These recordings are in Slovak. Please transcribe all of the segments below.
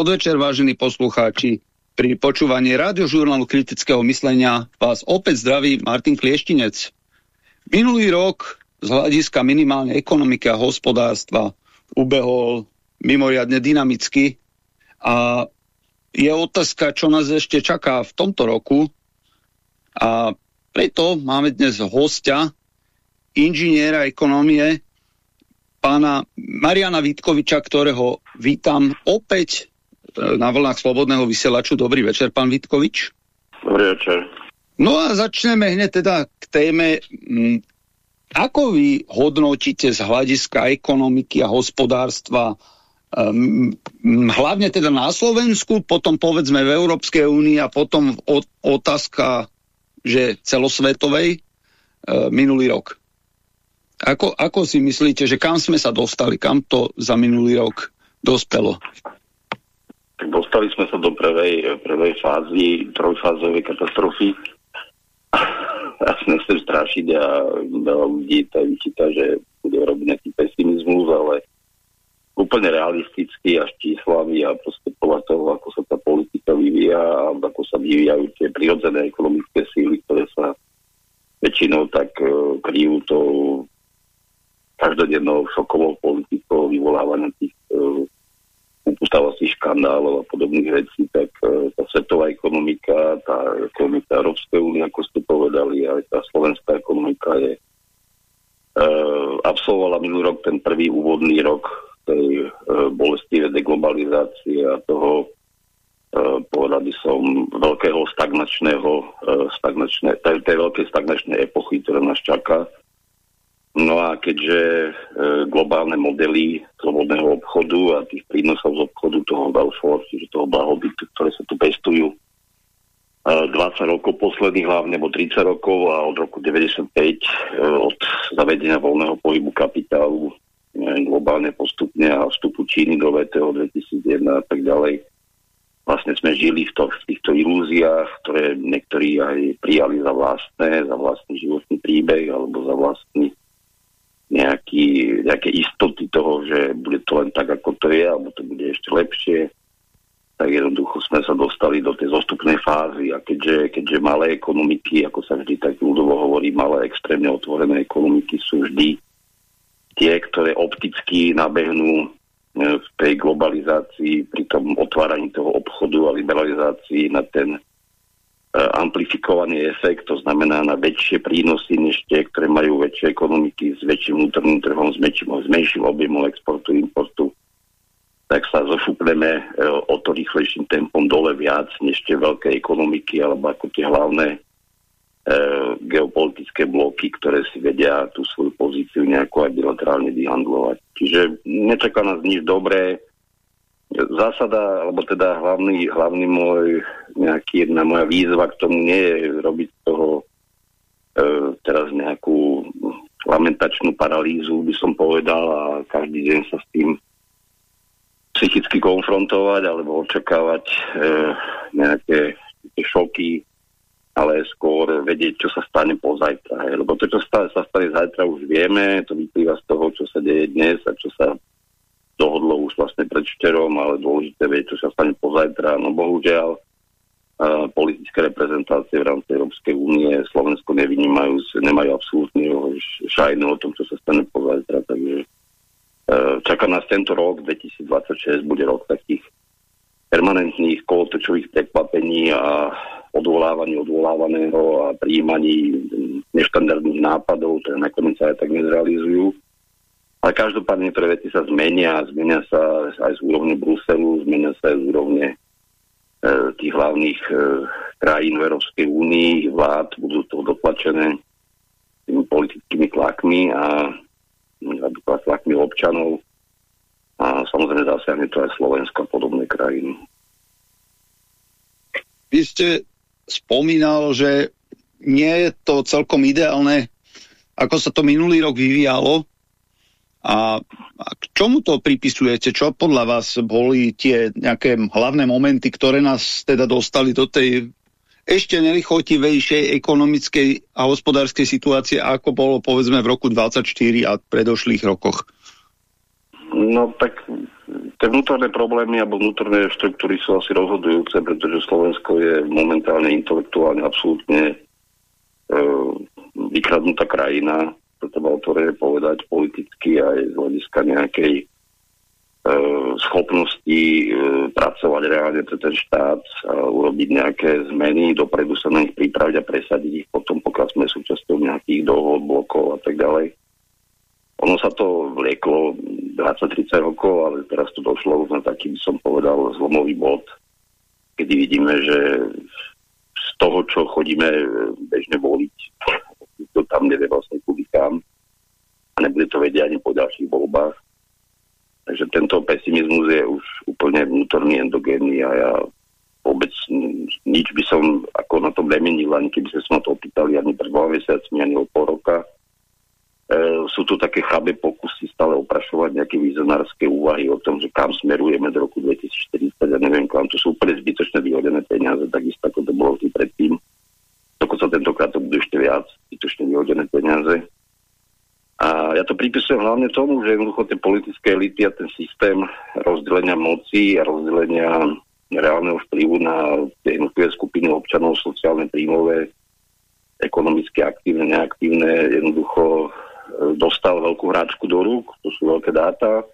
Podvečer, vážení poslucháči. Pri počúvaní radiožurnálu kritického myslenia vás opäť zdraví Martin Klieštinec. Minulý rok z hľadiska minimálnej ekonomiky a hospodárstva ubehol mimoriadne dynamicky a je otázka, čo nás ešte čaká v tomto roku a preto máme dnes hostia, inžiniera ekonomie, pána Mariana Vítkoviča, ktorého vítam opäť na vlnách Slobodného vysielaču. Dobrý večer, pán Vítkovič. Dobrý večer. No a začneme hneď teda k téme. Ako vy hodnotíte z hľadiska ekonomiky a hospodárstva um, hlavne teda na Slovensku, potom povedzme v Európskej únii a potom otázka, že celosvetovej uh, minulý rok? Ako, ako si myslíte, že kam sme sa dostali? Kam to za minulý rok dospelo? Tak dostali sme sa do prvej, prvej fázy trojfázovej katastrofy. Si nechcem strašiť a veľa ľudí to vyčíta, že bude robiť nejaký pesimizmus, ale úplne realisticky až číslami a proste podľa toho, ako sa tá politika vyvíja a ako sa vyvíjajú tie prirodzené ekonomické síly, ktoré sa väčšinou tak uh, kryjú tou každodennou šokovou politikou vyvolávania tých uh, upustávacích škandálov a podobných vecí, tak uh, tá svetová ekonomika, tá ekonomika Európskej únie, ako ste povedali, aj tá slovenská ekonomika je uh, absolvovala minulý rok ten prvý úvodný rok tej uh, bolestivé deglobalizácie a toho uh, povedal som veľkého stagnačného stagnačné, tej, tej veľkej stagnačnej epochy, ktorá nás čaká No a keďže e, globálne modely slobodného obchodu a tých prínosov z obchodu toho welfare, čiže toho blahobytu, ktoré sa tu pestujú e, 20 rokov posledných hlavne, nebo 30 rokov a od roku 95 e, od zavedenia voľného pohybu kapitálu e, globálne postupne a vstupu Číny do VTO 2001 a tak ďalej. Vlastne sme žili v, to, v týchto ilúziách, ktoré niektorí aj prijali za vlastné, za vlastný životný príbeh alebo za vlastný nejaký, nejaké istoty toho, že bude to len tak, ako to je, alebo to bude ešte lepšie, tak jednoducho sme sa dostali do tej zostupnej fázy a keďže, keďže malé ekonomiky, ako sa vždy tak ľudovo hovorí, malé extrémne otvorené ekonomiky sú vždy tie, ktoré opticky nabehnú e, v tej globalizácii, pri tom otváraní toho obchodu a liberalizácii na ten amplifikovaný efekt, to znamená na väčšie prínosy než tie, ktoré majú väčšie ekonomiky s väčším vnútorným trhom, s menším, s menším objemom exportu, importu, tak sa zofúpneme e, o to rýchlejším tempom dole viac než tie veľké ekonomiky alebo ako tie hlavné e, geopolitické bloky, ktoré si vedia tú svoju pozíciu nejako aj bilaterálne vyhandlovať. Čiže nečaká nás nič dobré, zásada, alebo teda hlavný, hlavný môj nejaký jedna moja výzva k tomu nie je robiť z toho e, teraz nejakú lamentačnú paralýzu, by som povedal, a každý deň sa s tým psychicky konfrontovať alebo očakávať e, nejaké šoky, ale skôr vedieť, čo sa stane pozajtra. Lebo to, čo sa, sa stane zajtra, už vieme, to vyplýva z toho, čo sa deje dnes a čo sa dohodlo už vlastne pred šterom, ale dôležité vie, čo sa stane pozajtra. No bohužiaľ, politické reprezentácie v rámci Európskej únie Slovensko nevynímajú, nemajú absolútne šajnu o tom, čo sa stane pozajtra. Takže e, čaká nás tento rok, 2026, bude rok takých permanentných kolotočových prekvapení a odvolávaní odvolávaného a príjmaní neštandardných nápadov, ktoré nakoniec aj tak nezrealizujú. Ale každopádne niektoré veci sa zmenia, zmenia sa aj z úrovne Bruselu, zmenia sa aj z úrovne e, tých hlavných e, krajín v Európskej únii, vlád, budú to dotlačené tými politickými tlakmi a napríklad tlakmi občanov a samozrejme zasiahne to aj Slovensko a podobné krajiny. Vy ste spomínal, že nie je to celkom ideálne, ako sa to minulý rok vyvíjalo, a, k čomu to pripisujete? Čo podľa vás boli tie nejaké hlavné momenty, ktoré nás teda dostali do tej ešte nelichotivejšej ekonomickej a hospodárskej situácie, ako bolo povedzme v roku 24 a predošlých rokoch? No tak tie vnútorné problémy alebo vnútorné štruktúry sú asi rozhodujúce, pretože Slovensko je momentálne intelektuálne absolútne e, vykradnutá krajina, to treba otvorene povedať politicky aj z hľadiska nejakej e, schopnosti e, pracovať reálne pre ten štát a urobiť nejaké zmeny, dopredu sa na nich pripraviť a presadiť ich potom, pokiaľ sme súčasťou nejakých dohod, blokov a tak ďalej. Ono sa to vlieklo 20-30 rokov, ale teraz to došlo už na taký, by som povedal, zlomový bod, kedy vidíme, že z toho, čo chodíme bežne voliť, to tam nevie vlastne kudy kam a nebude to vedieť ani po ďalších voľbách. Takže tento pesimizmus je už úplne vnútorný, endogénny a ja vôbec nič by som ako na tom nemenil, ani keby ste sa to opýtali ani pred dvoma mesiacmi, ani o pol roka E, sú tu také chabé pokusy stále oprašovať nejaké vizionárske úvahy o tom, že kam smerujeme do roku 2040 a neviem kam, to sú úplne zbytočné vyhodené peniaze, takisto ako to bolo tým predtým. Dokonca tentokrát to budú ešte viac zbytočne vyhodené peniaze. A ja to pripisujem hlavne tomu, že jednoducho tie politické elity a ten systém rozdelenia moci a rozdelenia reálneho vplyvu na jednotlivé skupiny občanov, sociálne príjmové, ekonomicky aktívne, neaktívne, jednoducho dostal veľkú hráčku do rúk, to sú veľké dáta,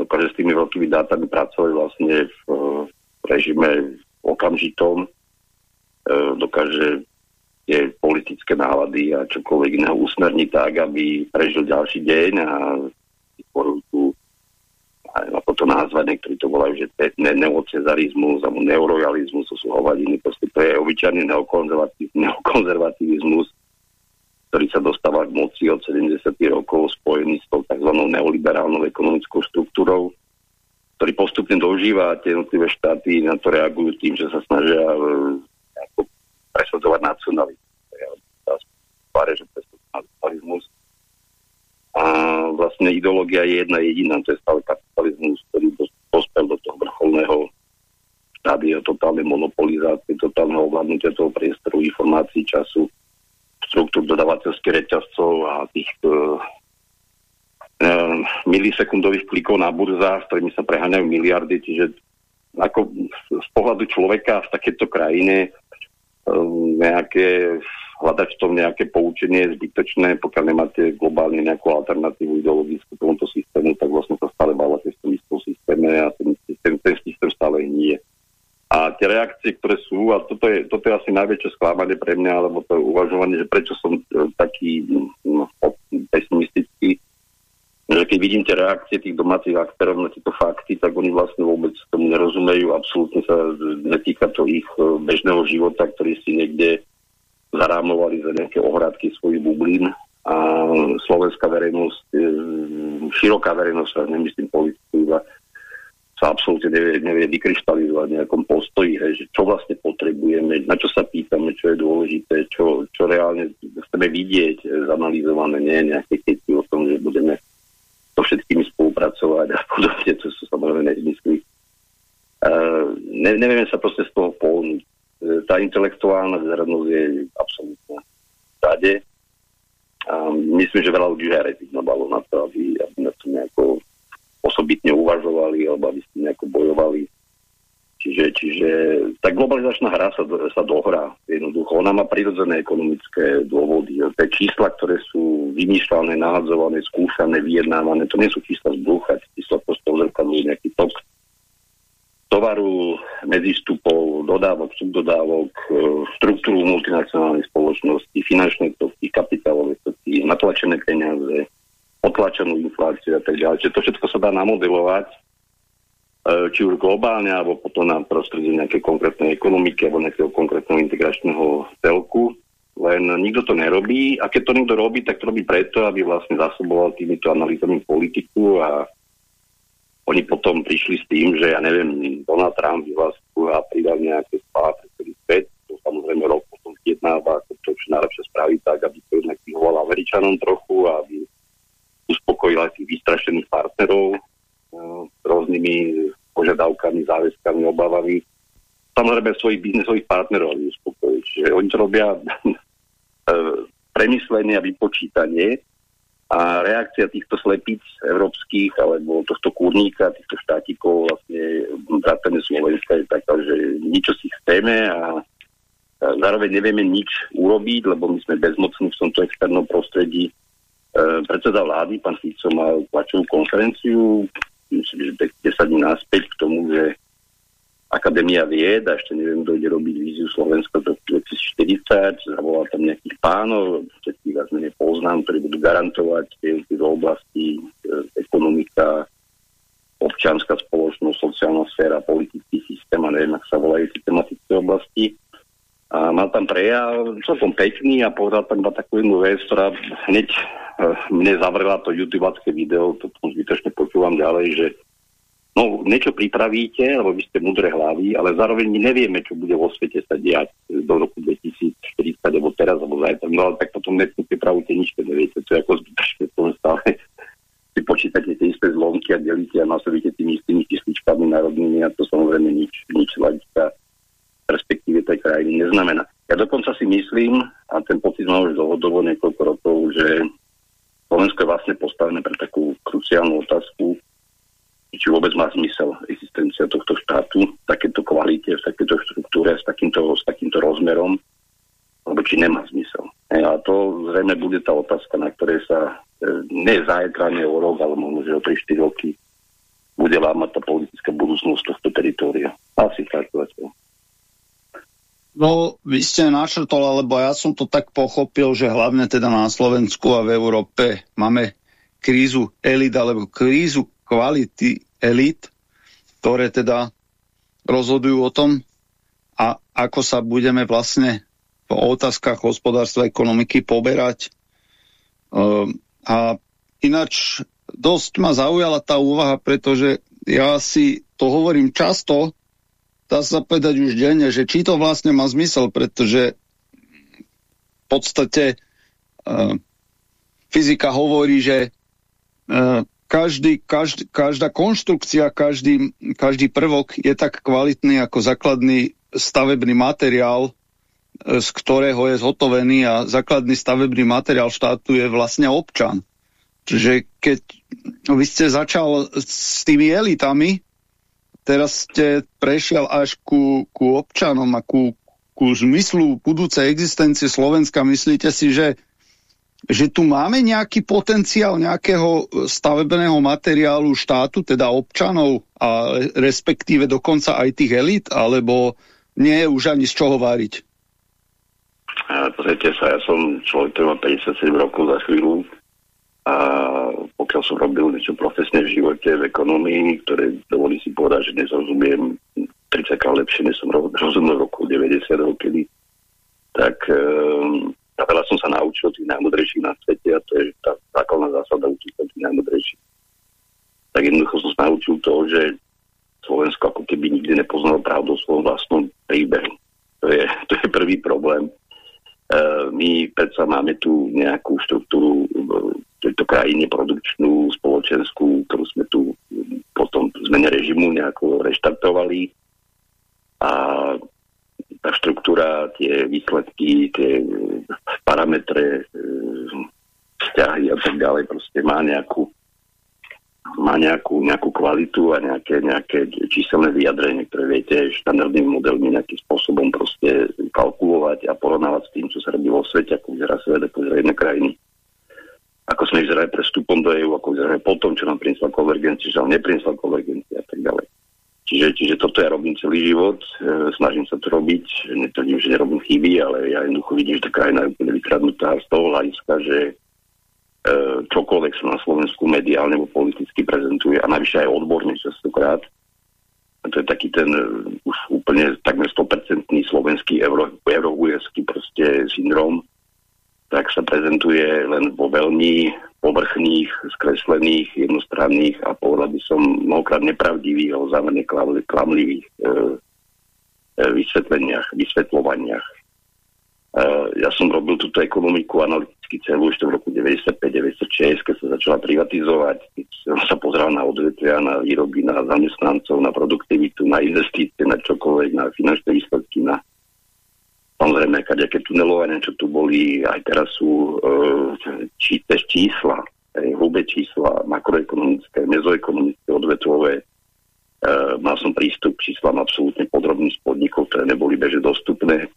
dokáže s tými veľkými dátami pracovať vlastne v, v režime okamžitom, e, dokáže tie politické nálady a čokoľvek iného usmerniť tak, aby prežil ďalší deň a vytvoril tu ako to nazvať, niektorí to volajú, že ne neocezarizmus alebo neurojalizmus, to sú hovadiny, proste to je obyčajný neokonzervativizmus, ktorý sa dostáva k moci od 70. rokov spojený s tou tzv. neoliberálnou ekonomickou štruktúrou, ktorý postupne dožíva tie jednotlivé štáty na to reagujú tým, že sa snažia e, presadzovať nacionalizmus. A vlastne ideológia je jedna jediná, to je stále kapitalizmus, ktorý pospel do toho vrcholného štádia totálnej monopolizácie, totálneho ovládnutia toho priestoru, informácií, času, štruktúr dodavateľských reťazcov a tých uh, milisekundových klikov na burzách, ktorými sa preháňajú miliardy, čiže ako z pohľadu človeka v takéto krajine nejaké, hľadať v tom nejaké poučenie je zbytočné, pokiaľ nemáte globálne nejakú alternatívu ideologickú tomuto systému, tak vlastne sa stále bávate v tom istom systéme a ten, ten, ten systém stále nie je. A tie reakcie, ktoré sú, a toto je, toto je asi najväčšie sklamanie pre mňa, alebo to uvažovanie, že prečo som e, taký no, pesimistický, že keď vidím tie reakcie tých domácich aktérov na tieto fakty, tak oni vlastne vôbec tomu nerozumejú, absolútne sa netýka to ich e, bežného života, ktorý si niekde zarámovali za nejaké ohradky svojich bublín. A slovenská verejnosť, e, široká verejnosť, nemyslím politiku, iba sa absolútne nevie, nevie vykryštalizovať v nejakom postoji, hej, že čo vlastne potrebujeme, na čo sa pýtame, čo je dôležité, čo, čo reálne chceme vidieť, e, zanalýzované, nie nejaké keci o tom, že budeme so všetkými spolupracovať a podobne, to sú samozrejme nezmysly. Uh, ne, nevieme sa proste z toho polniť. E, tá intelektuálna zradnosť je absolútne v A myslím, že veľa ľudí aj rezignovalo na to, aby, aby na to nejako osobitne uvažovali alebo aby ste nejako bojovali. Čiže, čiže tá globalizačná hra sa, sa dohrá. Jednoducho, ona má prirodzené ekonomické dôvody. Tie čísla, ktoré sú vymýšľané, nahadzované, skúšané, vyjednávané, to nie sú čísla zbrúchať. Čísla prosto ozrkadľujú nejaký tok tovaru, medzistupov, dodávok, subdodávok, e, štruktúru multinacionálnej spoločnosti, finančné toky, kapitálové toky, natlačené peniaze, potlačenú infláciu a tak ďalej. Čiže to všetko sa dá namodelovať, e, či už globálne, alebo potom na prostredí nejakej konkrétnej ekonomiky alebo nejakého konkrétneho integračného celku. Len nikto to nerobí a keď to niekto robí, tak to robí preto, aby vlastne zasoboval týmito analýzami politiku a oni potom prišli s tým, že ja neviem, Donald Trump vyhlásil a pridal nejaké spáce celý svet, to samozrejme rok potom jednáva, ako to už najlepšie spraviť tak, aby to nejak vyhoval Američanom trochu aby uspokojil aj tých vystrašených partnerov rôznymi požiadavkami, záväzkami, obavami. Samozrejme svojich biznesových partnerov uspokojiť. Čiže oni to robia uh, premyslenie a vypočítanie a reakcia týchto slepíc európskych alebo tohto kúrníka, týchto štátikov vlastne vrátane Slovenska je taká, že niečo si chceme a zároveň nevieme nič urobiť, lebo my sme bezmocní v tomto externom prostredí. E, predseda vlády, pán Fico, mal tlačovú konferenciu, myslím, že 10 dní náspäť k tomu, že Akadémia vied a ešte neviem, kto ide robiť víziu Slovenska do 2040, zavolal tam nejakých pánov, všetkých vás menej poznám, ktorí budú garantovať tie, oblasti, e, ekonomika, občianská spoločnosť, sociálna sféra, politický systém a neviem, ak sa volajú tie tematické oblasti. A mal tam prejav celkom pekný a povedal tam iba takú jednu vec, ktorá hneď e, mne zavrela to youtube video, to zbytočne počúvam ďalej, že no, niečo pripravíte, lebo vy ste mudré hlavy, ale zároveň my nevieme, čo bude vo svete sa diať do roku 2040, alebo teraz, alebo zajtra. No ale tak potom nepripravíte nič, keď neviete, to je ako zbytočné, to stále si počítate tie isté zlomky a delíte a nasadíte tými istými čísličkami národnými a to samozrejme nič, nič hľadiska perspektíve tej krajiny neznamená. Ja dokonca si myslím, a ten pocit mám už dlhodobo niekoľko rokov, že Slovensko je vlastne postavené pre takú kruciálnu otázku, či vôbec má zmysel existencia tohto štátu v takéto kvalite, v takéto štruktúre, s takýmto, s takýmto rozmerom, alebo či nemá zmysel. E, a to zrejme bude tá otázka, na ktorej sa ne zajtra, nie o rok, ale možno, že o 3-4 roky bude lámať tá politická budúcnosť tohto teritória. Asi tak zatiaľ. No, vy ste našrtol, lebo ja som to tak pochopil, že hlavne teda na Slovensku a v Európe máme krízu elit alebo krízu kvality elit, ktoré teda rozhodujú o tom, a ako sa budeme vlastne v otázkach hospodárstva a ekonomiky poberať. Um, a ináč dosť ma zaujala tá úvaha, pretože ja si to hovorím často, dá sa povedať už denne, že či to vlastne má zmysel, pretože v podstate uh, fyzika hovorí, že uh, každý, každý, každá konštrukcia, každý, každý prvok je tak kvalitný ako základný stavebný materiál, e, z ktorého je zhotovený a základný stavebný materiál štátu je vlastne občan. Čiže keď vy ste začal s tými elitami, teraz ste prešiel až ku, ku občanom a ku, ku zmyslu budúcej existencie Slovenska. Myslíte si, že že tu máme nejaký potenciál nejakého stavebného materiálu štátu, teda občanov a respektíve dokonca aj tých elit, alebo nie je už ani z čoho váriť? Pozrite sa, ja som človek, ktorý má 57 rokov za chvíľu a pokiaľ som robil niečo profesne v živote, v ekonomii, ktoré dovolí si povedať, že nezrozumiem 30 krát lepšie, než som rozumel v roku 90 kedy, tak um, a veľa som sa naučil tých najmudrejších na svete a to je tá základná zásada učiť tých najmudrejších. Tak jednoducho som sa naučil to, že Slovensko ako keby nikdy nepoznalo pravdu o svojom vlastnom príbehu. To je, to je prvý problém. Uh, my predsa máme tu nejakú štruktúru v tejto krajine produkčnú, spoločenskú, ktorú sme tu potom zmene režimu nejako reštartovali. A tá štruktúra, tie výsledky, tie parametre, e, vzťahy a tak ďalej proste má nejakú má nejakú, nejakú kvalitu a nejaké, nejaké číselné vyjadrenie, ktoré viete štandardnými modelmi nejakým spôsobom proste kalkulovať a porovnávať s tým, čo sa robí vo svete, ako vyzerá svet, ako vyzerá jedné krajiny. Ako sme vyzerali pre vstupom do EU, ako vyzerali potom, čo nám priniesla konvergencia, že nám nepriniesla konvergencia a tak ďalej. Čiže, čiže toto ja robím celý život, e, snažím sa to robiť, netvrdím, že nerobím chyby, ale ja jednoducho vidím, že tá krajina je úplne vykradnutá z toho hľadiska, že čokoľvek sa na Slovensku mediálne alebo politicky prezentuje a navyše aj odborne častokrát. A to je taký ten uh, už úplne takmer 100% slovenský euro, eurohujerský proste syndrom, tak sa prezentuje len vo veľmi povrchných, skreslených, jednostranných a povedal by som mnohokrát nepravdivých alebo zámerne klamlivých e, e, vysvetleniach, vysvetľovaniach. E, ja som robil túto ekonomiku analyticky celú ešte v roku 95-96, keď sa začala privatizovať, keď som sa pozrel na odvetvia, na výroby, na zamestnancov, na produktivitu, na investície, na čokoľvek, na finančné výsledky, na Samozrejme, kadejaké tunelovania, čo tu boli, aj teraz sú e, čísla. hrubé čísla, makroekonomické, mezoekonomické, odvetvové. E, mal som prístup k číslam absolútne podrobným z podnikov, ktoré neboli bežne dostupné.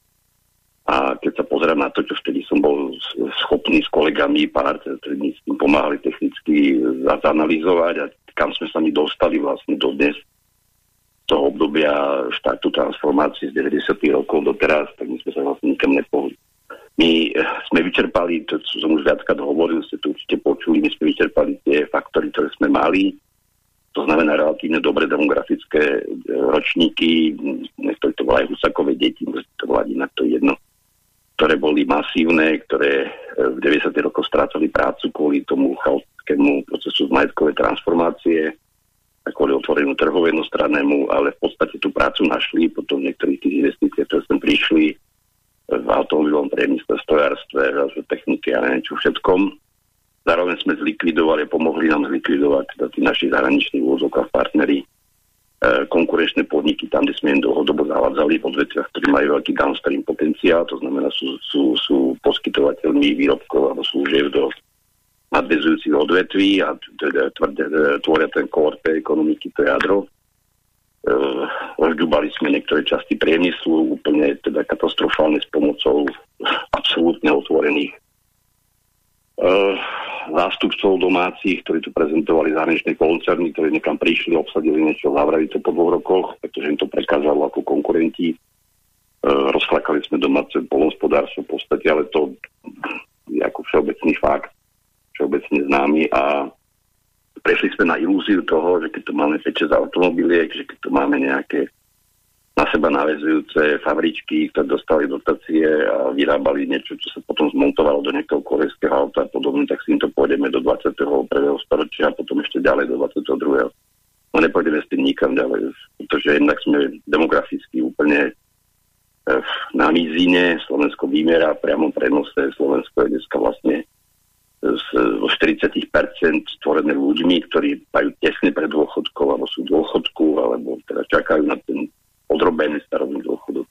A keď sa pozerám na to, čo vtedy som bol schopný s kolegami, pár, ktorí s tým pomáhali technicky zanalizovať a kam sme sa mi dostali vlastne do dnes, toho obdobia štátu transformácie z 90. rokov do teraz, tak my sme sa vlastne nikam nepohli. My eh, sme vyčerpali, to som už viackrát hovoril, ste to určite počuli, my sme vyčerpali tie faktory, ktoré sme mali, to znamená relatívne dobre demografické eh, ročníky, niektorí to volajú Husakové deti, to volať inak, to je jedno, ktoré boli masívne, ktoré eh, v 90. rokoch strácali prácu kvôli tomu chaotickému procesu majetkovej transformácie, kvôli otvoreniu trhov jednostrannému, ale v podstate tú prácu našli potom niektorých tých investícií, ktoré sme prišli, v automobilovom priemysle, strojárstve, techniky a neviem čo všetkom. Zároveň sme zlikvidovali, pomohli nám zlikvidovať teda tí naši zahraniční úvozovkách partnery, e, konkurenčné podniky tam, kde sme im dlhodobo zavádzali v odvetviach, ktorí majú veľký downstream potenciál, to znamená sú, sú, sú poskytovateľmi výrobkov alebo služieb do nadvezujúcich odvetví a teda tvoria ten core tej ekonomiky, to jadro. Rozďubali sme niektoré časti priemyslu úplne teda katastrofálne s pomocou absolútne otvorených zástupcov domácich, ktorí tu prezentovali zahraničné koncerny, ktorí niekam prišli, obsadili niečo, zavrali to po dvoch rokoch, pretože im to prekázalo ako konkurenti. Uh, rozchlakali sme domáce polnospodárstvo v podstate, ale to je ako všeobecný fakt, všeobecne známy a prešli sme na ilúziu toho, že keď tu máme 5-6 automobiliek, že keď tu máme nejaké na seba navezujúce fabričky, ktoré dostali dotácie a vyrábali niečo, čo sa potom zmontovalo do nejakého korejského auta a podobne, tak si to pôjdeme do 21. storočia a potom ešte ďalej do 22. No nepôjdeme s tým nikam ďalej, pretože jednak sme demograficky úplne eh, na mizine, Slovensko vymiera priamo prenose, Slovensko je dneska vlastne z 40% stvorené ľuďmi, ktorí majú tesne pred dôchodkou, alebo sú dôchodku, alebo teda čakajú na ten odrobený starovný dôchodok,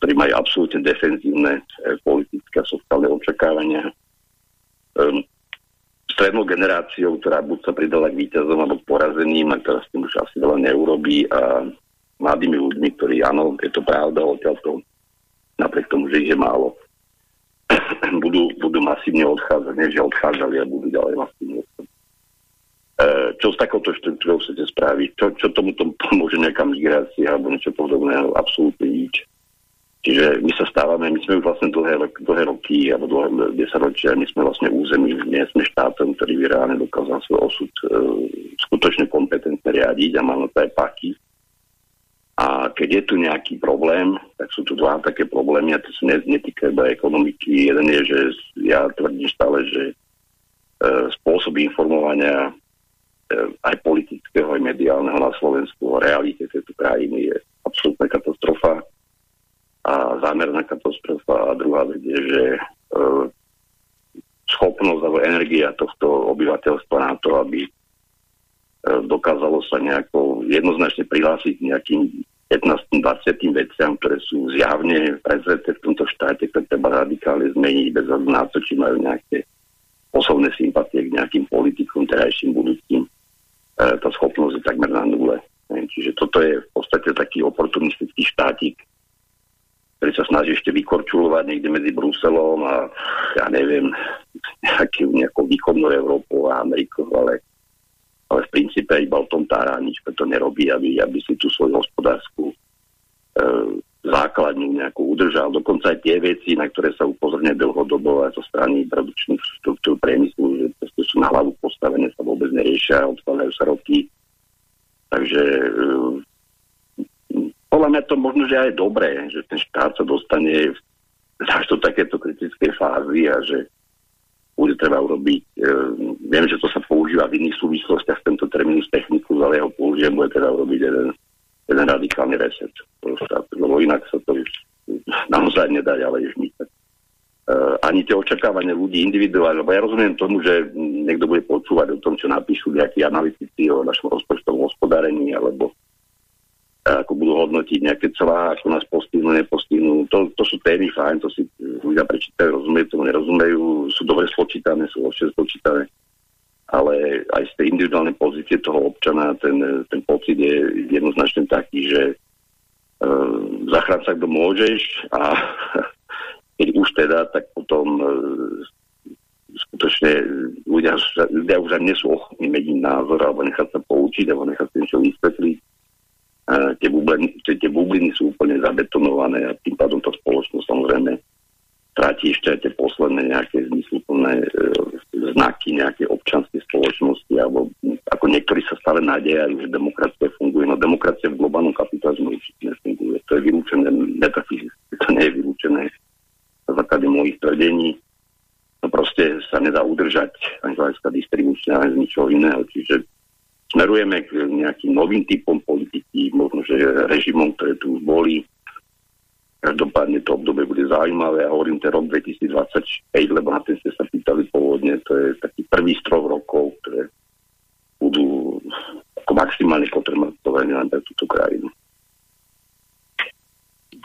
ktorí majú absolútne defenzívne e, politické a sociálne očakávania. Um, strednou generáciou, ktorá buď sa pridala k víťazom alebo k porazeným, a s tým už asi veľa neurobí a mladými ľuďmi, ktorí áno, je to pravda, odtiaľ to napriek tomu, že ich je málo budú, budú masívne odchádzať, nie že odchádzali a budú ďalej masívne odchádzať. E, čo s takouto štruktúrou chcete spraviť? Čo, čo tomuto pomôže nejaká migrácia alebo niečo podobného? Absolútne nič. Čiže my sa stávame, my sme už vlastne dlhé, dlhé roky alebo dlhé desaťročia, my sme vlastne území, nie sme štátom, ktorý by reálne dokázal svoj osud e, skutočne kompetentne riadiť a má na to aj paky. A keď je tu nejaký problém, tak sú tu dva také problémy a to sa netýka iba ekonomiky. Jeden je, že ja tvrdím stále, že e, spôsob informovania aj politického, aj mediálneho na Slovensku o realite tejto krajiny je absolútna katastrofa a zámerná katastrofa. A druhá vec je, že e, schopnosť alebo energia tohto obyvateľstva na to, aby dokázalo sa nejako jednoznačne prihlásiť nejakým 15-20 veciam, ktoré sú zjavne prezreté v tomto štáte, ktoré treba radikálne zmeniť bez to, či majú nejaké osobné sympatie k nejakým politikom, terajším, budúcim. E, tá schopnosť je takmer na nule. Čiže toto je v podstate taký oportunistický štátik, ktorý sa snaží ešte vykorčulovať niekde medzi Bruselom a ja neviem, nejakou východnou Európou a Amerikou, ale ale v princípe iba o tom tára nič preto nerobí, aby, aby si tú svoju hospodárskú e, základňu nejakú udržal. Dokonca aj tie veci, na ktoré sa upozorne dlhodobo aj zo strany produkčných štruktúr priemyslu, že sú na hlavu postavené, sa vôbec neriešia, odkladajú sa roky. Takže e, podľa mňa to možno, že aj dobré, že ten štát sa dostane až do takéto kritickej fázy a že bude treba urobiť. E, viem, že to sa používa v iných súvislostiach, tento terminus techniku, ale ja ho použijem, bude teda urobiť jeden, jeden radikálny reset. Lebo inak sa to už naozaj nedá ďalej žmýtať. Uh, ani tie očakávania ľudí individuálne, lebo ja rozumiem tomu, že niekto bude počúvať o tom, čo napíšu nejakí analytici o našom rozpočtovom hospodárení, alebo ako budú hodnotiť nejaké celá, ako nás postihnú, nepostihnú. To, to sú témy fajn, to si ľudia prečítajú, rozumejú tomu, nerozumejú, sú dobre spočítané, sú lepšie spočítané. Ale aj z tej individuálnej pozície toho občana ten, ten pocit je jednoznačne taký, že zachráť sa kto môžeš a keď už teda, tak potom uh, skutočne ľudia, ľudia už nie sú ochotní meniť názor alebo nechať sa poučiť alebo nechať sa niečo vysvetliť. Uh, tie, bubliny, tie, tie bubliny sú úplne zabetonované a tým pádom to spoločnosť samozrejme stráti ešte aj tie posledné nejaké zmysluplné e, znaky nejaké občanskej spoločnosti, alebo ako niektorí sa stále nádejajú, že demokracia funguje. No demokracia v globálnom kapitalizmu určite nefunguje. To je vylúčené metafyzicky, to nie je vylúčené na základe mojich tvrdení. No proste sa nedá udržať ani z hľadiska distribučného, ani z ničoho iného. Čiže smerujeme k nejakým novým typom politiky, možno, že režimom, ktoré tu už boli, Každopádne to obdobie bude zaujímavé. Ja hovorím ten rok 2025, lebo na ten ste sa pýtali pôvodne. To je taký prvý z troch rokov, ktoré budú ako maximálne len pre túto krajinu.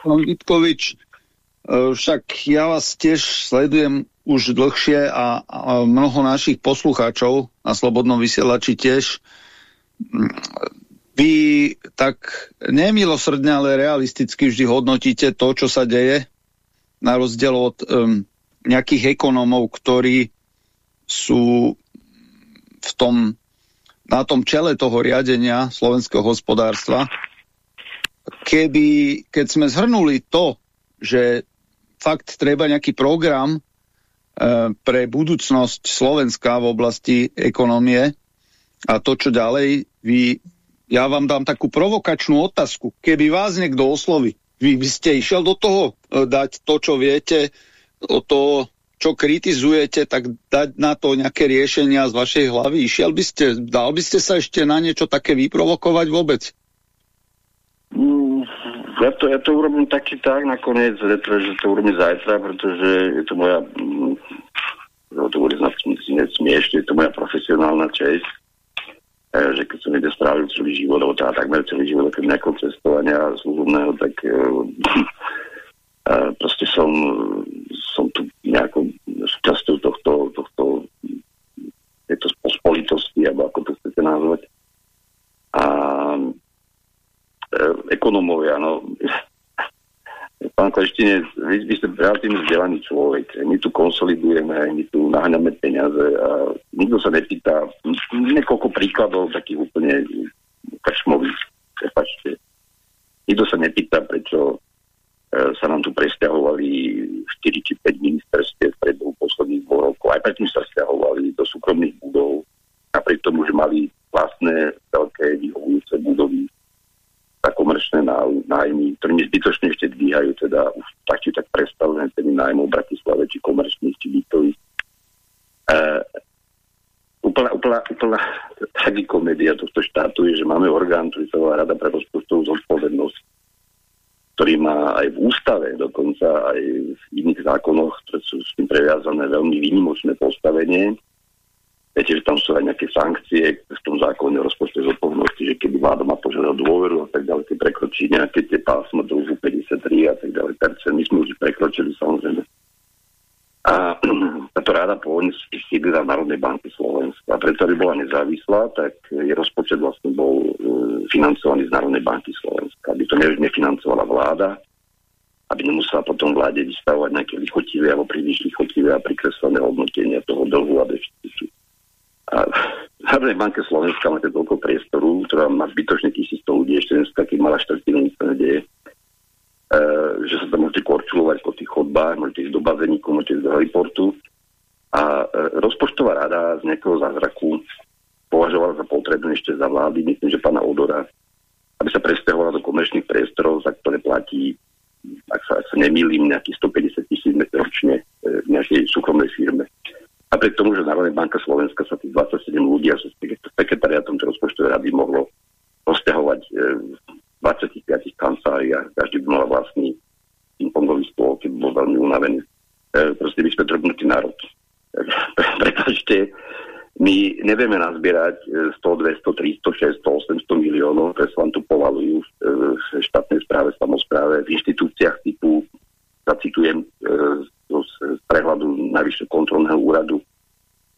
Pán Vitkovič, e, však ja vás tiež sledujem už dlhšie a, a mnoho našich poslucháčov na Slobodnom vysielači tiež vy tak nemilosrdne, ale realisticky vždy hodnotíte to, čo sa deje, na rozdiel od um, nejakých ekonómov, ktorí sú v tom, na tom čele toho riadenia slovenského hospodárstva. Keby, keď sme zhrnuli to, že fakt treba nejaký program e, pre budúcnosť Slovenska v oblasti ekonomie a to, čo ďalej vy ja vám dám takú provokačnú otázku. Keby vás niekto osloví, vy by ste išiel do toho e, dať to, čo viete, o to, čo kritizujete, tak dať na to nejaké riešenia z vašej hlavy. Išiel by ste, dal by ste sa ešte na niečo také vyprovokovať vôbec? Mm, ja to, ja to urobím tak či tak nakoniec, že to urobím zajtra, pretože je to moja, mm, to bude smiešne, je to moja profesionálna čest E, že keď som niekde strávil celý život, alebo teda takmer celý život, keď nejakého cestovania služobného, tak e, e, proste som, som tu nejakou súčasťou tohto, tohto tejto pospolitosti, alebo ako to chcete nazvať. A e, ekonomovia, no pán Kleštine, vy, vy ste relatívne vzdelaný človek. My tu konsolidujeme, my tu naháňame peniaze a nikto sa nepýta. Niekoľko príkladov takých úplne kršmových, prepačte. Nikto sa nepýta, prečo e, sa nám tu presťahovali 4 či 5 ministerstiev priebehu posledných dvoch rokov. Aj predtým sa stiahovali do súkromných budov, napriek tomu, že mali vlastné veľké vyhovujúce budovy za komerčné nájmy, ktoré zbytočne ešte dvíhajú, teda už tak či tak predstavené ceny nájmov v Bratislave, či komerčných, či bytových. E, úplná, úplná, úplná tragikomédia tohto štátu je, že máme orgán, ktorý sa volá Rada pre rozpočtovú zodpovednosť, ktorý má aj v ústave, dokonca aj v iných zákonoch, ktoré sú s tým previazané veľmi výnimočné postavenie, Viete, že tam sú aj nejaké sankcie v tom zákone o rozpočte zodpovednosti, že keby vláda má požiadať dôveru a tak ďalej, keď prekročí nejaké tie pásmo dlhu 53 a tak ďalej, percent, my sme už prekročili samozrejme. A táto ráda pôvodne sídla Národnej banky Slovenska. A preto, aby bola nezávislá, tak jej rozpočet vlastne bol uh, financovaný z Národnej banky Slovenska. Aby to nefinancovala vláda, aby nemusela potom vláde vystavovať nejaké lichotivé alebo príliš lichotivé a prikreslené hodnotenia toho dlhu a deficitu. Národnej banke Slovenska máte toľko priestoru, ktorá má zbytočne 1100 ľudí, ešte dneska, keď mala štvrtinu, nič sa nedieje, e, že sa tam môžete korčulovať po tých chodbách, môžete ísť do bazéniku, môžete ísť do heliportu. A e, rozpočtová rada z nejakého zázraku považovala za potrebné ešte za vlády, myslím, že pána Odora, aby sa presťahovala do komerčných priestorov, za ktoré platí, ak sa, ak sa nemýlim, nejakých 150 tisíc ročne e, v nejakej súkromnej firme. Napriek tomu, že Národná banka Slovenska sa tých 27 ľudí a s sekretariatom rozpočtovej rady mohlo rozťahovať e, v 25 kanceláriách, každý by mal vlastný pingpongový stôl, keď bol veľmi unavený. E, proste my sme drobnutý národ. E, prepačte, my nevieme nazbierať 100, 200, 300, 600, 800 miliónov, ktoré sa vám tu povalujú v štátnej správe, samozpráve, v inštitúciách typu, zacitujem z prehľadu Najvyššieho kontrolného úradu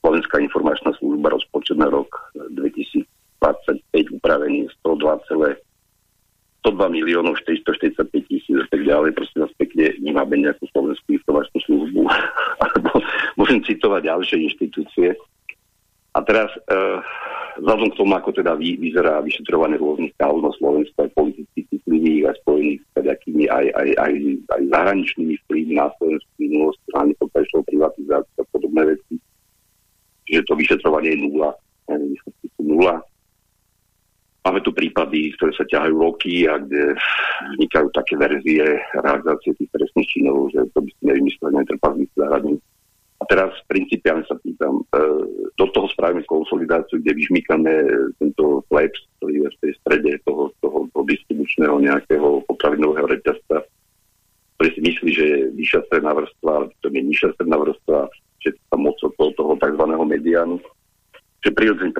Slovenská informačná služba rozpočet na rok 2025 upravený 102 miliónov 445 tisíc a tak ďalej. Prosím vás pekne, nemáme nejakú Slovenskú informačnú službu. Alebo môžem citovať ďalšie inštitúcie, a teraz, e, vzhľadom k tomu, ako teda vy, vyzerá vyšetrovanie rôznych kauz na Slovensku, aj politicky citlivých, aj spojených s takými aj, aj, aj, aj zahraničnými vplyvmi na Slovensku minulosti, hlavne to prešlo privatizácia a podobné veci, že to vyšetrovanie je nula, výsledky sú nula. Máme tu prípady, ktoré sa ťahajú roky a kde vznikajú také verzie realizácie tých trestných činov, že to by si nevymysleli netrpazníci záhradníci a teraz principiálne sa pýtam, e, do toho spravíme konsolidáciu, kde vyžmýkame tento fleps, ktorý je v tej strede toho, toho, toho distribučného nejakého potravinového reťazca, ktorý si myslí, že je vyššia stredná vrstva, ale to je nižšia stredná vrstva, že sa moc od toho, toho tzv. mediánu, čo je prirodzený,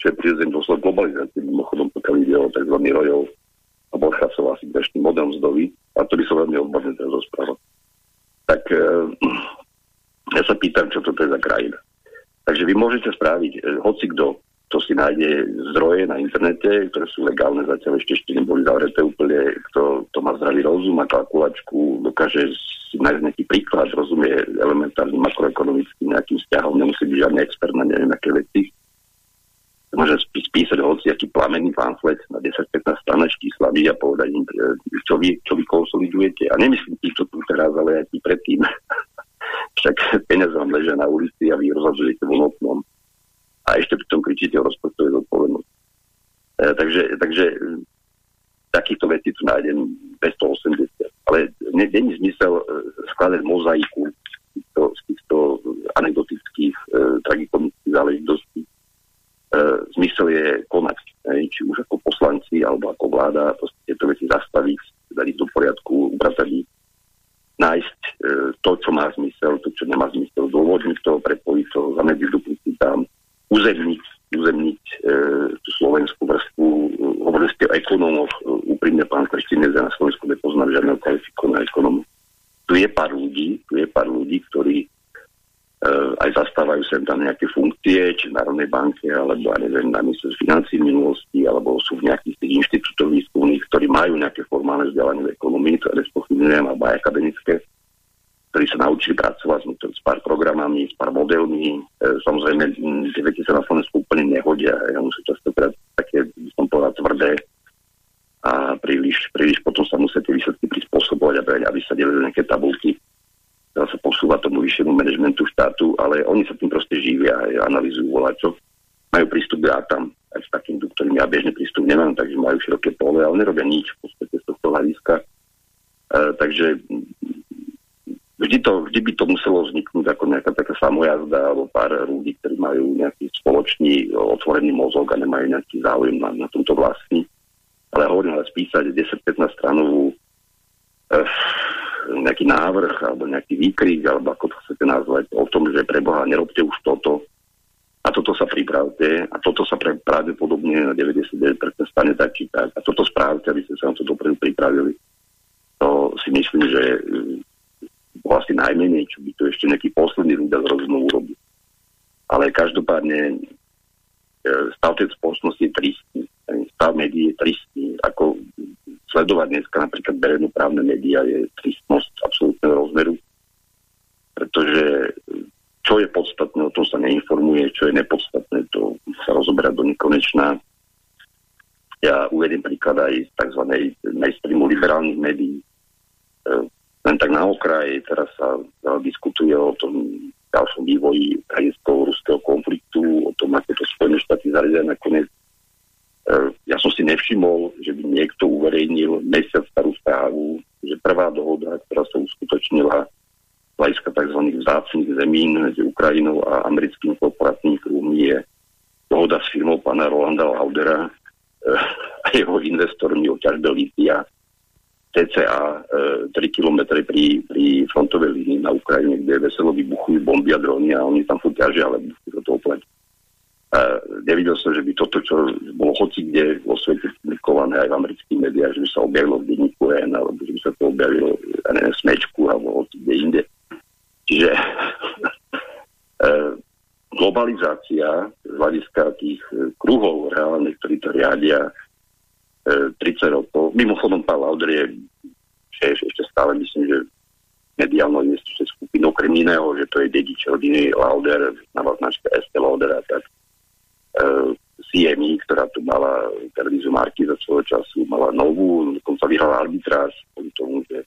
čo je prirodzený dôsled globalizácie, mimochodom pokiaľ ide o tzv. rojov a Borchasov asi dnešný model mzdový, a to by som veľmi odborne teraz rozprával. Tak e, ja sa pýtam, čo toto je za krajina. Takže vy môžete spraviť, e, hoci kto, to si nájde zdroje na internete, ktoré sú legálne, zatiaľ ešte ešte neboli zavreté úplne, kto to má zdravý rozum a kalkulačku, dokáže si nájsť nejaký príklad, rozumie elementárnym makroekonomickým nejakým vzťahom, nemusí byť žiadny expert na neviem aké veci. Môže spísať hoci aký plamený pamflet na 10-15 stranách číslavý a povedať im, e, čo vy, čo vy konsolidujete. A nemyslím týchto tu teraz, ale aj tí predtým. Však peniaze vám ležia na ulici a vy rozhodujete von oknom a ešte pri tom kričíte o rozpočtovej zodpovednosti. E, takže, takže takýchto vecí tu nájdem 280. Ale není zmysel e, skladať mozaiku z týchto, z týchto anekdotických e, tragikomických záležitostí. E, zmysel je konať, e, či už ako poslanci alebo ako vláda, tieto veci zastaviť, dať ich do poriadku, upratať ich nájsť e, to, čo má zmysel, to, čo nemá zmysel, dôvodniť to, prepojiť to, zamedziť duplicitám, uzemniť, uzemniť e, tú slovenskú vrstvu. Hovorili ste o ekonómoch, e, úprimne pán Krštinec, na Slovensku nepoznám žiadneho kvalifikovaného ekonómu. Tu je pár ľudí, tu je pár ľudí, ktorí aj zastávajú sem tam nejaké funkcie, či v Národnej banke, alebo aj neviem, na ministerstve financí minulosti, alebo sú v nejakých tých inštitútoch výskumných, ktorí majú nejaké formálne vzdelanie v ekonomii, ktoré spochybňujem, alebo aj akademické, ktorí sa naučili pracovať s pár programami, s pár modelmi. E, samozrejme, tie veci sa na Slovensku úplne nehodia. Ja musím častokrát také, by som povedal, tvrdé a príliš, príliš potom sa musia tie výsledky prispôsobovať, aby, aby sa delili nejaké tabulky dá sa posúva tomu vyššiemu manažmentu štátu, ale oni sa tým proste živia a analýzujú volačo. Majú prístup k dátam, aj s takým, ktorým ja bežne prístup nemám, takže majú široké pole, ale nerobia nič v podstate z tohto hľadiska. E, takže vždy, to, vždy by to muselo vzniknúť ako nejaká taká samojazda alebo pár ľudí, ktorí majú nejaký spoločný otvorený mozog a nemajú nejaký záujem na, na tomto vlastní. Ale hovorím, ale spísať 10-15 stranovú eh, nejaký návrh alebo nejaký výkrik, alebo ako to chcete nazvať, o tom, že pre Boha nerobte už toto a toto sa pripravte a toto sa pre, pravdepodobne na 99% stane tak či tak a toto správte, aby ste sa na to dopredu pripravili. To si myslím, že mm, bolo asi najmenej, čo by to ešte nejaký posledný ľudia z rozumu urobiť. Ale každopádne e, stav tej spoločnosti je tristný, stav médií je tristný, ako sledovať dneska napríklad verejnoprávne médiá je tristnosť absolútneho rozmeru, pretože čo je podstatné, o tom sa neinformuje, čo je nepodstatné, to sa rozoberá do nekonečná. Ja uvedem príklad aj z tzv. mainstreamu liberálnych médií. Len tak na okraji, teraz sa diskutuje o tom ďalšom vývoji ukrajinsko-ruského konfliktu, o tom, ako to Spojené štáty zariadia nakoniec E, ja som si nevšimol, že by niekto uverejnil mesiac starú správu, že prvá dohoda, ktorá sa uskutočnila z hľadiska tzv. vzácných zemín medzi Ukrajinou a americkým korporátnym krúmi je dohoda s firmou pána Rolanda Laudera e, a jeho investormi o ťažbe litia TCA e, 3 km pri, pri frontovej línii na Ukrajine, kde veselo vybuchujú bomby a drony a oni tam furt ťažia, ale to toho platí. A nevidel som, že by toto, čo bolo hoci kde vo svete publikované aj v amerických médiách, že by sa objavilo v denníku N, alebo že by sa to objavilo ja neviem, smečku, alebo hoci kde inde. Čiže e, globalizácia z hľadiska tých e, kruhov reálnych, ktorí to riadia, 30 rokov. Mimochodom, pán Lauder je ešte stále, myslím, že mediálno investičnej skupiny, okrem iného, že to je dedič rodiny Lauder, na značka ST Lauder a tak. E, CMI, ktorá tu mala televíziu Marky za svojho času, mala novú, dokonca vyhrala arbitráž kvôli tomu, že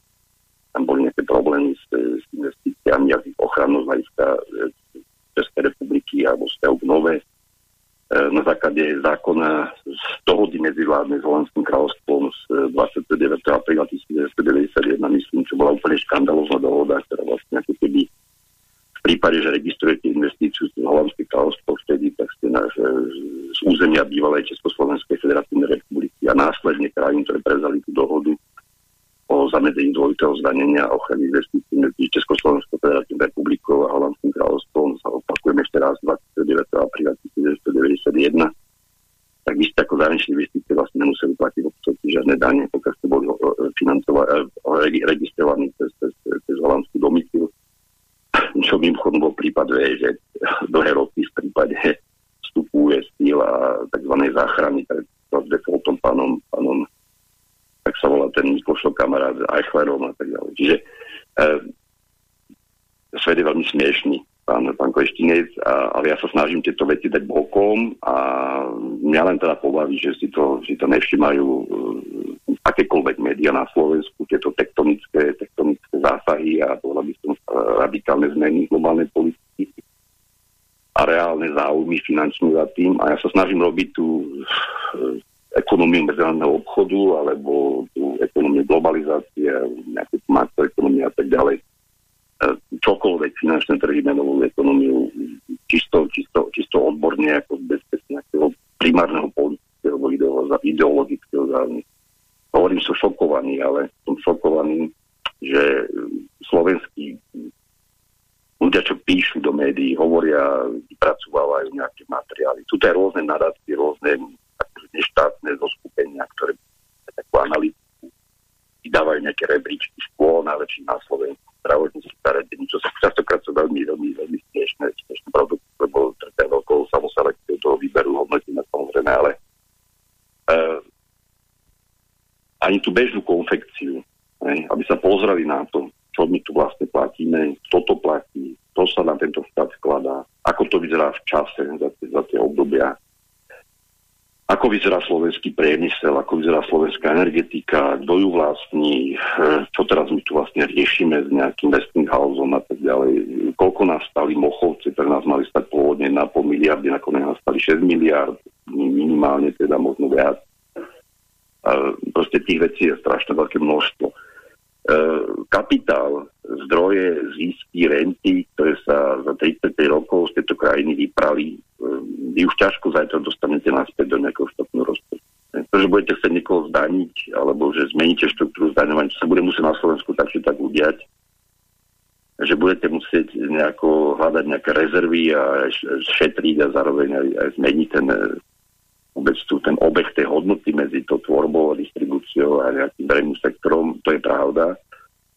tam boli nejaké problémy s, s investíciami a ochranu z hľadiska e, Českej republiky alebo vzťahu k nové E, na základe zákona z dohody medzivládnej s Holandským kráľovstvom z 29. E, apríla 1991, myslím, čo bola úplne škandalozná dohoda, ktorá vlastne ako keby v prípade, že registrujete investíciu z Holandské kráľovstvo vtedy, tak ste na, že, z územia bývalej Československej federatívnej republiky a následne krajín, ktoré prezali tú dohodu o zamedzení dvojitého zdanenia a ochrany investícií medzi Československou federatívnou republikou a Holandským kráľovstvom sa opakujem ešte raz 29. apríla 1991 tak vy ako zahraniční investície vlastne nemuseli platiť v podstate žiadne dane, pokiaľ ste boli e, registrovaní cez, cez, cez holandskú domicil. Čo mimochodom bol prípad, že dlhé roky v prípade vstupu je a tzv. záchrany pred defaultom pánom, pánom tak sa volá ten Miklošov kamarát Eichlerom a tak ďalej. Čiže e, svet je veľmi smiešný, pán, pán Kleštinec, a, ale ja sa snažím tieto veci dať bokom a mňa len teda pobaví, že si to, si to nevšimajú e, akékoľvek médiá na Slovensku, tieto tektonické, tektonické zásahy a povedal by som e, radikálne zmeny globálnej politiky a reálne záujmy finančné za tým. A ja sa snažím robiť tú e, ekonómiu medzinárodného obchodu alebo tú ekonómiu globalizácie, nejakú makroekonómiu a tak ďalej. E, čokoľvek finančné trhy, menovú ekonómiu, čisto, čisto, čisto odborne, ako bez, nejakého primárneho politického ideologického zájmu. Hovorím, som šokovaný, ale som šokovaný, že slovenskí ľudia, čo píšu do médií, hovoria, vypracovávajú nejaké materiály. Sú to aj rôzne nadácie, rôzne neštátne zoskupenia, ktoré takú analýzu vydávajú nejaké rebríčky škôl najlepších na Slovensku, zdravotníckých zariadení, čo sa častokrát sú veľmi, veľmi, veľmi smiešné, smiešné produkty, lebo trpia veľkou samoselekciou toho výberu hodnotíme samozrejme, ale uh, ani tú bežnú konfekciu, ne, aby sa pozreli na to, čo my tu vlastne platíme, kto to platí, to sa na tento štát skladá, ako to vyzerá v čase za, za tie obdobia, ako vyzerá slovenský priemysel, ako vyzerá slovenská energetika, kto ju vlastní, eh, čo teraz my tu vlastne riešime s nejakým Westinghouseom a tak ďalej. Koľko nás stali mochovci, ktoré nás mali stať pôvodne na pol miliardy, nakoniec nás stali 6 miliard, minimálne teda možno viac. Proste tých vecí je strašne veľké množstvo. Eh, kapitál, zdroje, zisky, renty, ktoré sa za 35 rokov z tejto krajiny vyprali vy už ťažko zajtra dostanete naspäť do nejakého štátneho rozpočtu. To, že budete chcieť niekoho zdaniť, alebo že zmeníte štruktúru zdaňovania, čo sa bude musieť na Slovensku tak či tak udiať, že budete musieť nejako hľadať nejaké rezervy a šetriť a zároveň aj, aj zmeniť ten vôbec tu ten obeh tej hodnoty medzi to tvorbou a distribúciou a nejakým verejným sektorom, to je pravda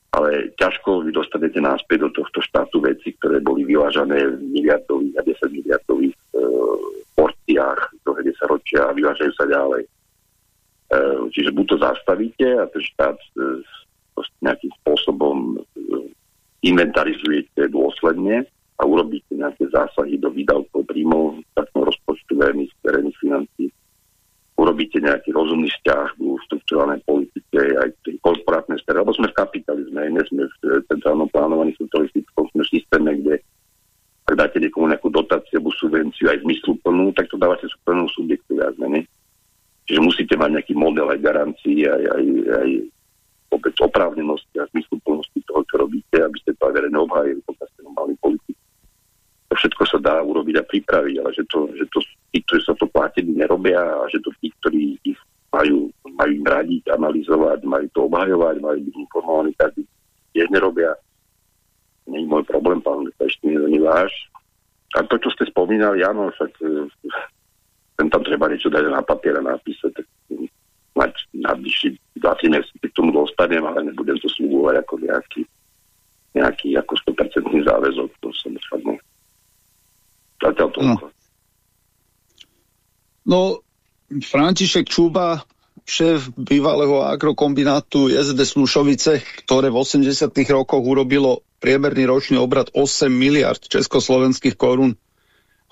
ale ťažko vy dostanete náspäť do tohto štátu veci, ktoré boli vyvážané v miliardových a 10 miliardových porciách do 10 ročia a vyvážajú sa ďalej. E, čiže buď to zastavíte a ten štát e, nejakým spôsobom e, inventarizujete dôsledne a urobíte nejaké zásahy do výdavkov príjmov štátneho rozpočtu verejných, verejných financí urobíte nejaký rozumný vzťah v štruktúrálnej politike, aj v korporátnej sfére, lebo sme v kapitalizme, nie sme v centrálnom plánovaní socialistickom, sme v systéme, kde ak dáte niekomu nejakú dotáciu alebo subvenciu aj zmysluplnú, tak to dávate súplnú subjektu viac menej. Čiže musíte mať nejaký model aj garancií, aj, aj, aj vôbec oprávnenosti a zmysluplnosti toho, čo robíte, aby ste to aj verejne obhájili, pokiaľ ste mali politiku. To všetko sa dá urobiť a pripraviť, ale že to, že to tí, ktorí sa to platili, nerobia a že to tí, ktorí ich majú, majú im radiť, analyzovať, majú to obhajovať, majú byť informovaní, tak tiež nerobia. Nie je môj problém, pán ešte nie váš. A to, čo ste spomínali, áno, však ten tam treba niečo dať na papier a napísať, tak mať najbližší 20 mesiaci k tomu dostanem, ale nebudem to slúbovať ako nejaký, nejaký ako 100% záväzok, to som fakt ne. Zatiaľ to no. No, František Čuba šéf bývalého agrokombinátu JZD Slušovice, ktoré v 80 rokoch urobilo priemerný ročný obrad 8 miliard československých korún,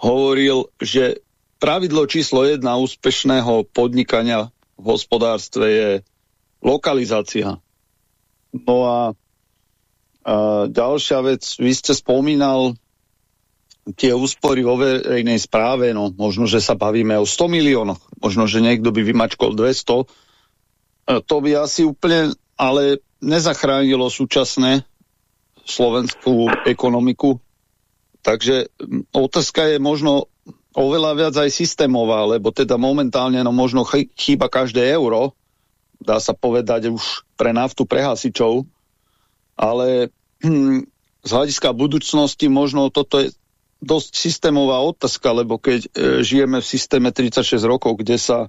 hovoril, že pravidlo číslo jedna úspešného podnikania v hospodárstve je lokalizácia. No a, a ďalšia vec, vy ste spomínal tie úspory vo verejnej správe, no možno, že sa bavíme o 100 miliónoch, možno, že niekto by vymačkol 200, e, to by asi úplne, ale nezachránilo súčasné slovenskú ekonomiku. Takže otázka je možno oveľa viac aj systémová, lebo teda momentálne no možno chýba každé euro, dá sa povedať už pre naftu, pre hasičov, ale hm, z hľadiska budúcnosti možno toto je dosť systémová otázka, lebo keď e, žijeme v systéme 36 rokov, kde sa e,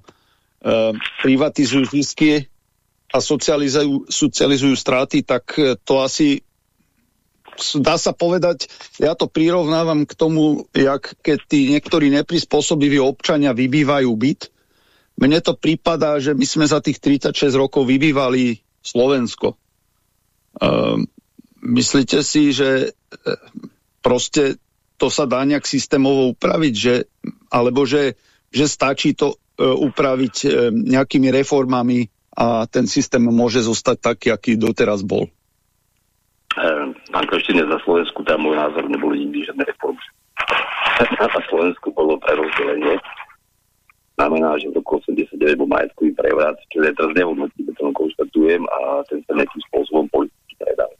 privatizujú zisky a socializujú, socializujú straty, tak e, to asi dá sa povedať, ja to prirovnávam k tomu, jak keď tí niektorí neprispôsobiví občania vybývajú byt. Mne to prípada, že my sme za tých 36 rokov vybývali Slovensko. E, myslíte si, že e, proste to sa dá nejak systémovo upraviť, že, alebo že, že stačí to e, upraviť e, nejakými reformami a ten systém môže zostať taký, aký doteraz bol. Pán Krštine, za Slovensku tam môj názor neboli nikdy žiadne reformy. Na Slovensku bolo prerozdelenie. Znamená, že v roku 89 bol majetkový prevrat, čo je teraz nehodnotím, to konštatujem a ten sa nejakým spôsobom politicky predal.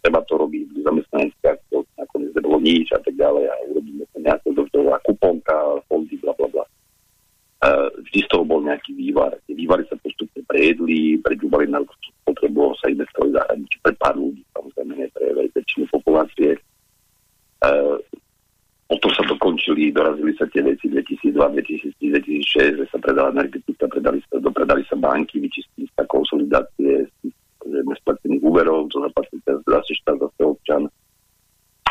Treba to robiť, zamestnanecké akcie nakoniec nebolo nič a tak ďalej a urobíme to nejaké a kuponka, fondy, bla bla bla. Uh, vždy z toho bol nejaký vývar. Tie vývary sa postupne prejedli, preďubali na potrebu sa investovať zahraničí pre pár ľudí, samozrejme nie pre väčšinu populácie. Uh, potom sa dokončili, dorazili sa tie veci 2002, 2003, 2006, že sa predala energetika, predali sa, dopredali sa banky, vyčistili sa konsolidácie z nesplatených úverov, to zaplatili zase štát, zase občan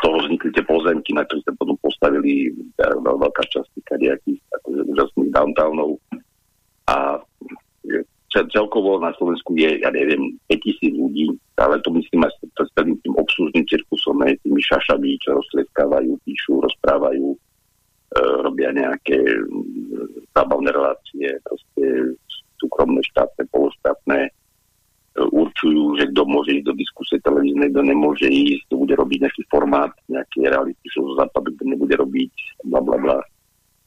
toho vznikli tie pozemky, na ktorých sa potom postavili veľká časť kadejakých akože úžasných downtownov. A celkovo na Slovensku je, ja neviem, 5000 ľudí, ale to myslím aj s celým tým obslužným cirkusom, aj tými šašami, čo rozslieskávajú, píšu, rozprávajú, e, robia nejaké e, zábavné relácie, proste súkromné, štátne, pološtátne, určujú, že kto môže ísť do diskusie televíznej, kto nemôže ísť, kto bude robiť nejaký formát, nejaké reality show zo západu, kto nebude robiť, bla bla bla.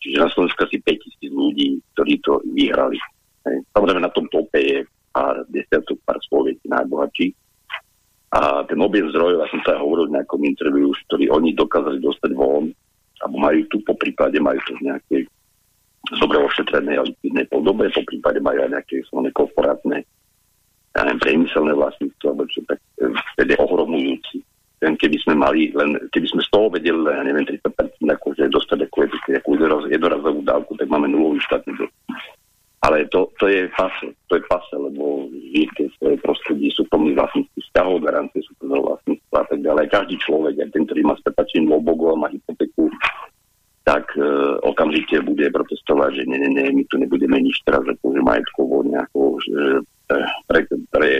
Čiže na Slovensku asi 5000 ľudí, ktorí to vyhrali. Hej. Samozrejme na tom tope je pár desiatok, pár sloviek najbohatší. A ten objem zdrojov, ja som sa hovoril v nejakom interviu, ktorí oni dokázali dostať von, alebo majú tu po prípade, majú to v nejakej dobre ošetrenej a likvidnej podobe, po prípade majú aj nejaké svojné korporátne ja neviem, priemyselné vlastníctvo, alebo čo tak vtedy ohromujúci. Ten, keby sme mali len, keby sme z toho vedeli, ja neviem, 30% akože dostať ako, ako jednorazovú dávku, tak máme nulový štátny dlh. Ale to, to je pase, to je pase, lebo žijete svoje prostredí, sú plný vlastníctví vzťahov, garancie sú plné vlastníctva a tak ďalej. Každý človek, aj ten, ktorý má s prepačením obogu a má hypotéku, tak e, okamžite bude protestovať, že nie, nie, nie, my tu nebudeme nič teraz akože majetkovo nejako, že pre, pre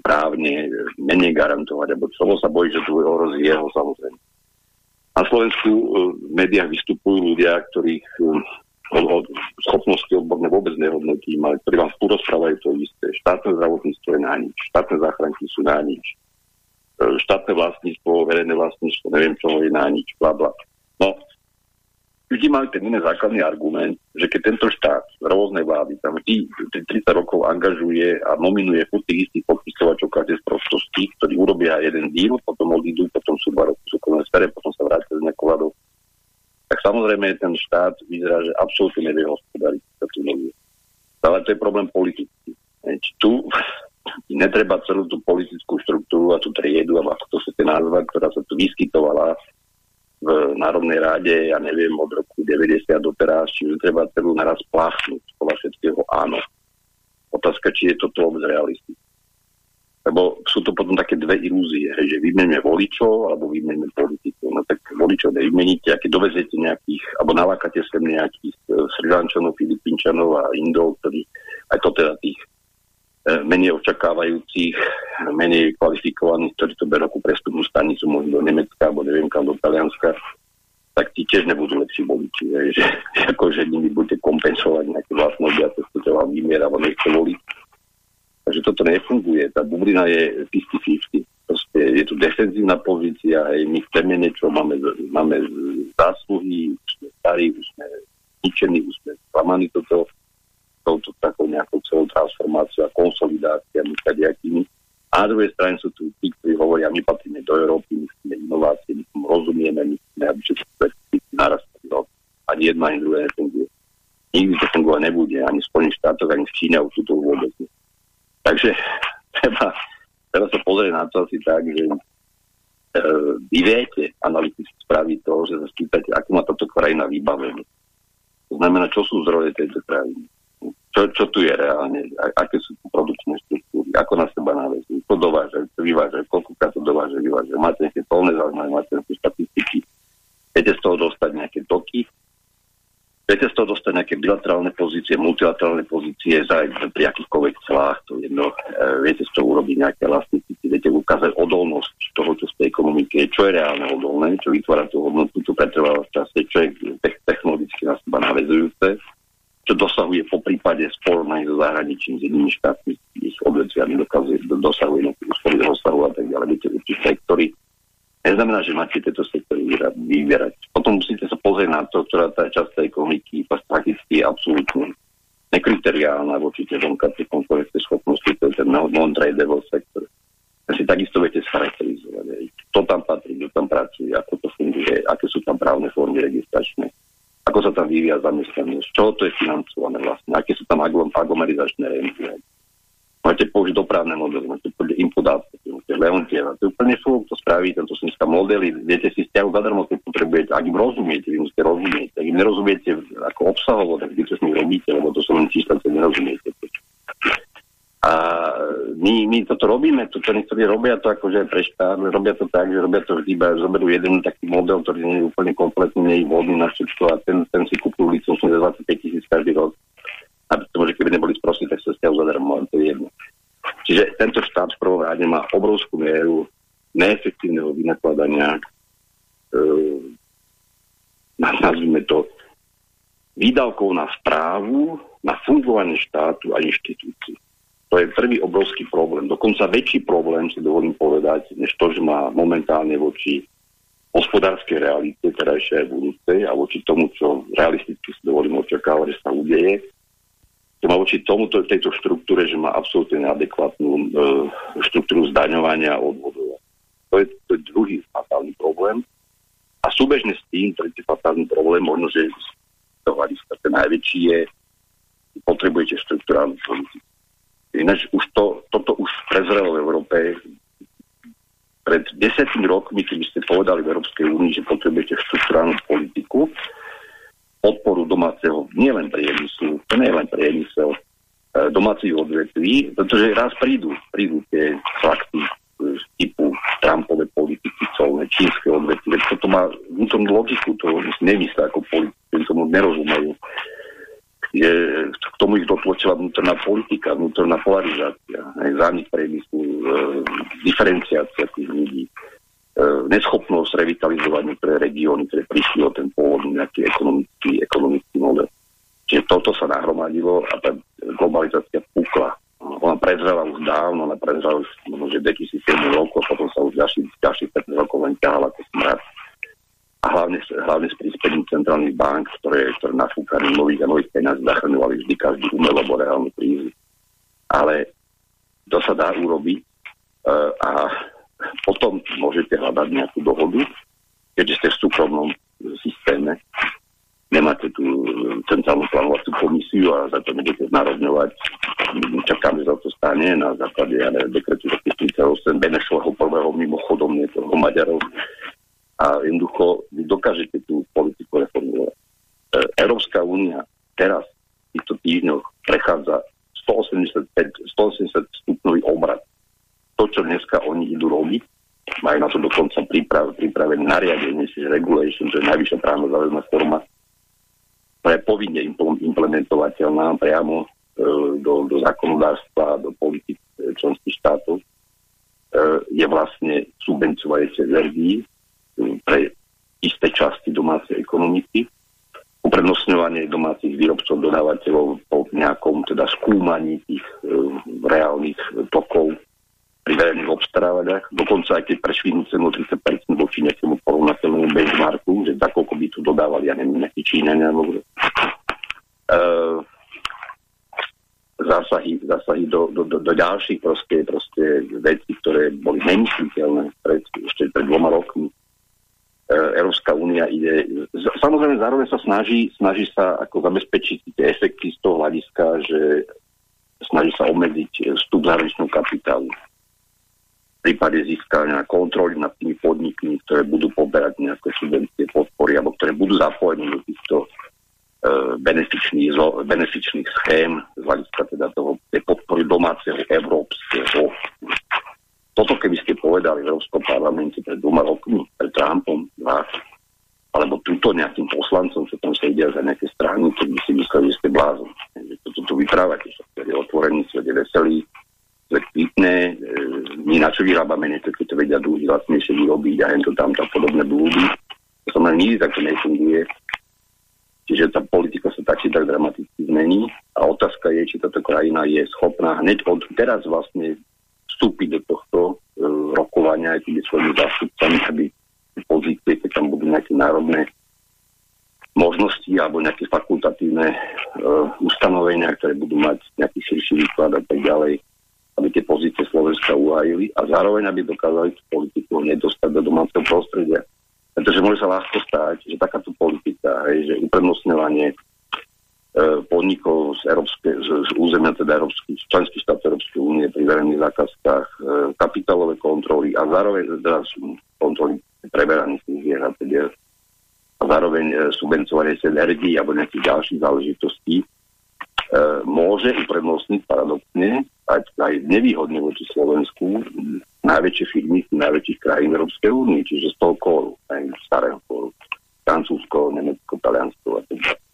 právne menej garantovať, alebo celé sa bojí, že tu ohrozí jeho samozrejme. Na Slovensku e, v médiách vystupujú ľudia, ktorých e, od schopnosti odborne vôbec nehodnotím, ale ktorí vám tu rozprávajú to isté. Štátne zdravotníctvo je na nič, štátne záchranky sú na nič, e, štátne vlastníctvo, verejné vlastníctvo, neviem čo je na nič, bla bla. No, iný základný argument, že keď tento štát rôznej vlády tam vždy 30 rokov angažuje a nominuje furt tých istých podpisovačov každej z prostosti, ktorí urobia jeden díl, potom odídu, potom sú dva roky súkromné sfere, potom sa vrátia z nejakou tak samozrejme ten štát vyzerá, že absolútne nevie takú novú. Ale to je problém politický. Či tu netreba celú tú politickú štruktúru a tú triedu, alebo ako to chcete nazvať, ktorá sa tu vyskytovala v Národnej ráde, ja neviem, od roku 90 do teraz, čiže treba celú naraz pláchnuť podľa všetkého áno. Otázka, či je toto vôbec realistické. Lebo sú to potom také dve ilúzie, hej, že vymeníme voličov alebo vymeníme politikov. No tak voličov nevymeníte, aké dovezete nejakých, alebo nalákate sem nejakých e, Srilančanov, Filipínčanov a Indov, ktorí aj to teda tých menej očakávajúcich, menej kvalifikovaných, ktorí to berú ako prestupnú stanicu, možno do Nemecka, alebo neviem kam, do Talianska, tak tí tiež nebudú lepší voliči. Že, že akože nimi budete kompensovať nejaké vlastné obyvateľstvo, čo vám vymiera, vám nechce voliť. Takže toto nefunguje. Tá bublina je 50-50. Proste je tu defenzívna pozícia, aj my chceme niečo, máme, máme zásluhy, už sme starí, už sme zničení, už sme sklamaní toto, touto takou nejakou celou transformáciou a konsolidáciami, kadejakými. A na druhej strane sú tu tí, ktorí hovoria, my patríme do Európy, my chceme inovácie, my tomu rozumieme, my chceme, aby všetko narastali. No, ani jedna, ani druhé nefunguje. Nikdy to fungovať nebude, ani v Spojených štátoch, ani v Číne, už to vôbec. Takže treba, treba sa pozrieť na to asi tak, že e, vy viete analyticky spraviť to, že sa spýtate, ako má táto krajina vybavenú. To znamená, čo sú zdroje tejto krajiny čo, čo tu je reálne, aké sú tu produkčné štruktúry, ako na seba návezujú, to dovážajú, to vyvážajú, koľkokrát to dovážajú, vyvážajú. Máte nejaké polné zaujímavé, máte nejaké štatistiky, viete z toho dostať nejaké toky, viete z toho dostať nejaké bilaterálne pozície, multilaterálne pozície za pri akýchkoľvek celách, to jedno, e, viete z toho urobiť nejaké elasticity, viete ukázať odolnosť toho, čo z tej ekonomiky je, čo je reálne odolné, čo vytvára tú hodnotu, čo pretrváva v čase, čo je technologicky na seba navezujúce čo dosahuje po prípade spornej so zahraničím s inými štátmi, ich odvetviami dosahuje nejaký úspory rozsahu a tak ďalej. Viete, určite sektory. Neznamená, že máte tieto sektory vyberať. Potom musíte sa pozrieť na to, ktorá tá časť tej ekonomiky prakticky je absolútne nekriteriálna voči tie vonkacie konkurencie schopnosti, to je ten non-tradable sektor. A si takisto viete scharakterizovať. Kto tam patrí, kto tam pracuje, ako to funguje, aké sú tam právne formy registračné ako sa tam vyvíja zamestnanosť, čo to je financované vlastne, aké sú tam aglomerizačné renty. Máte použiť dopravné modely, máte použiť impodácie, máte Leontieva. To je úplne sú, to spraví, tento sú dneska modely, viete si stiahu zadarmo, keď potrebujete, ak im rozumiete, vy musíte rozumieť, ak im nerozumiete ako obsahovo, tak vy to s nimi robíte, lebo to sú len čísla, nerozumiete. A my, my toto robíme, toto niektorí robia to akože pre štát, robia to tak, že robia to vždy iba, zoberú jeden taký model, ktorý nie je úplne kompletný, nie je vhodný na všetko a ten, ten si kúpujú licencu za 25 tisíc každý rok. A to môže, keby neboli sprostí, tak sa stiaľ zadarmo, to je jedno. Čiže tento štát v prvom rade má obrovskú mieru neefektívneho vynakladania, e, nazvime to, výdavkov na správu, na fungovanie štátu a inštitúcií. To je prvý obrovský problém. Dokonca väčší problém, si dovolím povedať, než to, že má momentálne voči hospodárskej realite, terajšej aj budúcej a voči tomu, čo realisticky si dovolím očakávať, že sa udeje, to má voči tomuto, tejto štruktúre, že má absolútne neadekvátnu e, štruktúru zdaňovania a odvodov. To je, to je druhý fatálny problém. A súbežne s tým, tretí fatálny problém, možno, že toho hľadiska ten najväčší je, potrebujete štruktúrálnu politiku. Ináč už to, toto už prezrelo v Európe pred desetými rokmi, keby ste povedali v Európskej únii, že potrebujete štruktúrálnu politiku, podporu domáceho, nielen priemyslu, to nie je len priemysel, e, domácich odvetví, pretože raz prídu, prídu tie fakty typu Trumpové politiky, colné, čínske odvetvie. Toto má vnútornú logiku, to nemyslia ako politici, tomu nerozumejú je, k tomu ich dotločila vnútorná politika, vnútorná polarizácia, aj zánik priemyslu, e, diferenciácia tých ľudí, e, neschopnosť revitalizovať niektoré regióny, ktoré prišli o ten pôvodný nejaký ekonomický, ekonomický model. Čiže toto sa nahromadilo a tá globalizácia pukla. Ona prezrela už dávno, ona prezrela už možno, že 2007 roku a potom sa už ďalších, ďalších 15 rokov len ťahala ako smrad a hlavne, hlavne s príspením centrálnych bank, ktoré, ktoré nafúkali nových a nových peniazí zachrňovali vždy každý umel alebo reálnu krízu. Ale to sa dá urobiť uh, a potom môžete hľadať nejakú dohodu, keďže ste v súkromnom systéme, nemáte tú centrálnu plánovaciu komisiu a za to nebudete znárodňovať. Čakáme, že to stane na základe ja dekretu 38 Benešovho prvého mimochodom, nie toho Maďarov, a jednoducho dokážete tú politiku reformovať. E, Európska únia teraz v týchto týždňoch prechádza 185, 180 stupňový obrad. To, čo dneska oni idú robiť, majú na to dokonca príprav, pripravené nariadenie, čiže regulation, že je najvyššia právna záväzná forma, ktorá je povinne implementovateľná priamo do, do zákonodárstva, do politik členských štátov, je vlastne subvencovanie energií pre isté časti domácej ekonomiky, uprednostňovanie domácich výrobcov, dodávateľov po nejakom teda skúmaní tých e, reálnych tokov pri verejných obstarávaniach, dokonca aj keď prešvinú cenu 30% voči nejakému porovnateľnému benchmarku, že za koľko by tu dodávali, ja neviem, nejakí Číňania, e, zásahy, zásahy do, do, do, do ďalších proste, proste veci, ktoré boli nemysliteľné pred, ešte pred dvoma rokmi. E, Európska únia ide... Samozrejme, zároveň sa snaží, snaží sa ako zabezpečiť tie efekty z toho hľadiska, že snaží sa obmedziť vstup zahraničného kapitálu. V prípade získania kontroly nad tými podnikmi, ktoré budú poberať nejaké subvencie, podpory, alebo ktoré budú zapojené do týchto uh, benefičných, benefičných schém z hľadiska teda toho, tej podpory domáceho európskeho toto keby ste povedali v Európskom parlamente pred dvoma rokmi, pred Trumpom, dva, alebo túto nejakým poslancom, čo tam sedia za nejaké strany, keď by si mysleli, že ste blázon. Že toto tu vyprávate, že je otvorený, svet je veselý, svet kvitne, e, my na čo vyrábame niečo, keď to vedia druhý vlastnejšie vyrobiť a jen to tam tá podobné blúdy. To len nikdy takto nefunguje. Čiže tá politika sa tak či tak dramaticky zmení a otázka je, či táto krajina je schopná hneď od teraz vlastne vstúpiť do tohto e, rokovania aj tými svojimi zástupcami, aby pozície, keď tam budú nejaké národné možnosti alebo nejaké fakultatívne e, ustanovenia, ktoré budú mať nejaký širší výklad a tak ďalej, aby tie pozície Slovenska uhájili a zároveň, aby dokázali tú politiku nedostať do domáceho prostredia. Pretože môže sa ľahko stať, že takáto politika, hej, že uprednostňovanie podnikov z, Európske, z, z územia teda Európskych, členských štátov Európskej únie pri verejných zákazkách, e, kapitálové kontroly a zároveň teda sú kontroly preberaných služieb a a zároveň e, subvencovanie energii alebo nejakých ďalších záležitostí e, môže uprednostniť paradoxne aj, aj nevýhodne voči Slovensku najväčšie firmy najväčších krajín Európskej únie, čiže z toho kóru, aj starého kóru. Francúzsko, Nemecko, Taliansko a tak ďalej.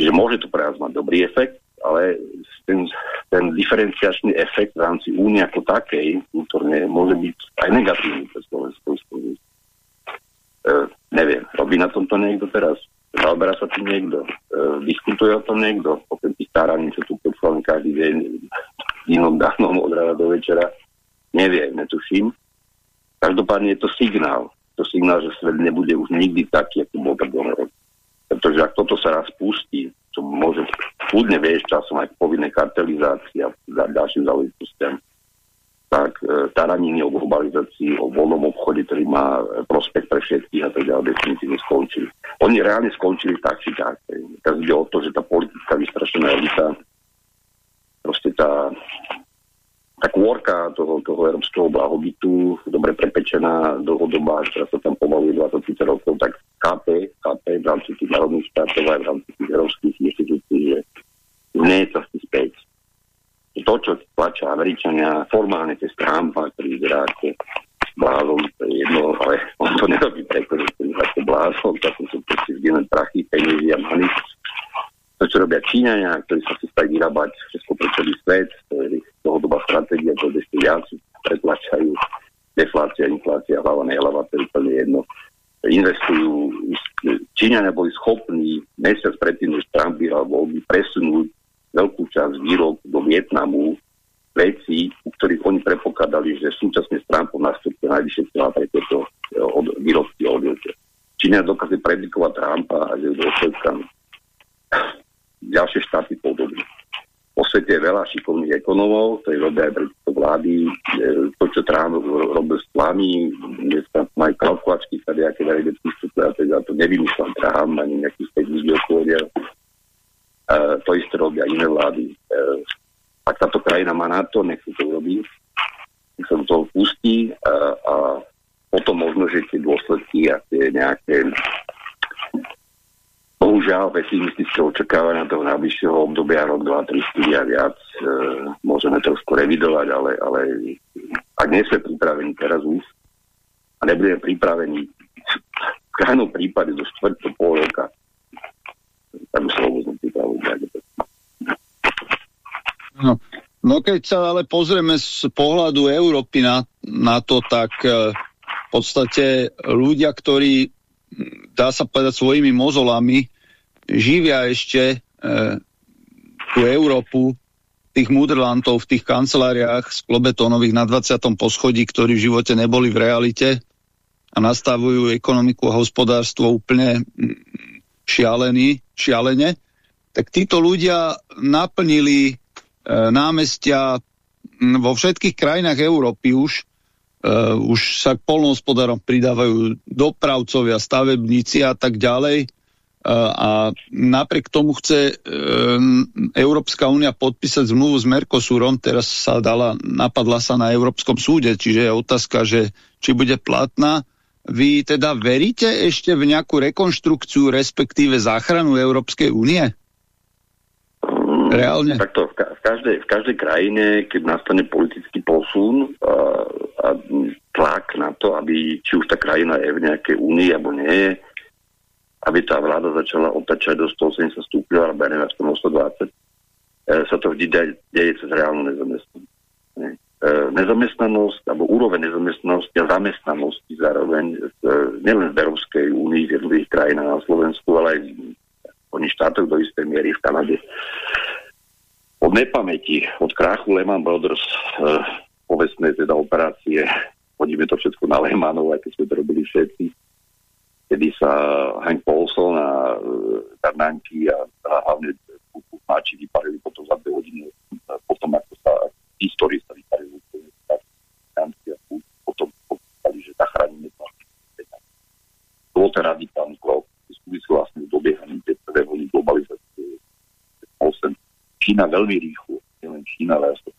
Čiže môže to pre nás mať dobrý efekt, ale ten, ten diferenciačný efekt v rámci únie ako takej vnútorne môže byť aj negatívny pre Slovensku. E, neviem, robí na tomto niekto teraz? Zaoberá sa tým niekto? E, diskutuje o tom niekto? Okrem tých staráni, čo tu počúvame každý deň inom dánom od rána do večera. Neviem, netuším. Každopádne je to signál. To signál, že svet nebude už nikdy taký, ako bol tak rok. Pretože ak toto sa raz pustí, čo môže kľudne viesť časom aj k povinnej kartelizácii a ďalším záležitostiam, tak e, taraniny o globalizácii, o voľnom obchode, ktorý má e, prospekt pre všetkých a tak ďalej, definitívne skončili. Oni reálne skončili tak či tak. Teraz ide o to, že tá politická vystrašená elita, proste tá tá kôrka toho, toho európskeho blahobytu, dobre prepečená dlhodobá, ktorá sa tam pomaluje 20 rokov, tak KP, KP v rámci tých národných štátov aj v rámci tých európskych inštitúcií, že nie je cesty späť. To, čo tlačia Američania, formálne cez Trumpa, ktorý vyzerá ako blázon, to je jedno, ale on to nerobí preto, že to je ako blázon, tak sú proste prachy, peniazy a mani to, čo robia Číňania, ktorí sa chystali vyrábať všetko pre celý svet, to je dlhodobá stratégia, to ešte viac pretlačajú deflácia, inflácia, hlava nehlava, to je úplne jedno. Investujú, Číňania boli schopní mesiac predtým, než Trump vyhral voľby, presunúť veľkú časť výrob do Vietnamu veci, u ktorých oni prepokladali, že súčasne s Trumpom nastúpia najvyššie cena pre tieto eh, od, výrobky odvietia. Číňania dokázali predikovať Trumpa že dôsledkami ďalšie štáty podobne. Po svete je veľa šikovných ekonomov, ktorí robia aj pre vlády. E, to, čo Trump robil s plami, dneska majú kalkulačky, tady aké verejné prístupy a teda to nevymýšľam Trump, ani nejakých 5 ľudí okolo Uh, to isté robia iné vlády. Uh, ak táto krajina má na to, nech sa to urobí, nech sa do toho pustí uh, a potom možno, že tie dôsledky a tie nejaké Bohužiaľ, pesimistické očakávania toho najbližšieho obdobia rok, 2, 3, 4 a viac e, môžeme trošku revidovať, ale, ale ak nie sme pripravení teraz už a nebudeme pripravení v krajnom prípade do 4. pol roka, tak sa vôbec nepripravujú. No, no keď sa ale pozrieme z pohľadu Európy na, na to, tak e, v podstate ľudia, ktorí, dá sa povedať, svojimi mozolami živia ešte e, tú Európu, tých múdrlantov v tých kanceláriách z klobetónových na 20. poschodí, ktorí v živote neboli v realite a nastavujú ekonomiku a hospodárstvo úplne šialený, šialene, tak títo ľudia naplnili e, námestia vo všetkých krajinách Európy už, e, už sa k polnohospodárom pridávajú dopravcovia, stavebníci a tak ďalej a napriek tomu chce e, Európska únia podpísať zmluvu s Mercosurom, teraz sa dala, napadla sa na Európskom súde, čiže je otázka, že či bude platná. Vy teda veríte ešte v nejakú rekonštrukciu, respektíve záchranu Európskej únie? Reálne? Takto, v, ka v, každej, v každej krajine, keď nastane politický posun a, a tlak na to, aby či už tá krajina je v nejakej únii alebo nie je, aby tá vláda začala otačať do 180 stupňov, alebo ja neviem, 120, e, sa to vždy deje, deje cez reálnu nezamestnanosť. Ne? E, nezamestnanosť, alebo úroveň nezamestnanosti a zamestnanosti zároveň e, nielen v Európskej únii, v jednotlivých krajinách na Slovensku, ale aj oni štátoch do istej miery v Kanade. Od nepamäti, od krachu Lehman Brothers, e, povestné teda operácie, hodíme to všetko na Lehmanov, aj keď sme to robili všetci, kedy sa Hank Paulson a Karnanky a, a hlavne máči vyparili potom za dve hodiny potom ako sa v histórii sa vyparili potom povedali, že zachránime to. To radikálny krok, súvisí vlastne dobiehaním tej prvé vojny globalizácie. 8. Čína veľmi rýchlo, nielen Čína, ale aj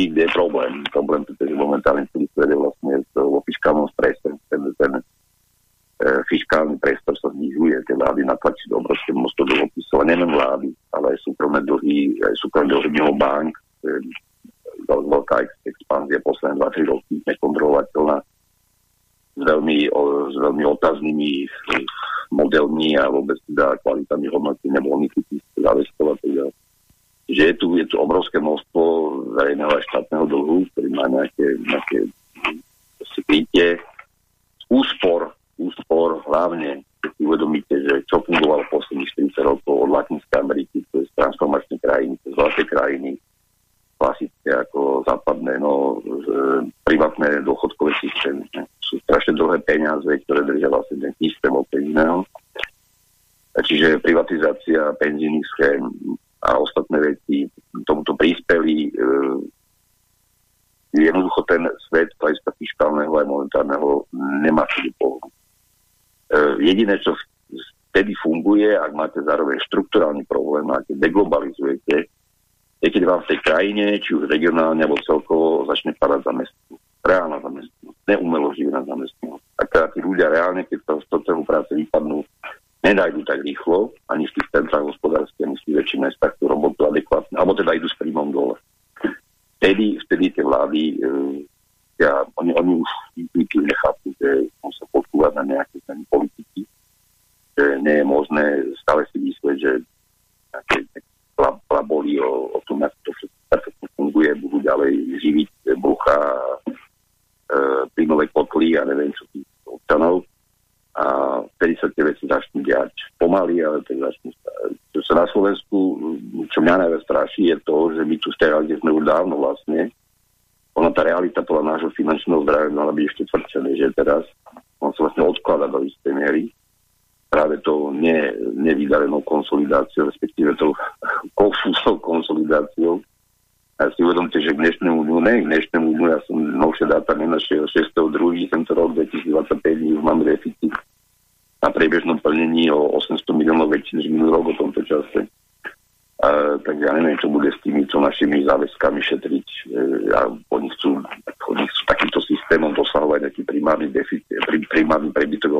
league. They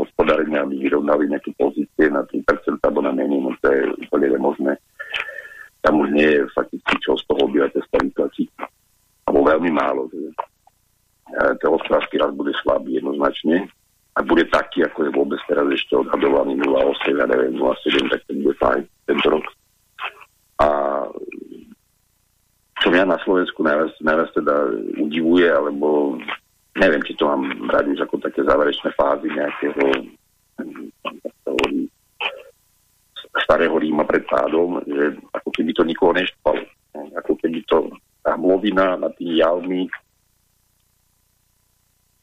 hospodárenia, aby vyrovnali nejaké pozície na 3% alebo na menej, no to je úplne nemožné. Tam už nie je fakticky čo z toho obyvateľstva vyplatiť. Alebo veľmi málo. E, ten hospodársky rast bude slabý jednoznačne a bude taký, ako je vôbec teraz ešte odhadovaný 0,8, ja neviem, 0,7, tak to bude fajn tento rok. A čo mňa na Slovensku najviac, najviac teda udivuje, alebo neviem, či to mám brať už ako také záverečné fázy nejakého starého Ríma pred pádom, že ako keby to nikoho neštvalo. Ako keby to tá mlovina na tými javmi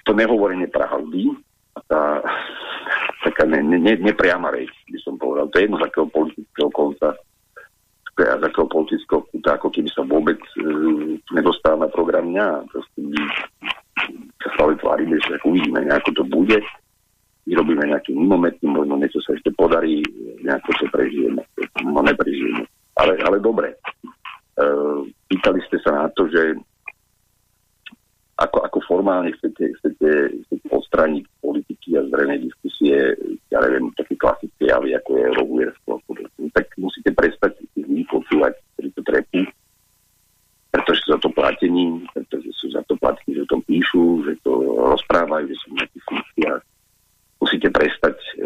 to nehovorenie pravdy a tá taká ne, ne, nepriama reč, by som povedal. To je jedno z takého politického konca z takého politického kúta, ako keby sa vôbec e, nedostal na program dňa. Sa stále tvárime, že uvidíme, ako to bude. Vyrobíme nejaký mimometný, možno niečo sa ešte podarí, nejako to prežijeme. No neprežijeme. Ale, ale dobre. E, pýtali ste sa na to, že ako, ako formálne chcete, chcete, chcete odstrániť politiky a zrejme diskusie, ja neviem, také klasické javy, ako je Roguerstvo, tak musíte prestať počúvať, ktorí to trepú, pretože sú za to platení, pretože sú za to platení, že to píšu, že to rozprávajú, že sú nejakých funkciách. Musíte prestať, e,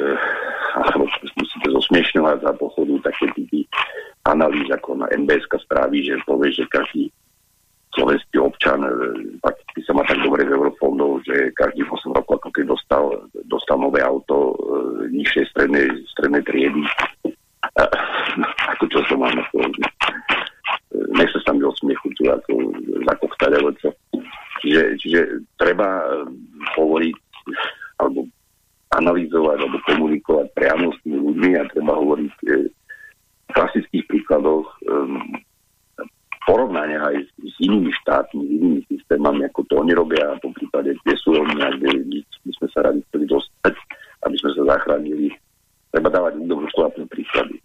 alebo musíte zosmiešňovať za pochodu také typy analýz, ako na MBS spraví, že povie, že každý slovenský občan fakticky sa má tak dobre z eurofondov, že každý 8 rokov ako keď dostal, dostal nové auto e, nižšej strednej, strednej triedy ako čo som mám na. Nechce sa mi o smiechu tu ako zakochtať, alebo čo. Čiže, čiže treba hovoriť alebo analyzovať alebo komunikovať priamo s tými ľuďmi a treba hovoriť e, v klasických príkladoch um, porovnania aj s, s inými štátmi, s inými systémami, ako to oni robia, po prípade, kde sú oni a kde by sme sa radi chceli dostať, aby sme sa zachránili treba dávať ľuďom školátne príklady.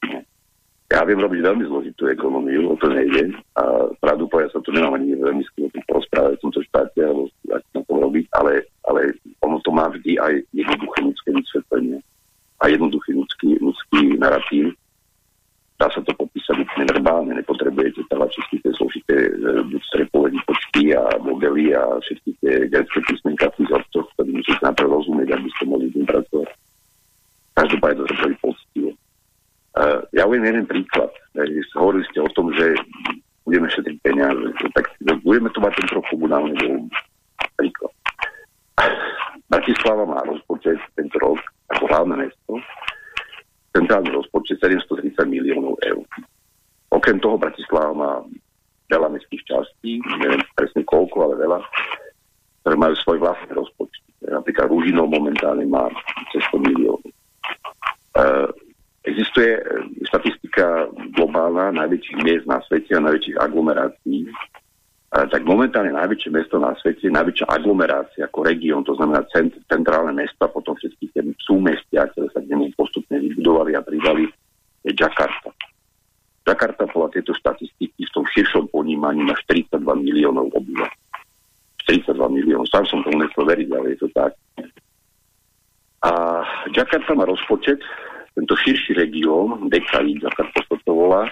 Ja viem robiť veľmi zložitú ekonómiu, o to nejde. A pravdu povedať sa to nemám ani veľmi skôr porozprávať v tomto štáte, alebo ako na tom robiť, ale, ale ono to má vždy aj jednoduché ľudské vysvetlenie a jednoduchý ľudský, ľudský narratív. Dá sa to popísať úplne verbálne, nepotrebujete stavať všetky tie zložité e, strepové výpočty a modely a všetky tie grecké písmenka v vzorcoch, ktoré musíte najprv rozumieť, aby ste mohli tým pracovať každopádne to robili poctivo. Ja uviem jeden príklad. Hovorili ste o tom, že budeme šetriť peniaze. Tak budeme to mať ten trochu voľbu. Príklad. Bratislava má rozpočet tento rok ako hlavné mesto. Centrálny rozpočet 730 miliónov eur. Okrem toho Bratislava má veľa mestských častí, neviem presne koľko, ale veľa, ktoré majú svoj vlastný rozpočet. Napríklad Rúžinov momentálne má 100 miliónov. Uh, existuje e, statistika globálna najväčších miest na svete a najväčších aglomerácií. Tak momentálne najväčšie mesto na svete, najväčšia aglomerácia ako región, to znamená cent, centrálne mesto a potom všetky tie súmestia, ktoré sa k nemu postupne vybudovali a pridali, je Jakarta. Jakarta podľa tieto štatistiky v tom širšom ponímaní má 42 miliónov obyvateľov. 42 miliónov. Sám som tomu nechcel veriť, ale je to tak. A Jakarta má rozpočet, tento širší región, DKI, Jakarta sa to volá,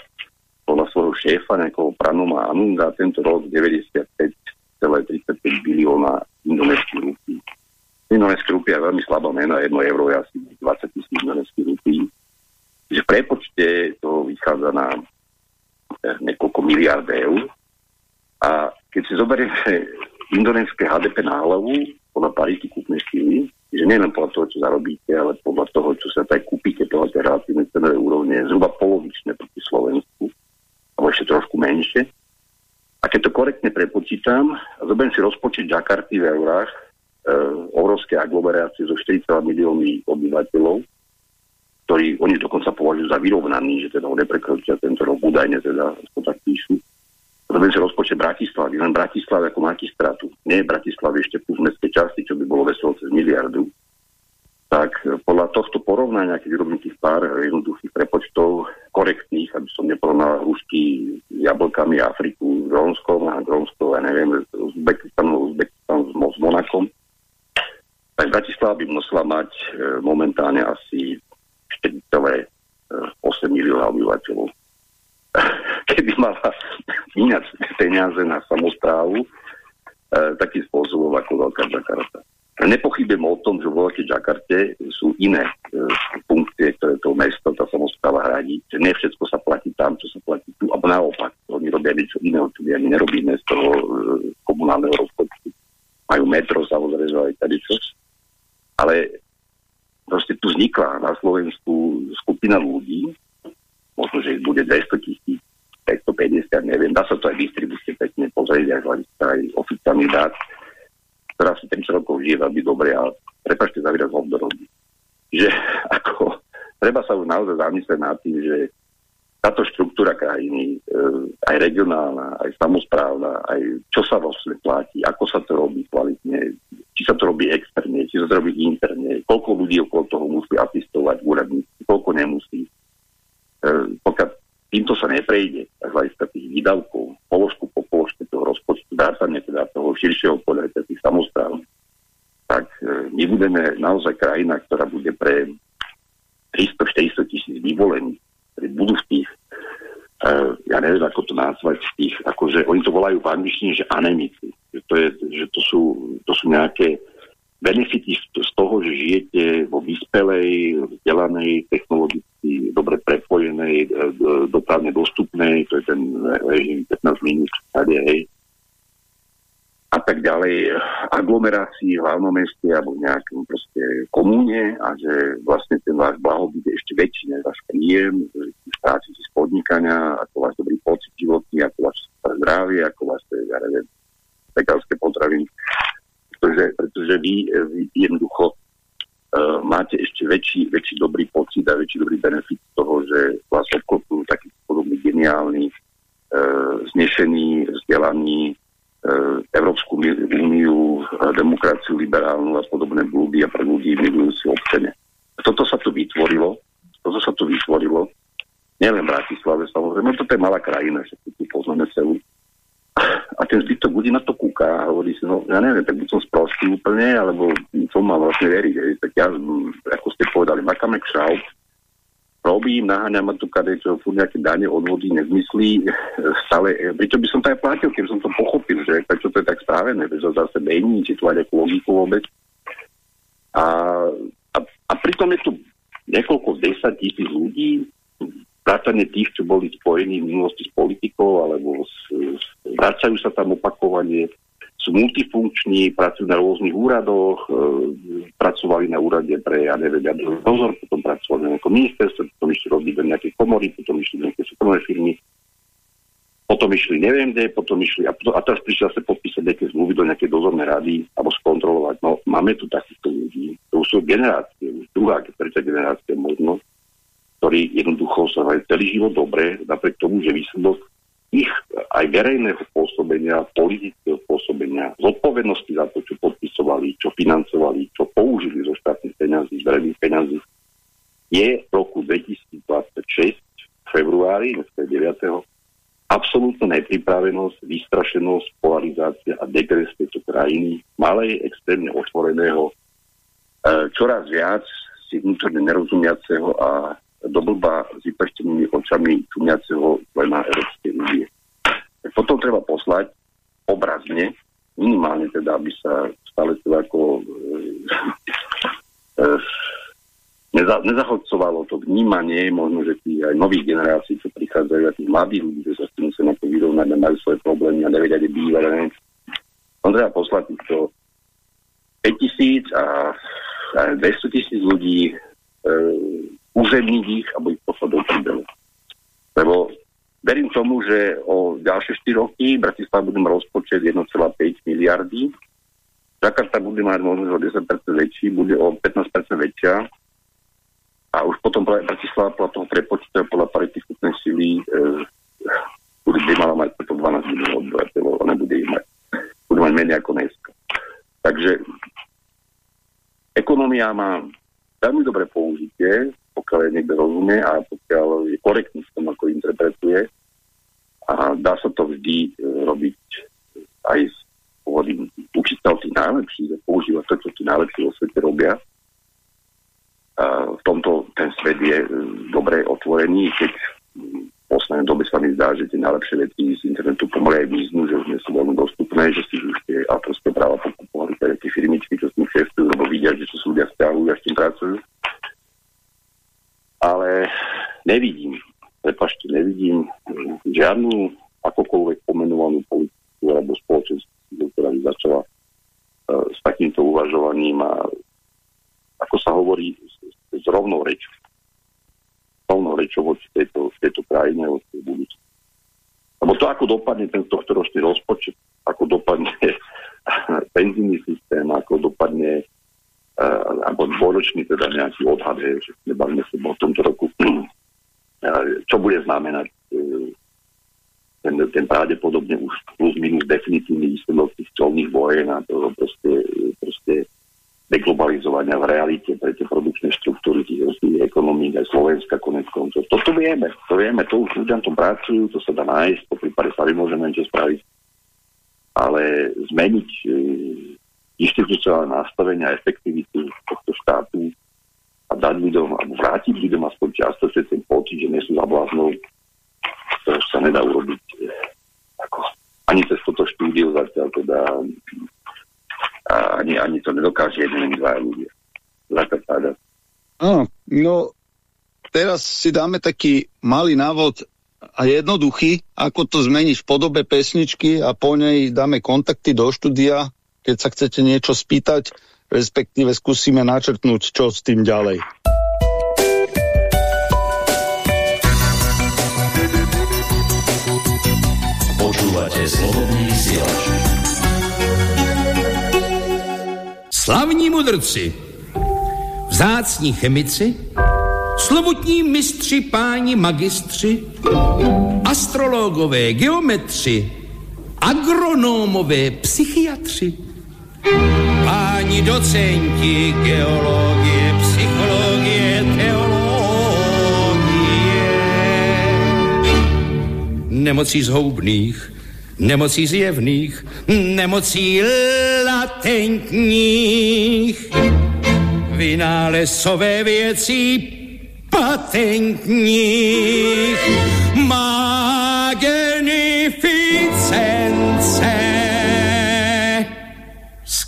podľa svojho šéfa, nejakého Pranoma Anunga, tento rok 95,35 bilióna indonéskych rupí. Indonéské rupí je veľmi slabá mena, 1 euro je asi 20 tisíc indonéskych rupí. Čiže v prepočte to vychádza na eh, niekoľko miliard eur. A keď si zoberieme indonéske HDP na hlavu podľa parity kúpnej síly, že nielen podľa toho, čo zarobíte, ale podľa toho, čo sa tak kúpite, podľa tej relatívnej cenovej úrovne, zhruba polovičné proti Slovensku, alebo ešte trošku menšie. A keď to korektne prepočítam, zoberiem si rozpočet Jakarty v eurách, e, obrovské aglomerácie so 40 miliónmi obyvateľov, ktorý oni dokonca považujú za vyrovnaný, že teda ho neprekročia tento rok údajne, teda to tak píšu. Si rozpočet Bratislavy, len Bratislava ako magistrátu. Nie Bratislavy ešte plus mestskej časti, čo by bolo veselo cez miliardu. Tak podľa tohto porovnania, keď robím tých pár jednoduchých prepočtov, korektných, aby som neporovnal hrušky s jablkami Afriku, Grónskom a Grónskou, ja neviem, Uzbekistanom, Uzbekistanom s Monakom, tak Bratislava by musela mať e, momentálne asi 4,8 milióna obyvateľov. Keby mala míňať peniaze na samozprávu e, takým spôsobom ako Veľká Jakarta. Nepochybujem o tom, že vo Veľkej Jakarte sú iné e, funkcie, ktoré to mesto, tá samozpráva hradí. Ne všetko sa platí tam, čo sa platí tu, alebo naopak. Oni robia niečo iného, čo my ani nerobíme z toho e, komunálneho rozpočtu. Majú metro, samozrejme, aj tady čo. Ale proste tu vznikla na Slovensku skupina ľudí, možno, že ich bude 200 tisíc, 550, neviem, dá sa to aj distribúcie pekne pozrieť, aj hľadiska aj oficiálnych dát, ktorá si 30 rokov žije veľmi dobre a prepašte za výraz obdorodí. Že ako, treba sa už naozaj zamyslieť nad tým, že táto štruktúra krajiny, e, aj regionálna, aj samozprávna, aj čo sa vlastne platí, ako sa to robí kvalitne, či sa to robí externe, či sa to robí interne, koľko ľudí okolo toho musí asistovať úradníci, koľko nemusí. E, pokiaľ týmto sa neprejde, z hľadiska tých výdavkov, položku po položke toho rozpočtu, vrátane teda toho širšieho poľa tých samozpráv, tak e, my budeme naozaj krajina, ktorá bude pre 300-400 tisíc vyvolených ktorí budú v tých, uh, ja neviem, ako to nazvať, v tých, akože oni to volajú v angličtine, že anemici. Že to, je, že to, sú, to sú nejaké benefity z toho, že žijete vo vyspelej, vzdelanej, technologicky dobre prepojenej, e, dopravne dostupnej, to je ten režim 15 minút, tady, hej, a tak ďalej, aglomerácii v hlavnom meste alebo v nejakom proste komúne a že vlastne ten váš blahobyt je ešte väčší než váš príjem, strácite z podnikania, ako váš dobrý pocit životný, ako váš zdravie, ako váš, ja neviem, pekárske potraviny. Pretože, pretože vy, vy jednoducho uh, máte ešte väčší, väčší dobrý pocit a väčší dobrý benefit z toho, že vás obklopujú taký podobný geniálny, uh, znešený, vzdelaný, E, Európsku úniu, demokraciu liberálnu a podobné blúdy a pre ľudí milujúci občane. Toto sa tu vytvorilo, toto sa tu vytvorilo, nielen v Bratislave samozrejme, toto je malá krajina, že tu poznáme celú. A ten zbytok ľudí na to kúka a hovorí si, no ja neviem, tak buď som sprostý úplne, alebo som mal vlastne veriť. Že? Tak ja, ako ste povedali, makáme kšau, robím, naháňam tu kadečo, furt nejaké dane, odvody, nezmyslí, stále, pričom by som to aj platil, keby som to pochopil, že prečo to je tak správené, že zase mení, či tu nejakú logiku vôbec. A, a, a pritom je tu niekoľko desať tisíc ľudí, vrátane tých, čo boli spojení v minulosti s politikou, alebo s, vracajú sa tam opakovanie, sú multifunkční, pracujú na rôznych úradoch, e, pracovali na úrade pre, ja neviem, jadrový dozor, potom pracovali na nejakom ministerstve, potom išli robiť do nejakej komory, potom išli do nejaké súkromné firmy, potom išli neviem kde, potom išli, a, a teraz prišli zase podpísať nejaké zmluvy do nejakej dozornej rady, alebo skontrolovať. No, máme tu takýchto ľudí, to sú generácie, už druhá, tretia generácia možno, ktorí jednoducho sa majú celý život dobre, napriek tomu, že výsledok ich aj verejného pôsobenia, politického pôsobenia, zodpovednosti za to, čo podpisovali, čo financovali, čo použili zo štátnych peňazí, z verejných peňazí, je v roku 2026 v februári, dneska je 9. absolútna nepripravenosť, vystrašenosť, polarizácia a degresie tejto krajiny, malej, extrémne otvoreného, e, čoraz viac si vnútorne nerozumiaceho a do blba s vypeštenými očami čumiaceho člena Európskej únie. Potom treba poslať obrazne, minimálne teda, aby sa stále teda ako e, neza, nezahodcovalo to vnímanie, možno, že tí aj nových generácií, čo prichádzajú, a tých mladých ľudí, že sa s tým musia na to vyrovnať a majú svoje problémy a nevedia, kde bývať. On treba poslať týchto 5000 a, a 200 tisíc ľudí e, uzemniť ich a ich poslať do prídelu. Lebo verím tomu, že o ďalšie 4 roky Bratislava bude mať rozpočet 1,5 miliardy, Jakarta bude mať možno o 10% väčší, bude o 15% väčšia a už potom Bratislava podľa toho prepočíta podľa parity kúpnej síly e, by mala mať preto 12 miliónov obyvateľov a nebude ich mať. Budú mať menej ako dneska. Takže ekonomia má veľmi dobré použitie, pokiaľ je niekto rozumie a pokiaľ je korektný v tom, ako interpretuje. A dá sa to vždy e, robiť aj s hovorím, učiť sa od tých najlepších a používať to, čo tí najlepší vo svete robia v tomto ten svet je e, dobre otvorený, keď v poslednej dobe sa mi zdá, že tie najlepšie veci z internetu pomaly aj význú, že už nie sú veľmi dostupné, že si už tie autorské práva pokupovali pre tie firmičky, čo s tým cestujú, lebo vidia, že sú ľudia vzťahujú a s tým pracujú. Ale nevidím, prepašte, nevidím žiadnu akokoľvek pomenovanú politiku alebo spoločnosť, ktorá by začala uh, s takýmto uvažovaním a ako sa hovorí, s rovnou rečou. Rovnou rečou voči tejto, tejto krajine, voči budúcnosti. Lebo to, ako dopadne ten tohtoročný rozpočet, ako dopadne penzijný systém, ako dopadne alebo dvoročný teda nejaký odhad, že nebavíme sa o tomto roku, uh, čo bude znamenať uh, ten, ten pravdepodobne už plus minus definitívny výsledok tých colných vojen a to proste, proste deglobalizovania v realite pre tie produkčné štruktúry tých rozvíjých ekonomík, aj Slovenska konec koncov. Toto vieme, to vieme, to už ľudia tom pracujú, to sa dá nájsť, po prípade sa môžeme niečo spraviť. Ale zmeniť inštitucionálne nastavenia a efektivitu tohto štátu a dať ľuďom, alebo vrátiť ľuďom aspoň často ten pocit, že nie sú za bláznou, to sa nedá urobiť e, ako, ani cez toto štúdio zatiaľ teda a ani, ani to nedokáže jeden, dva ľudia. Áno, no teraz si dáme taký malý návod a jednoduchý, ako to zmeniť v podobe pesničky a po nej dáme kontakty do štúdia, keď sa chcete niečo spýtať, respektíve skúsime načrtnúť, čo s tým ďalej. Počúvate slobodný vysielač. Slavní mudrci, vzácní chemici, slovutní mistři, páni magistři, astrologové, geometři, agronómové, psychiatři, páni docenti, geologie, psychologie, teologie, nemocí zhoubných, nemocí zjevných, nemocí latentních, vynálezové věcí patentních, magnificence.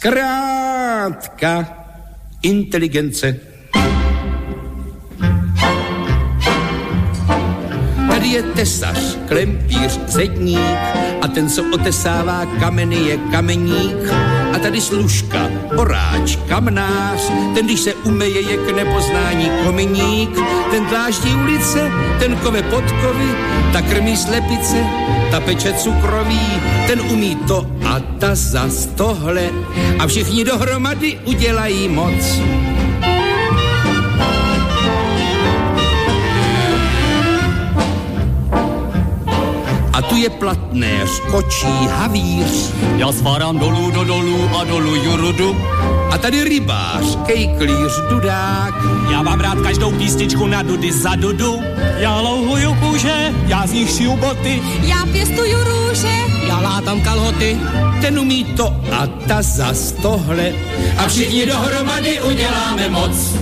Zkrátka inteligence. Tady je tesař, klempíř, zedník a ten, co otesává kameny, je kameník. A tady služka, oráč, kamnář, ten, když se umeje, je k nepoznání kominík. Ten dláždí ulice, ten kove podkovy, ta krmí slepice, ta peče cukroví, ten umí to a ta zas tohle. A všichni dohromady udělají moc. Tu je platnéř, kočí, havíř. Já svárám dolů do dolů a dolů jurudu. A tady rybář, kejklíř, dudák. Já mám rád každou písničku na dudy za dudu. Já louhuju kůže, já z nich šiju boty. Já pěstuju růže, já látám kalhoty. Ten umí to a ta zas tohle. A všichni dohromady uděláme moc.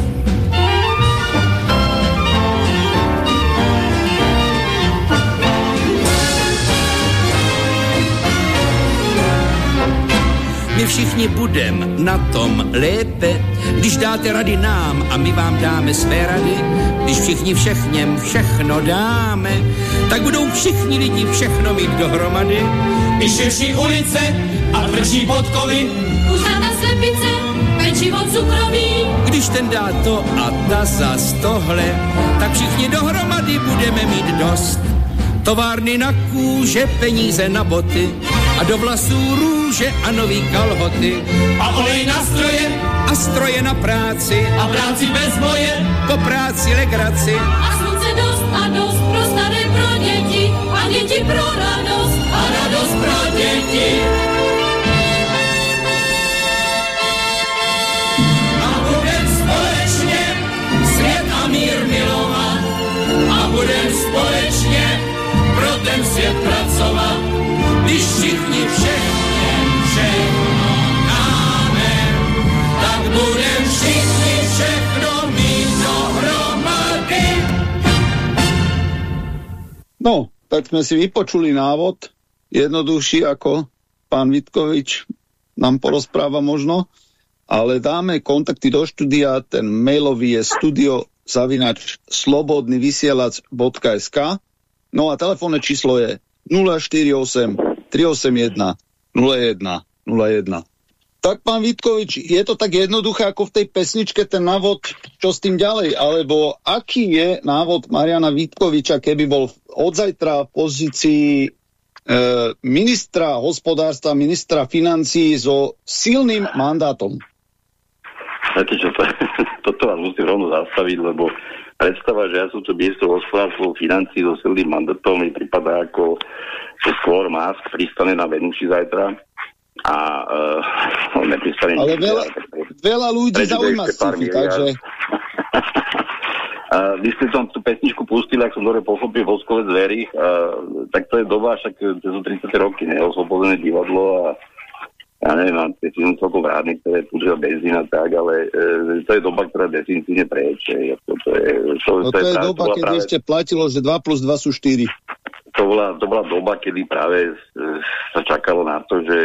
My všichni budem na tom lépe, když dáte rady nám a my vám dáme své rady. Když všichni všechněm všechno dáme, tak budou všichni lidi všechno mít dohromady. I širší ulice a tvrdší podkovy. Kuřata slepice, pečivo cukroví. Když ten dá to a ta zas tohle, tak všichni dohromady budeme mít dost. Továrny na kůže, peníze na boty, A do vlasů růže a nový kalhoty. A olej na stroje A stroje na práci. a práci bez boje. Po práci legraci. A slunce dost a dost pro staré, pro děti a děti pro radost a radost pro děti. A budem společně svět a mír milovat. A budem společně pro ten svět pracovat. Když všichni všechny všechno dáme, tak budem všichni všechno mít dohromady. No, tak sme si vypočuli návod, jednoduchší ako pán Vitkovič nám porozpráva možno, ale dáme kontakty do štúdia, ten mailový je studio zavinač slobodnyvysielac.sk no a telefónne číslo je 048 381 01 01. Tak pán Vitkovič, je to tak jednoduché ako v tej pesničke ten návod, čo s tým ďalej? Alebo aký je návod Mariana Vitkoviča, keby bol od zajtra v pozícii e, ministra hospodárstva, ministra financií so silným mandátom? Viete čo, to, toto vás musím rovno zastaviť, lebo predstava, že ja som to miesto hospodárstvo financí so silným mandatom mi prípada ako, skôr Musk pristane na Venuši zajtra a uh, nepristane Ale veľa, veľa ľudí zaujíma miliárd. takže A vy ste tam tú pesničku pustili, ak som dobre pochopil, Voskovec zvery, a, tak to je doba, však to sú 30 roky, ne, oslobodené divadlo a ja neviem, mám tie film celkom vrádny, ktoré používa benzín a tak, ale e, to je doba, ktorá definitívne preč. e, To, to, je, to, no to je práve- doba, keď práve- ešte platilo, že 2 plus 2 sú 4. to bola, to bola doba, kedy práve e, sa čakalo na to, že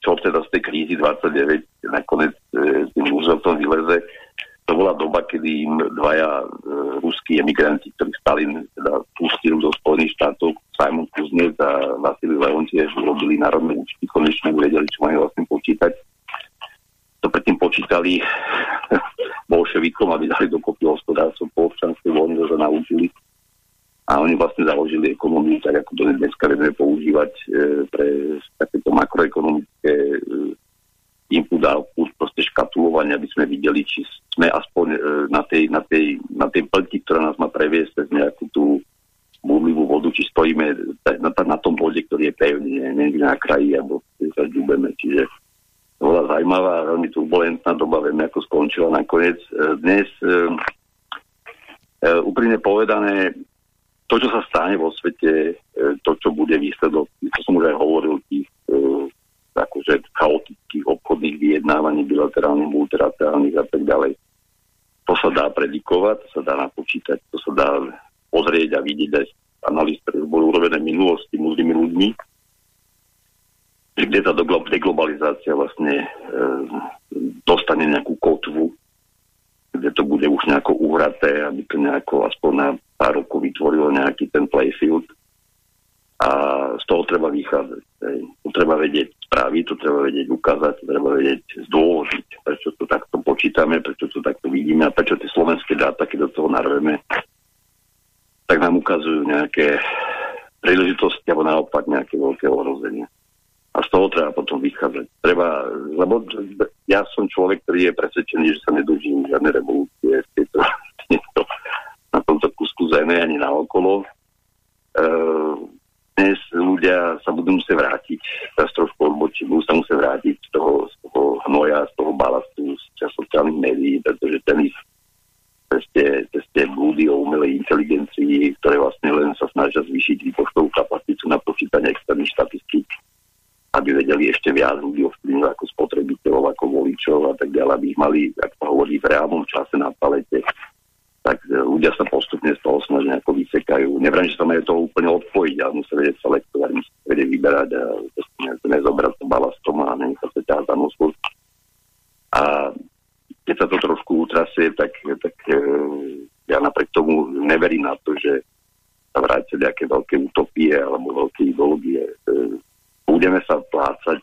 čo teda z tej krízy 29 nakoniec e, tým Rooseveltom vyleze. To bola doba, kedy im dvaja e, ruskí emigranti, ktorých Stalin teda pustil do Spojených štátov, Simon Kuznec a Vasily Leontiev, urobili národné účty, konečne vedeli, čo majú vlastne počítať. To predtým počítali bolševikom, aby dali dokopy hospodárstvo po občanskej vojne, to naučili a oni vlastne založili ekonomiu tak, ako to dneska vieme používať e, pre takéto makroekonomické e, input a output, proste škatulovanie, aby sme videli, či sme aspoň e, na, tej, na, tej, na tej plti, ktorá nás má previesť cez nejakú tú búrlivú vodu, či stojíme na, na, tom bode, ktorý je pevný, niekde na kraji, alebo sa ďubeme. Čiže bola zaujímavá, veľmi turbulentná doba, vieme, ako skončila nakoniec. E, Dnes, e, e, úprimne povedané, to, čo sa stane vo svete, e, to, čo bude výsledok, to som už aj hovoril, tých e, akože chaotických obchodných vyjednávaní, bilaterálnych, multilaterálnych a tak ďalej. To sa dá predikovať, to sa dá napočítať, to sa dá pozrieť a vidieť aj analýz, ktoré boli urobené minulosti múdrymi ľuďmi, kde tá deglobalizácia vlastne e, dostane nejakú kotvu, kde to bude už nejako uhraté, aby to nejako aspoň na pár rokov vytvorilo nejaký ten playfield. A z toho treba vychádzať. Hej. To treba vedieť spraviť, to treba vedieť ukázať, to treba vedieť zdôvožiť, prečo to takto počítame, prečo to takto vidíme a prečo tie slovenské dáta, keď do toho narveme, tak nám ukazujú nejaké príležitosti alebo naopak nejaké veľké ohrozenie. A z toho treba potom vychádzať. Treba, lebo ja som človek, ktorý je presvedčený, že sa nedožím žiadne revolúcie v tejto, tejto, na tomto kusku zeme ani naokolo. E, dnes ľudia sa budú musieť vrátiť, teraz trošku odbočí, budú sa musieť vrátiť z toho, z toho hnoja, z toho balastu, z čas sociálnych médií, pretože ten ich tie blúdy o umelej inteligencii, ktoré vlastne len sa snažia zvýšiť výpočtovú kapacitu na počítanie externých štatistík, aby vedeli ešte viac ľudí ovplyvniť ako spotrebiteľov, ako voličov a tak ďalej, aby ich mali, ak to hovorí, v reálnom čase na palete, tak e, ľudia sa postupne z toho snažia nejako vysekajú. Nevrám, že sa majú toho úplne odpojiť, ale musia vedieť selektovať, musia vedieť vyberať a proste nezobrať to balastom a nenechať sa ťahať za nosu. A keď sa to trošku utrasie, tak, tak e, ja napriek tomu neverím na to, že sa vrátia nejaké veľké utopie alebo veľké ideológie. Budeme sa plácať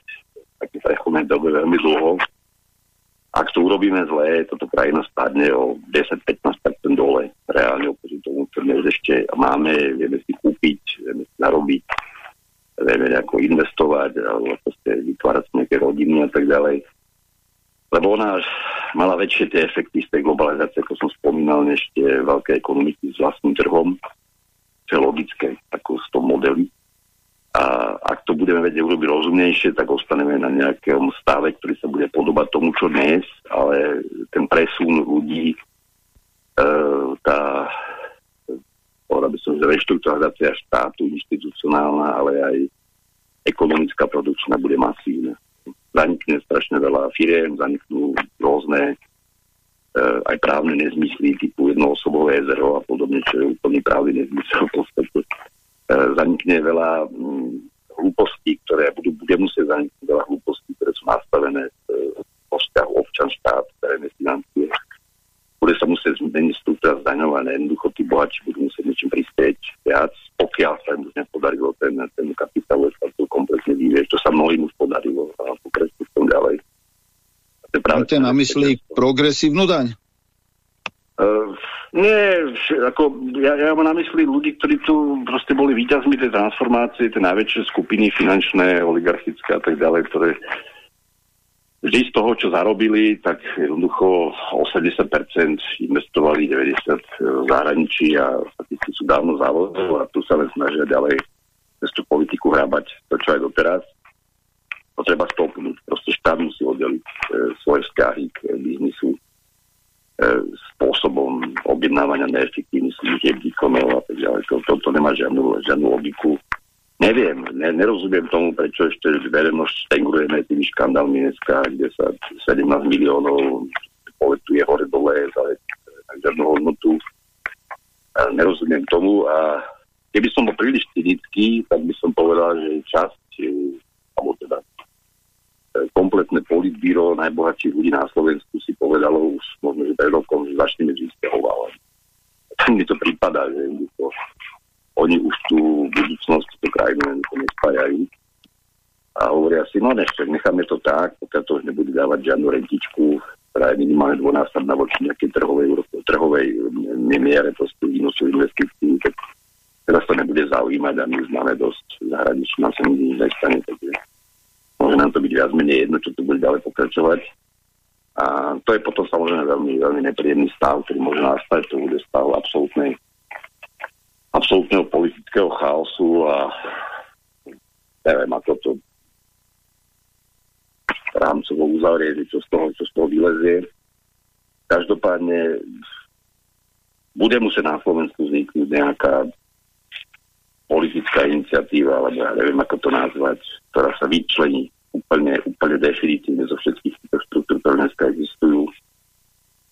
také prechodné dobe veľmi dlho. Ak to urobíme zle, toto krajina spadne o 10-15% dole. Reálne oproti tomu, čo dnes ešte máme, vieme si kúpiť, vieme si narobiť, vieme nejako investovať alebo proste vytvárať nejaké rodiny a tak ďalej. Lebo ona mala väčšie tie efekty z tej globalizácie, ako som spomínal, než tie veľké ekonomiky s vlastným trhom, čo je logické, ako z toho modely. A ak to budeme vedieť urobiť rozumnejšie, tak ostaneme na nejakom stave, ktorý sa bude podobať tomu, čo dnes, ale ten presun ľudí, e, tá povedal by som, že reštrukturalizácia štátu, inštitucionálna, ale aj ekonomická produkčná bude masívna. Zanikne strašne veľa firiem, zaniknú rôzne e, aj právne nezmysly typu jednoosobové jezero a podobne, čo je úplný právny nezmysel v podstate. E, zanikne veľa hm, hlúpostí, ktoré budú, bude musieť zaniknúť veľa hlúpostí, ktoré sú nastavené e, vo vzťahu občan-štát, verejné financie bude sa musieť zmeniť štruktúra zdaňovania. Jednoducho tí bohači budú musieť niečím prispieť viac, pokiaľ sa im nepodarilo ten, ten kapitálový faktor kompletne vyvieť. To sa mnohým už podarilo a pokračujú v tom ďalej. Máte na mysli progresívnu daň? Uh, nie, ako, ja, ja mám na mysli ľudí, ktorí tu proste boli výťazmi tej transformácie, tie najväčšie skupiny finančné, oligarchické a tak ďalej, ktoré vždy z toho, čo zarobili, tak jednoducho 80% investovali 90% v zahraničí a statistiky sú dávno závodov a tu sa len snažia ďalej cez tú politiku hrábať to, čo aj doteraz. To treba stopnúť. Proste štát musí oddeliť e, svoje vzťahy k biznisu spôsobom objednávania neefektívnych služieb, výkonov a tak ďalej. To, to, to nemá žiadnu, žiadnu logiku neviem, ne, nerozumiem tomu, prečo ešte verejnosť stengrujeme tými škandálmi dneska, kde sa 17 miliónov poletuje hore dole za žiadnu hodnotu. A nerozumiem tomu a keby som bol príliš cynický, tak by som povedal, že časť, e, alebo teda e, kompletné politbíro najbohatších ľudí na Slovensku si povedalo už možno, že pred rokom, že začneme Tak mi to prípada, že to oni už tú budúcnosť, tú krajinu jednoducho nespájajú. A hovoria si, no nechce, necháme to tak, pokiaľ to už nebude dávať žiadnu rentičku, ktorá je minimálne dvonásobná voči nejakej trhovej, trhovej nemiere proste výnosu investícií, tak teraz to nebude zaujímať a my už máme dosť zahraničí, nám sa nikdy nestane, takže môže nám to byť viac menej jedno, čo tu bude ďalej pokračovať. A to je potom samozrejme veľmi, veľmi nepríjemný stav, ktorý môže nastať, to bude stav absolútnej absolútneho politického chaosu a neviem, ako to rámcovo uzavrie, čo z toho, čo z toho vylezie. Každopádne bude musieť na Slovensku vzniknúť nejaká politická iniciatíva, alebo ja neviem, ako to nazvať, ktorá sa vyčlení úplne, úplne definitívne zo všetkých týchto štruktúr, ktoré dneska existujú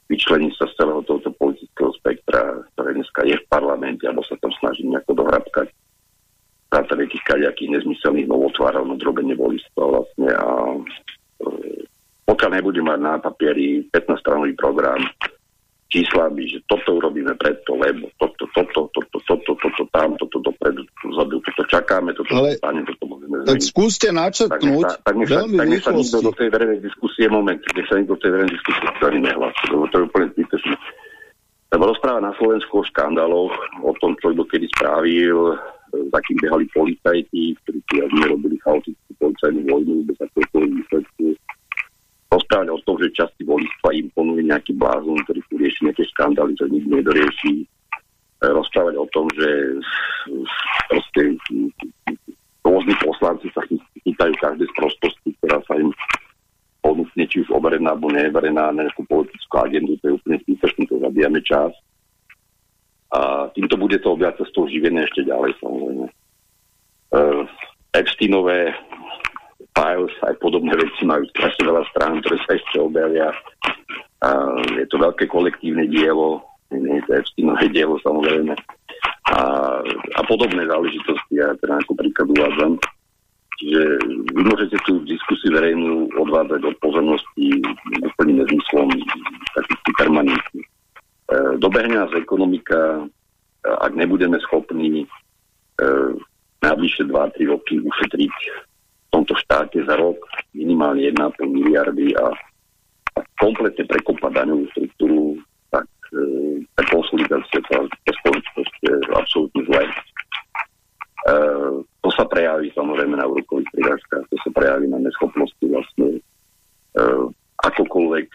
vyčlení sa z celého tohoto politického spektra, ktoré dneska je v parlamente, alebo sa tam snaží nejako dohrabkať vrátane tých kaďakých nezmyselných novotvárov na drobenie volistva vlastne a e, pokiaľ nebudem mať na papieri 15-stranový program, číslami, že toto urobíme preto, lebo toto, toto, toto, toto, toto, tam, toto dopredu, vzadu, toto čakáme, toto Ale, toto. Tak skúste načrtnúť tak nech sa, tak nech sa nikto do tej verejnej diskusie, moment, nech sa nikto do tej verejnej diskusie ani nehlasí, lebo to je úplne zbytečné. Lebo rozpráva na Slovensku o škandáloch, o tom, čo kedy spravil, za kým behali policajti, ktorí si robili chaotickú policajnú vojnu bez akéhokoľvek výsledku rozprávať o tom, že časti voličstva imponuje nejaký blázon, ktorý tu rieši nejaké škandály, čo nikto nedorieši. E, rozprávať o tom, že proste rôzni poslanci sa chytajú každé z prostosti, ktorá sa im ponúkne, či už overená alebo neverená na nejakú politickú agendu, to je úplne zbytočné, to zabijame čas. A týmto bude to obyvateľstvo živené ešte ďalej, samozrejme. Uh, Epsteinové Files, aj podobné veci majú strašne veľa strán, ktoré sa ešte objavia. A je to veľké kolektívne dielo, nie je to Epsteinové dielo samozrejme. A, a podobné záležitosti, ja teda ako príklad uvádzam. Čiže vy môžete tú diskusiu verejnú odvádzať od pozornosti úplným nezmyslom takýchty permanentný. E, dobehne nás ekonomika, ak nebudeme schopní e, najbližšie 2-3 roky ušetriť v tomto štáte za rok minimálne 1,5 miliardy a, a kompletne prekopať daňovú struktúru, tá konsolidácia tá, tá spoločnosť je absolútne zlé. E, to sa prejaví samozrejme na úrokových prírážkach. To sa prejaví na neschopnosti vlastne e, akokoľvek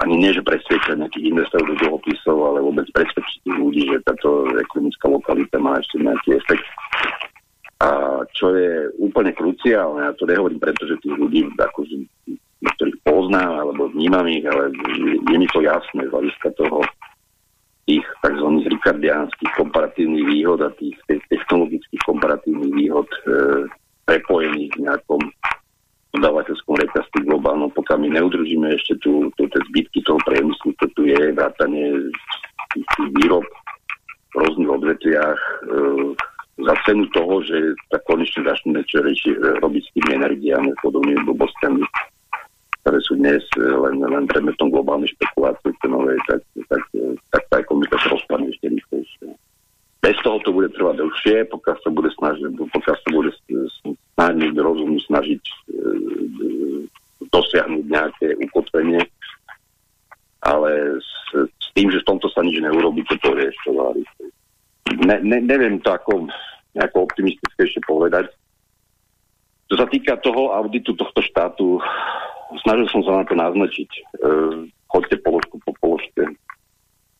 ani nie, že presvedčať nejakých investorov do dlhopisov, ale vôbec presvedčiť tých ľudí, že táto ekonomická lokalita má ešte nejaký efekt. A čo je úplne kruciálne, ja to nehovorím preto, tých ľudí akože, ktorých poznám alebo vnímam ich, ale je mi to jasné z hľadiska toho tých tzv. rikardiánskych komparatívnych výhod a tých, technologických komparatívnych výhod e, prepojených v nejakom dodávateľskom reťazci globálnom, pokiaľ my neudržíme ešte tu, tu tie zbytky toho priemyslu, to tu je, vrátanie tých, výrob v rôznych odvetviach, e, za cenu toho, že tak konečne začneme čo reči, robiť s tými energiami, podobnými blbostiami, ktoré sú dnes len, len predmetom globálnej špekulácie cenovej, tak, tak, tak tá ekonomika sa rozpadne ešte rýchlejšie. Bez toho to bude trvať dlhšie, pokiaľ sa bude snažiť, pokiaľ sa bude niekto rozumný snažiť e, dosiahnuť nejaké ukotvenie, ale s, s tým, že v tomto sa nič neurobí, to je ešte ne, ne, neviem to ako nejako optimistické ešte povedať. Čo sa týka toho auditu tohto štátu, snažil som sa na to naznačiť. E, choďte položku po položke.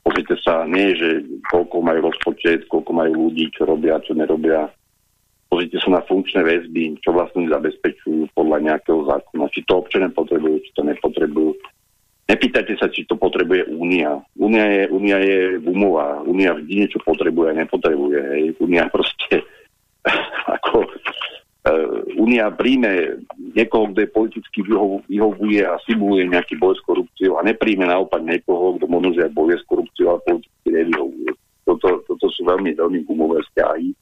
Pozrite sa, nie že koľko majú rozpočet, koľko majú ľudí, čo robia, čo nerobia. Pozrite sa na funkčné väzby, čo vlastne zabezpečujú podľa nejakého zákona. Či to občania potrebujú, či to nepotrebujú. Nepýtajte sa, či to potrebuje Únia. Únia je, Únia je gumová. Únia vždy niečo potrebuje a nepotrebuje. Hej. Únia proste ako Únia príjme niekoho, kto je politicky vyhovuje a simuluje nejaký boj s korupciou a nepríjme naopak niekoho, kto možno, že bojuje s korupciou a politicky nevyhovuje. Toto, toto sú veľmi, veľmi gumové vzťahy.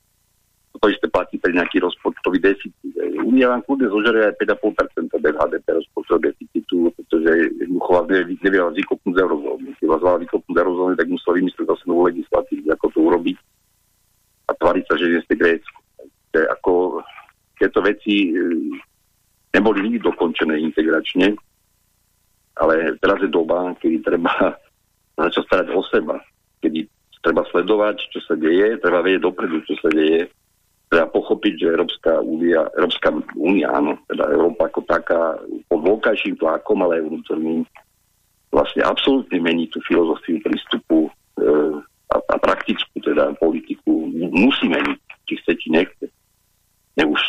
Toto isté platí pre nejaký rozpočtový deficit. Únia vám kľudne zožere aj 5,5% bez HDP rozpočtového deficitu, pretože jednoducho vás nevie, vás vykopnúť z eurozóny. Keď vás vás vykopnúť z eurozóny, tak musel vymyslieť zase novú legislatívu, ako to urobiť a tvariť sa, že nie ste Grécku. Ako tieto veci e, neboli nikdy dokončené integračne, ale teraz je doba, kedy treba začať starať o seba, kedy treba sledovať, čo sa deje, treba vedieť dopredu, čo sa deje, treba pochopiť, že Európska únia, Európska únia, áno, teda Európa ako taká pod vonkajším tlakom, ale aj vnútorným, vlastne absolútne mení tú filozofiu prístupu e, a, a praktickú teda politiku. Musí meniť, či chce, či nechce ne už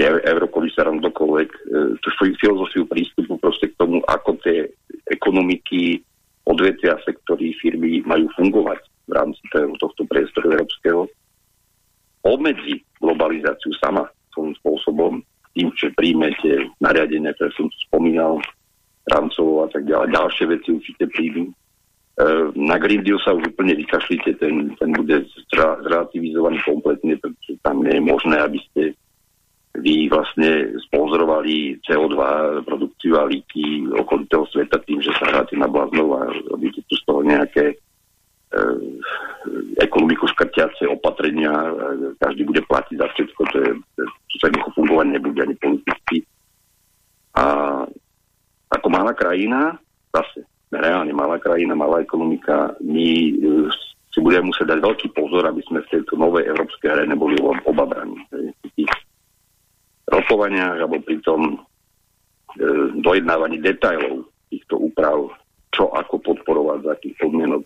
je eurokomisárom dokoľvek, e, tú svoju filozofiu prístupu proste k tomu, ako tie ekonomiky, odvetvia, sektory, firmy majú fungovať v rámci tohto priestoru európskeho, obmedzi globalizáciu sama svojím spôsobom, tým, že príjmete nariadenia, ktoré som spomínal, rámcovo a tak ďalej. Ďalšie veci určite príjmu. E, na Green Deal sa už úplne vykašlite, ten, ten bude zrelativizovaný kompletne, pretože tam nie je možné, aby ste vy vlastne sponzorovali CO2 produkciu a líky okolitého sveta tým, že sa hráte na bláznov a robíte tu z toho nejaké e, ekonomiku škrtiace opatrenia, každý bude platiť za všetko, to, je, to sa jednoducho fungovať nebude ani politicky. A ako malá krajina, zase reálne malá krajina, malá ekonomika, my e, si budeme musieť dať veľký pozor, aby sme v tejto novej európskej hre neboli obabraní rokovaniach alebo pri tom e, dojednávaní detajlov týchto úprav, čo ako podporovať, za akých podmienok,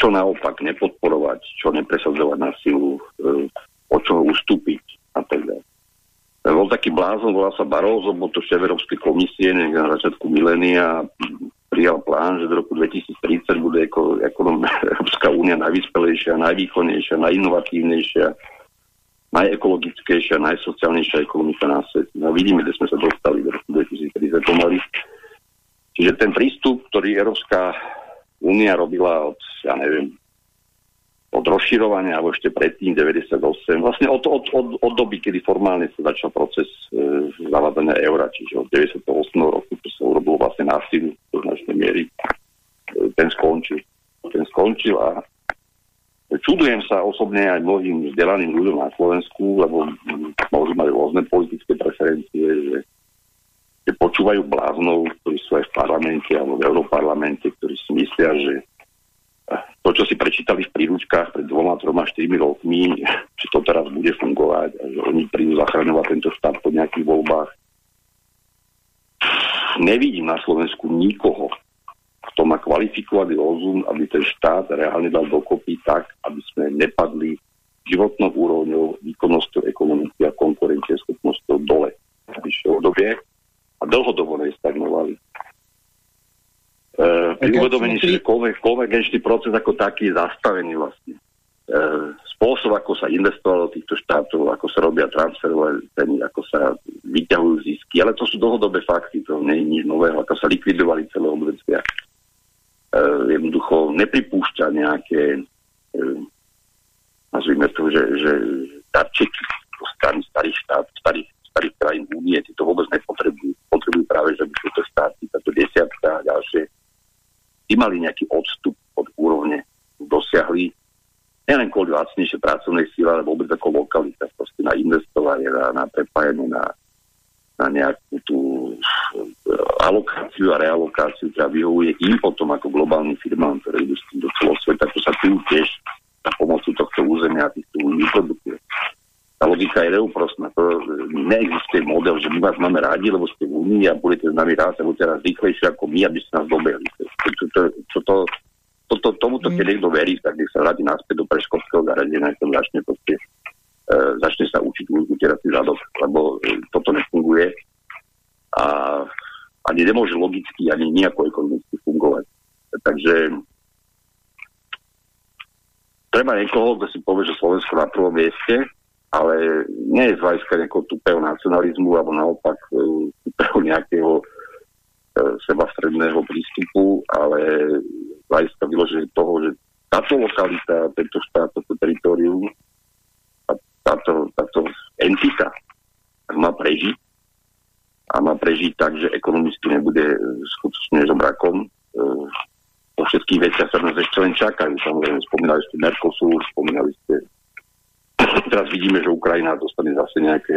čo naopak nepodporovať, čo nepresadzovať na silu, e, o čo ustúpiť a tak ďalej. E, bol taký blázon, volá sa Barózo, bol to Európskej komisie na začiatku milénia prijal plán, že do roku 2030 bude ako, ako Európska únia najvyspelejšia, najvýkonnejšia, najinovatívnejšia, najekologickejšia, najsociálnejšia ekonomika na svete. No vidíme, kde sme sa dostali v roku 2030 pomaly. Čiže ten prístup, ktorý Európska únia robila od, ja neviem, od rozširovania, alebo ešte predtým 98, vlastne od, od, od, od doby, kedy formálne sa začal proces e, zavádzania eura, čiže od 98. roku, to sa urobilo vlastne násilu do značnej miery, e, ten skončil. Ten skončil a Čudujem sa osobne aj mnohým vzdelaným ľuďom na Slovensku, lebo môžu mať rôzne politické preferencie, že, že počúvajú bláznov, ktorí sú aj v parlamente alebo v Európarlamente, ktorí si myslia, že to, čo si prečítali v príručkách pred dvoma, troma, štyrmi rokmi, že to teraz bude fungovať a že oni prídu zachraňovať tento štát po nejakých voľbách. Nevidím na Slovensku nikoho, kto má kvalifikovaný rozum, aby ten štát reálne dal dokopy tak, aby sme nepadli životnou úrovňou, výkonnosťou ekonomiky a konkurencieschopnosťou dole v vyššie obdobie a dlhodobo nestagnovali. E, pri uvedomení si, že konvergenčný proces ako taký je zastavený vlastne. E, spôsob, ako sa investovalo do týchto štátov, ako sa robia transferové ceny, ako sa vyťahujú zisky, ale to sú dlhodobé fakty, to nie je nič nového, ako sa likvidovali celé odvetvia. Jednoducho nepripúšťa nejaké e, nazvime to, že, že darčeky zo strany starých štát, starých, starých krajín únie, to vôbec nepotrebujú. Potrebujú práve, že by tieto štáty, táto desiatka a ďalšie, tí mali nejaký odstup od úrovne, dosiahli nielen kvôli lacnejšie pracovnej síle, ale vôbec ako lokalita, proste na investovanie, na, na prepájanie, na, na nejakú tú eh, alokáciu a realokáciu, ktorá vyhovuje im potom ako globálnym firmám, ktoré idú s tým do celého sveta, to sa tu tiež za pomoci tohto územia a týchto vyprodukuje. Tá logika je neúprostná. To neexistuje model, že my vás máme rádi, lebo ste v Únii a budete s nami raz a budete raz rýchlejšie ako my, aby ste nás dobehli. Čo, čo, čo to, to, to, tomuto, keď mm. niekto verí, tak nech sa vráti naspäť do preškolského zariadenia, nech začne, proste, e, začne sa učiť utierať si zadok, lebo e, toto nefunguje a ani nemôže logicky, ani nejako ekonomicky fungovať. Takže treba niekoho, kto si povie, že Slovensko na prvom mieste, ale nie je z hľadiska nejakého tupého nacionalizmu alebo naopak e, tupého nejakého e, sebastredného prístupu, ale hľadiska vyloženie toho, že táto lokalita, tento štát, toto teritorium, táto, táto entita má prežiť a má prežiť tak, že ekonomicky nebude skutočne žobrakom, e, po všetkých veciach sa nás ešte len čakajú. Samozrejme, spomínali ste Mercosur, spomínali ste... Teraz vidíme, že Ukrajina dostane zase nejaké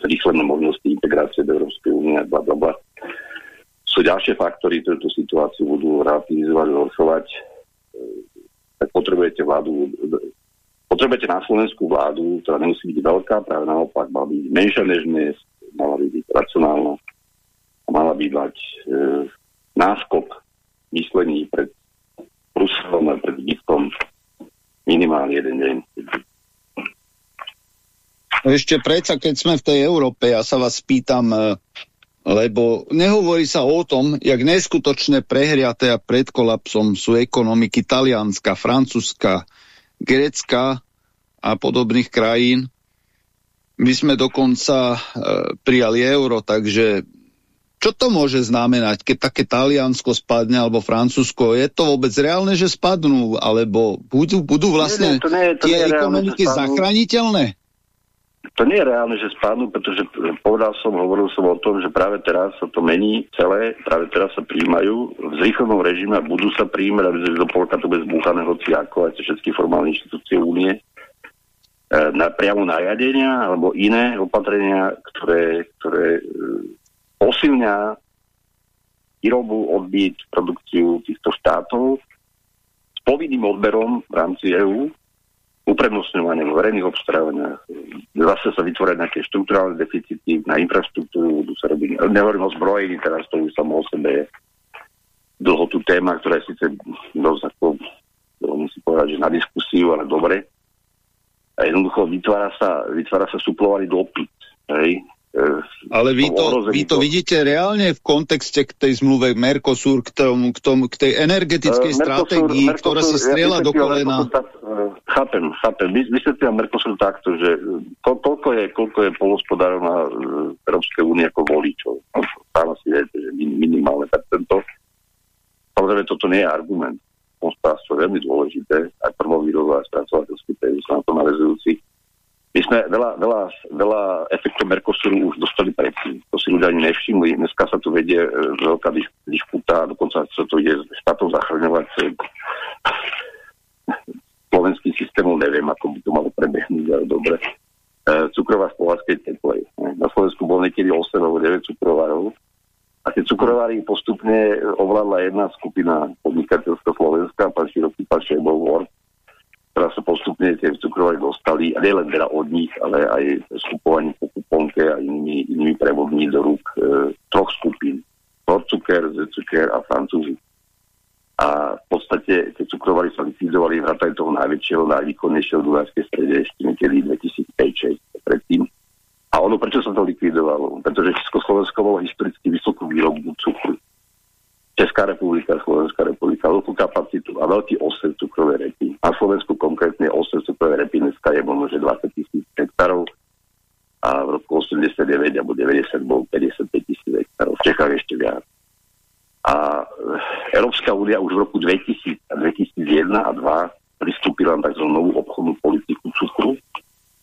zrýchlené možnosti integrácie do Európskej únie, bla, bla, bla. Sú ďalšie faktory, ktoré tú situáciu budú relativizovať, zhoršovať. Tak potrebujete vládu, potrebujete na Slovensku vládu, ktorá nemusí byť veľká, práve naopak mala byť menšia než dnes, mala by byť racionálna, mala by mať e, náskok myslení pred Bruselom a pred Egyptom minimálne jeden deň. No ešte predsa, keď sme v tej Európe, ja sa vás pýtam, e, lebo nehovorí sa o tom, jak neskutočne prehriaté a pred kolapsom sú ekonomiky Talianska, Francúzska, Grécka a podobných krajín. My sme dokonca e, prijali euro, takže čo to môže znamenať, keď také Taliansko spadne alebo Francúzsko? Je to vôbec reálne, že spadnú? Alebo budú, budú vlastne nie, nie, to nie, to tie nie ekonomiky reálne, zachraniteľné? To nie je reálne, že spadnú, pretože povedal som, hovoril som o tom, že práve teraz sa to mení celé, práve teraz sa príjmajú v zrýchlenom režime a budú sa príjmať, aby do polka to bude zbúchané hoci ako aj všetky formálne inštitúcie únie e, na priamo nariadenia alebo iné opatrenia, ktoré, ktoré e, posilňa výrobu, odbyt, produkciu týchto štátov s povinným odberom v rámci EÚ, uprednostňovanie vo verejných obstarávaniach, zase sa vytvoria nejaké štruktúrálne deficity na infraštruktúru, budú sa robiť, nehovorím o zbrojení, teraz to už samo o sebe je dlho tu téma, ktorá je síce dosť ako, musím povedať, že na diskusiu, ale dobre. A jednoducho vytvára sa, vytvára sa suplovaný dopyt. Ale vy to, vy to vidíte reálne v kontexte k tej zmluve Mercosur, k, tomu, k, tomu, k tej energetickej uh, stratégii, Mercosur, ktorá sa strieľa ja do kolena? Tak, uh, chápem, chápem. Vy, vysvetlím Mercosur takto, že ko, koľko, je, koľko je polospodárov na uh, Európskej únie ako voličov. Sám si viete, že minimálne percento. Samozrejme, toto nie je argument. Hospodárstvo je veľmi dôležité, aj prvovýrobové a spracovateľský priemysel na to navezujúci my sme veľa, veľa, veľa efektov Mercosuru už dostali predtým. To si ľudia ani nevšimli. Dneska sa tu vedie e, veľká disputa, dokonca sa to ide štátov zachraňovať slovenským systémom, neviem, ako by to malo prebehnúť, ale dobre. E, cukrová v Povazkej teplej. Na Slovensku bol niekedy 8 alebo 9 cukrovárov A tie cukrovary postupne ovládla jedna skupina podnikateľská Slovenska, pán Široký, pán Šejbol, ktorá sa postupne tie cukrovary dostali, a nielen teda od nich, ale aj skupovanie po kuponke a inými, inými prevodmi do rúk e, troch skupín. Norcuker, Zecuker a Francúzi. A v podstate tie cukrovary sa likvidovali vrátane toho najväčšieho, najvýkonnejšieho v Dunajskej strede ešte niekedy 2005-2006 predtým. A ono, prečo sa to likvidovalo? Pretože Československo bolo historicky vysokú výrobu cukru. Česká republika, Slovenská republika, veľkú kapacitu a veľký osed cukrovej repy. Na Slovensku konkrétne osed cukrovej repy dneska je možno, že 20 tisíc hektárov a v roku 89 alebo 90 bol 55 tisíc hektárov. V Čechách ešte viac. A Európska únia už v roku 2000 a 2001 a 2002 pristúpila na tzv. novú obchodnú politiku cukru,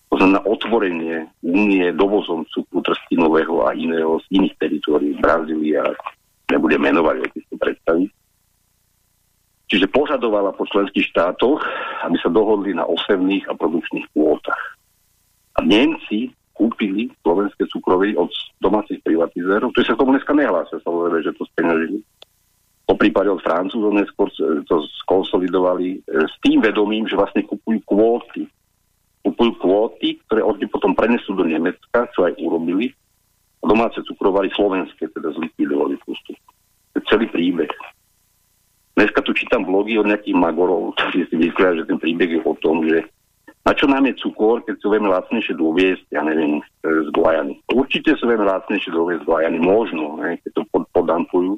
to znamená otvorenie únie dovozom cukru trstinového a iného z iných teritórií, Brazília, nebudem menovať, ako si predstaviť. Čiže požadovala po členských štátoch, aby sa dohodli na osevných a produkčných kvótach. A Nemci kúpili slovenské cukrovy od domácich privatizérov, ktorí sa k tomu dneska nehlásia, samozrejme, že to speňažili. Po prípade od Francúzov neskôr to skonsolidovali e, s tým vedomím, že vlastne kupujú kvóty kupujú kvóty, ktoré oni potom prenesú do Nemecka, čo aj urobili. A domáce cukrovary slovenské teda zlikvidovali postup. Celý príbeh. Dneska tu čítam blogy od nejakých magorov, ktorí si myslia, že ten príbeh je o tom, že na čo nám je cukor, keď sa vieme lacnejšie doviesť, ja neviem, z Guajany. Určite sa vieme lacnejšie doviesť z Guajany, možno, ne, keď to pod, podampujú.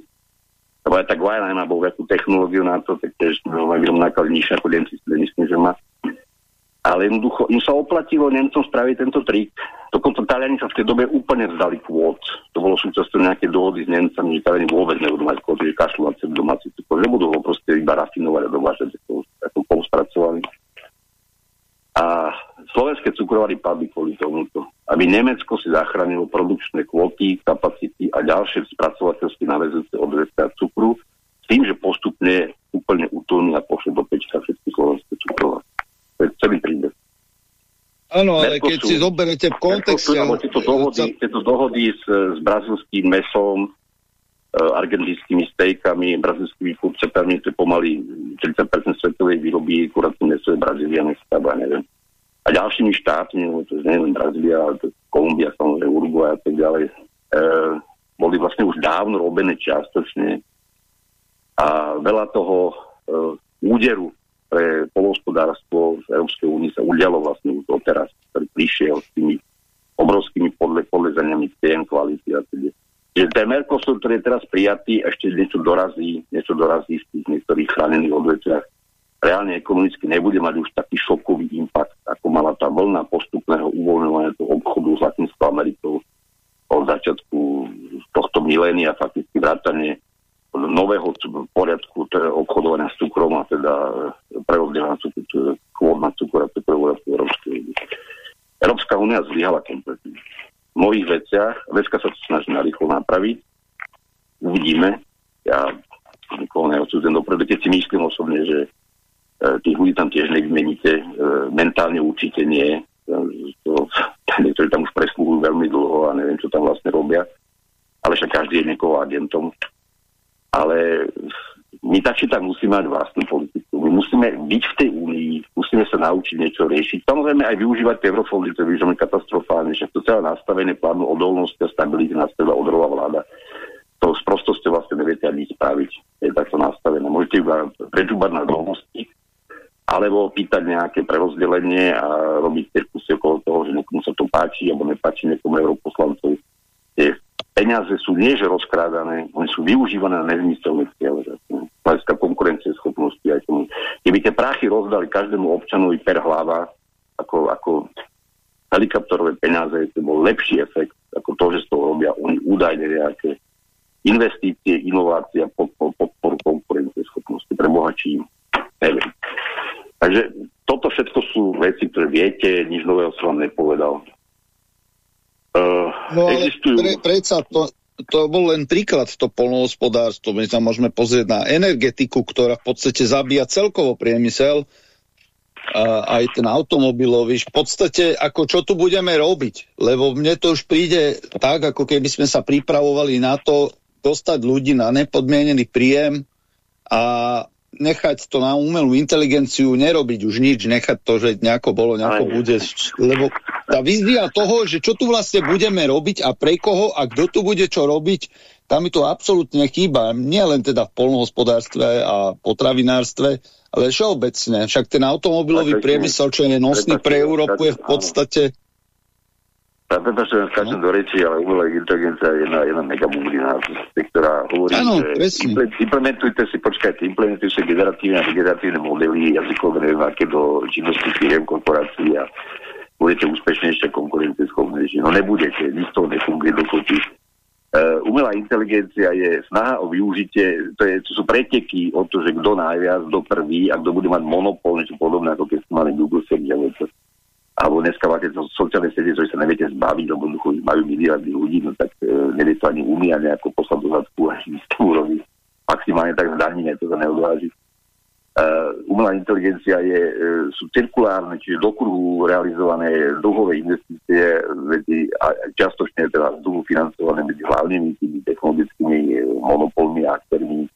Lebo aj tá Guajana nemá bol technológiu na to, tak tiež no, náklad nižšie ako Nemci, myslím, že má. Ale jednoducho im sa oplatilo Nemcom spraviť tento trik. Dokonca Taliani sa v tej dobe úplne vzdali kvót. To bolo súčasťou nejaké dohody s Nemcami, že Taliani vôbec nebudú mať kvóty, že kašľú na domáci cukor, že budú ho proste iba rafinovať a dovážať, ako pouspracovali. A slovenské cukrovary padli kvôli tomuto. Aby Nemecko si zachránilo produkčné kvóty, kapacity a ďalšie spracovateľské navezujúce odvetvia cukru s tým, že postupne úplne utóni a pošle do pečka všetky slovenské cukrovary. To je celý príbeh. Áno, ale keď si zoberete v kontexte... Tieto dohody, tieto dohody s, s brazilským mesom, uh, argentínskymi stejkami, brazilskými kurčatami, to je pomaly 30% svetovej výroby, akurát meso je Brazília, nestáva, neviem. A ďalšími štátmi, no, to je neviem, Brazília, to je Kolumbia, samozrejme, Uruguay a tak ďalej, uh, boli vlastne už dávno robené čiastočne a veľa toho uh, úderu pre polohospodárstvo v Európskej únii sa udialo vlastne už doteraz, ktorý prišiel s tými obrovskými podle, podlezaniami cien, kvality a teda. Čiže ten Mercosur, ktorý je teraz prijatý, ešte niečo dorazí, niečo dorazí v tých niektorých chránených odvetviach. Reálne ekonomicky nebude mať už taký šokový impact, ako mala tá vlna postupného uvoľňovania toho obchodu s Latinskou Amerikou od začiatku tohto milénia, fakticky vrátane nového poriadku teda obchodovania s cukrom a teda e, prerozdeľa cukru, kvôr na cukor a cukrovú v Európskej únie. Európska únia zlyhala kompletne. V mnohých veciach, vecka sa to snaží na rýchlo napraviť. Uvidíme. Ja nikoho neodsúdzem dopredu, keď si myslím osobne, že e, tých ľudí tam tiež nevymeníte. E, mentálne určite nie. E, to, niektorí tam už preskúhujú veľmi dlho a neviem, čo tam vlastne robia. Ale však každý je niekoho agentom ale my tak či tak musíme mať vlastnú politiku. My musíme byť v tej únii, musíme sa naučiť niečo riešiť. Samozrejme aj využívať tie eurofondy, to je katastrofálne, že to celé nastavené plánu odolnosti a stability nastavila odrová vláda. To s prostosťou vlastne neviete ani spraviť. Je takto nastavené. Môžete iba prečúbať na odolnosti, alebo pýtať nejaké prerozdelenie a robiť cirkusy okolo toho, že niekomu sa to páči alebo nepáči niekomu europoslancovi. Peniaze sú nie že rozkrádané, oni sú využívané na nezmyselné ciele. Hľadiska konkurencie schopnosti aj tomu. Keby tie prachy rozdali každému občanovi per hlava ako, ako helikopterové peniaze, to bol lepší efekt ako to, že z toho robia oni údajne nejaké investície, inovácie a podporu pod, konkurencie schopnosti pre bohačí. Neviem. Takže toto všetko sú veci, ktoré viete, nič nového som vám nepovedal. No ale existujú... pre, predsa to, to bol len príklad to polnohospodárstvo. My sa môžeme pozrieť na energetiku, ktorá v podstate zabíja celkovo priemysel, a aj ten automobilový. V podstate, ako čo tu budeme robiť? Lebo mne to už príde tak, ako keby sme sa pripravovali na to, dostať ľudí na nepodmienený príjem a nechať to na umelú inteligenciu, nerobiť už nič, nechať to, že nejako bolo, nejako Aj. bude. Lebo tá vízia toho, že čo tu vlastne budeme robiť a pre koho a kto tu bude čo robiť, tam mi to absolútne chýba. Nie len teda v polnohospodárstve a potravinárstve, ale všeobecne. Však ten automobilový priemysel, čo je nosný pre Európu, je v podstate Prepačujem, skáčem no. do reči, ale umelá inteligencia je jedna, jedna megabublina, ktorá hovorí, ano, že implementujte si, počkajte, implementujte generatívne a degeneratívne modely jazykové, neviem, aké do činnosti firiem, korporácií a budete úspešnejšie konkurencieschopnejšie. No nebudete, nič toho nefunguje dokopy. Uh, umelá inteligencia je snaha o využitie, to, je, to sú preteky o to, že kto najviac, kto prvý a kto bude mať monopol, niečo podobné, ako keď sme mali Google search, alebo dneska máte to sociálne siete, ktoré sa neviete zbaviť, lebo majú miliardy ľudí, no tak e, nevie to ani umia nejako poslať do zadku a to urobiť. Maximálne tak zdaníme, to sa neodváži. Uh, umelá inteligencia je, uh, sú cirkulárne, čiže do kruhu realizované dlhové investície medzi, a častočne teda z dlhu financované medzi hlavnými tými technologickými monopolmi a aktérmi,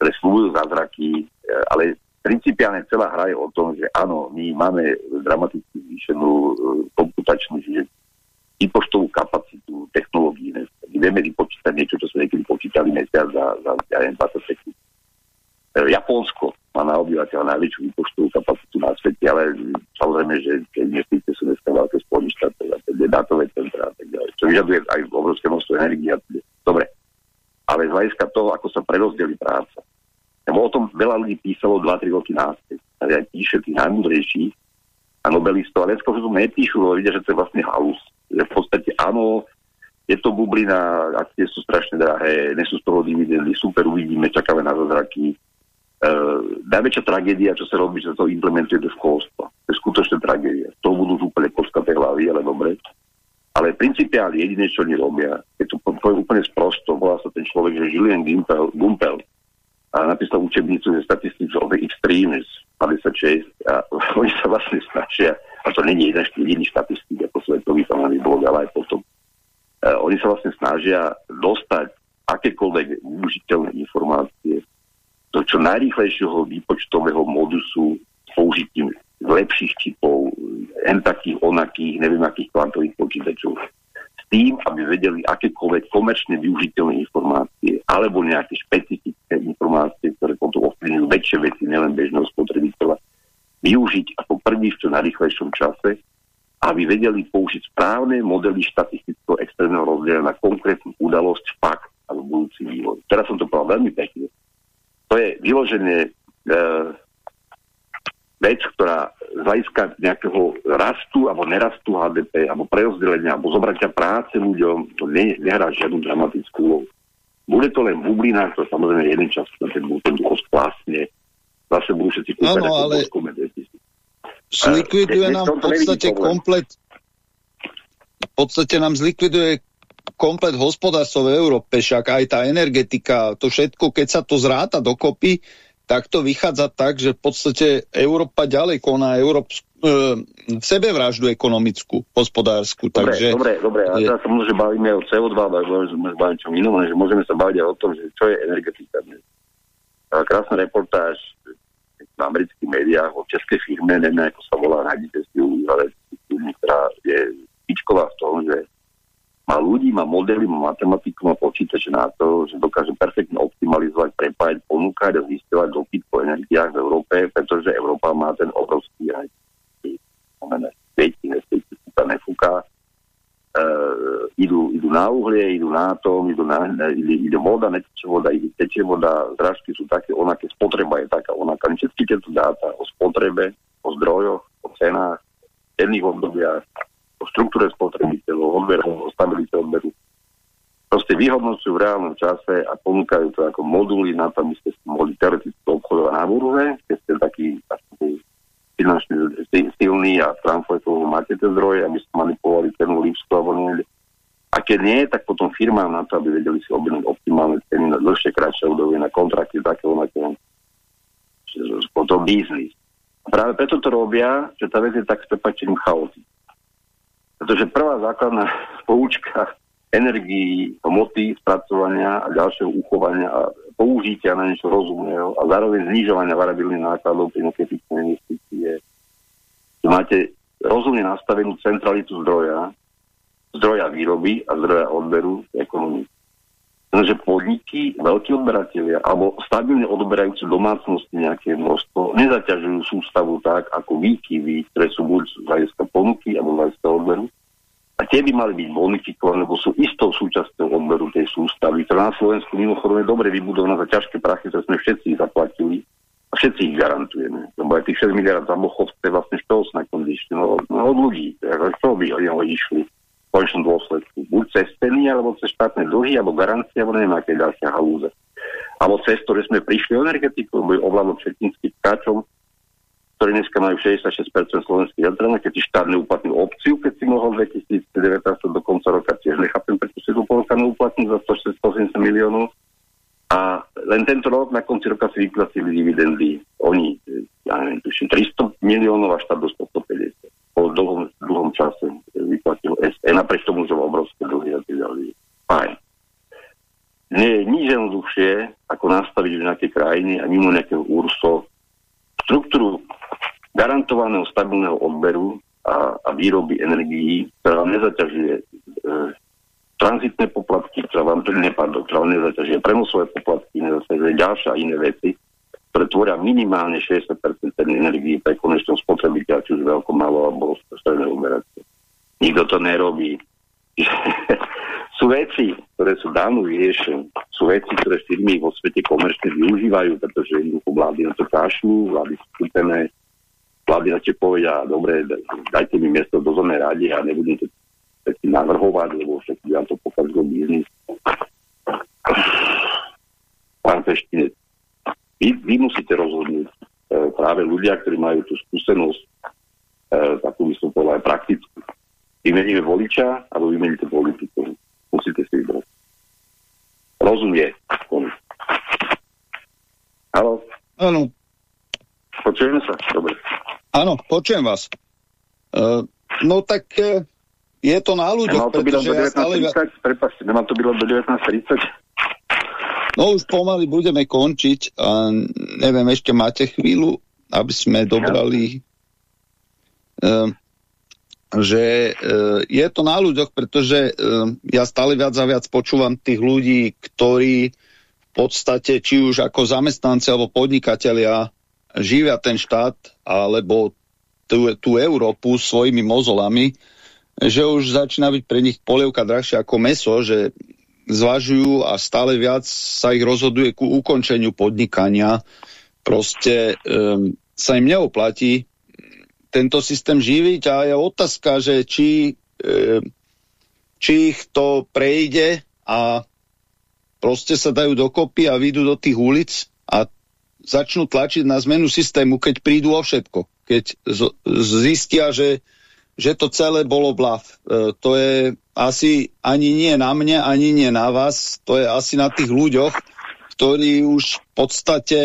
ktoré slúbujú zázraky, uh, ale principiálne celá hra je o tom, že áno, my máme dramaticky zvýšenú e, komputačnú, čiže výpočtovú kapacitu technológií. My vieme vypočítať niečo, čo sme niekedy počítali mesiac za, za ja neviem, 20 sekúnd. E, Japonsko má na obyvateľa najväčšiu výpočtovú kapacitu na svete, ale samozrejme, že keď investície sú dneska veľké Spojené štáty, dátové centra a tak ďalej, čo vyžaduje aj obrovské množstvo energie. Dobre, ale z hľadiska toho, ako sa prerozdeli práca, lebo o tom veľa ľudí písalo 2-3 roky náspäť. Ja píše tých najmudrejších a nobelistov, ale už to nepíšu, lebo vidia, že to je vlastne halus. Že v podstate áno, je to bublina, akcie sú strašne drahé, nesú z toho dividendy, super, uvidíme, čakáme na zázraky. E, najväčšia tragédia, čo sa robí, že to implementuje do školstva. To je skutočná tragédia. To budú úplne koskaté hlavy, ale dobre. Ale principiálne jediné, čo oni robia, je to poviem úplne sprosto, volá sa ten človek, že Julian Gumpel, Gumpel a napísal učebnicu ze Statistics of Extremes 56 a oni sa vlastne snažia, a to není jeden jediný štatistik ako svetový pamätný blog, ale aj potom, uh, oni sa vlastne snažia dostať akékoľvek užiteľné informácie do čo najrýchlejšieho výpočtového modusu s použitím lepších čipov, hen takých, onakých, neviem akých kvantových počítačov tým, aby vedeli akékoľvek komerčne využiteľné informácie alebo nejaké špecifické informácie, ktoré potom ovplyvňujú väčšie veci, nielen bežného spotrebiteľa, využiť ako prvý v čo najrychlejšom čase, aby vedeli použiť správne modely štatistického extrémneho rozdiela na konkrétnu udalosť, fakt alebo budúci vývoj. Teraz som to povedal veľmi pekne. To je vyložené e, vec, ktorá z hľadiska nejakého rastu alebo nerastu HDP alebo prerozdelenia alebo zobratia práce ľuďom to ne, nehrá žiadnu dramatickú úlohu. Bude to len bublina, to samozrejme jeden čas na ten, ten splásne. Zase budú všetci kúpať ako ale... Zlikviduje nám v podstate komplet v podstate nám zlikviduje komplet hospodárstvo v Európe, však aj tá energetika, to všetko, keď sa to zráta dokopy, tak to vychádza tak, že v podstate Európa ďalej koná Európsku e, sebevraždu ekonomickú, hospodárskú. Dobre, takže dobre, dobre. A teraz sa môže bavíme o CO2, môžeme sa baviť čo inom, že môžeme sa baviť aj o tom, že čo je energetika dnes. Krásna reportáž na amerických médiách o českej firme, neviem, ako sa volá, nájdete si ju, ale ktorá je pičková v tom, že má ľudí, má modely, má matematiku, má počítače na to, že dokáže perfektne optimalizovať, prepájať, ponúkať a zistovať dopyt po energiách v Európe, pretože Európa má ten obrovský aj späť investícií sa nefúka. E, idú, idú na uhlie, idú na atom, idú, na, ide, ide voda, neteče voda, ide teče voda, zrážky sú také onaké, spotreba je taká onaká. Všetky tieto dáta o spotrebe, o zdrojoch, o cenách, cenných obdobiach, o štruktúre spotrebiteľov, odberov, o stabilite odberu. Proste vyhodnocujú v reálnom čase a ponúkajú to ako moduly na to, aby ste mohli teoreticky obchodovať na burze, keď ste taký, finančne silný a transflekovo máte tie zdroje, aby ste manipulovali cenu lípsku alebo nie. A keď nie, tak potom firma na to, aby vedeli si objednať optimálne ceny na dlhšie, kratšie obdobie, na kontrakty takého, na potom biznis. A práve preto to robia, že tá vec je tak prepačením chaotická. Pretože prvá základná poučka energií, hmoty, spracovania a ďalšieho uchovania a použitia na niečo rozumného a zároveň znižovania variabilných nákladov pri energetickej investície. Máte rozumne nastavenú centralitu zdroja, zdroja výroby a zdroja odberu ekonomiky. Takže podniky, veľkí odberatelia alebo stabilne odberajúce domácnosti nejaké množstvo nezaťažujú sústavu tak, ako výkyvy, ktoré sú buď z hľadiska ponuky alebo z hľadiska odberu, a tie by mali byť bonifikované, lebo sú istou súčasťou odberu tej sústavy, ktorá na Slovensku mimochodom je dobre vybudovaná za ťažké prachy, ktoré sme všetci zaplatili a všetci ich garantujeme. Lebo aj tých 6 miliard za je vlastne štosná kondične, no, no, od ľudí, čo by oni išli konečnom dôsledku. Buď cez ceny, alebo cez štátne dlhy, alebo garancie, alebo neviem, aké ďalšie halúze. Alebo cez ktoré sme prišli o energetiku, lebo je ovládol všetkým tkáčom, ktorí dneska majú 66% slovenských elektrárne, keď si štát neuplatnil opciu, keď si mohol 2019 do konca roka tiež nechápem, prečo si to polka neuplatnil za 180 miliónov. A len tento rok na konci roka si vyplatili dividendy. Oni, ja neviem, tuším, 300 miliónov a štát do 150. Po dlhom, dlhom čase vyplatil SE, napriek tomu, že obrovské dlhy a tak ďalej. Fajn. Nie je nič jednoduchšie, ako nastaviť v nejakej krajine a mimo nejakého úrso štruktúru garantovaného stabilného odberu a, a výroby energií, ktorá vám nezaťažuje e, tranzitné poplatky, ktorá vám nepardon, ktorá vám nezaťažuje prenosové poplatky, nezaťažuje ďalšie iné veci, ktoré tvoria minimálne 60% energií pre konečného spotrebiteľa, či už veľko, malo alebo stredné uberácie. Nikto to nerobí. sú veci, ktoré sú dávno vyriešené. Sú veci, ktoré firmy vo svete komerčne využívajú, pretože jednoducho vlády na to kašľú, vlády sú kúpené, vlády na povedia, dobre, dajte mi miesto do zónej rade a nebudem to všetky navrhovať, lebo všetky vám to pokazil biznis. Pán Feštinec, vy, vy musíte rozhodnúť e, práve ľudia, ktorí majú tú skúsenosť, e, takú by som povedal aj praktickú. Vymeníme voliča, alebo vymeníte politikov. Musíte si vybrať. Rozumie. Halo? Áno. Počujeme sa? Dobre. Áno, počujem vás. Uh, no tak uh, je to na ľuďoch, to pretože ja stále... Prepačte, nemal to bylo do 19.30? No už pomaly budeme končiť a neviem, ešte máte chvíľu, aby sme dobrali... Uh, že uh, je to na ľuďoch, pretože uh, ja stále viac a viac počúvam tých ľudí, ktorí v podstate, či už ako zamestnanci alebo podnikatelia, živia ten štát alebo tú, tú Európu svojimi mozolami, že už začína byť pre nich polievka drahšia ako meso, že zvažujú a stále viac sa ich rozhoduje ku ukončeniu podnikania. Proste um, sa im neoplatí tento systém živiť a je otázka, že či, um, či ich to prejde a proste sa dajú dokopy a vyjdú do tých ulic a začnú tlačiť na zmenu systému, keď prídu o všetko. Keď zistia, že, že to celé bolo blav. E, to je asi ani nie na mne, ani nie na vás. To je asi na tých ľuďoch, ktorí už v podstate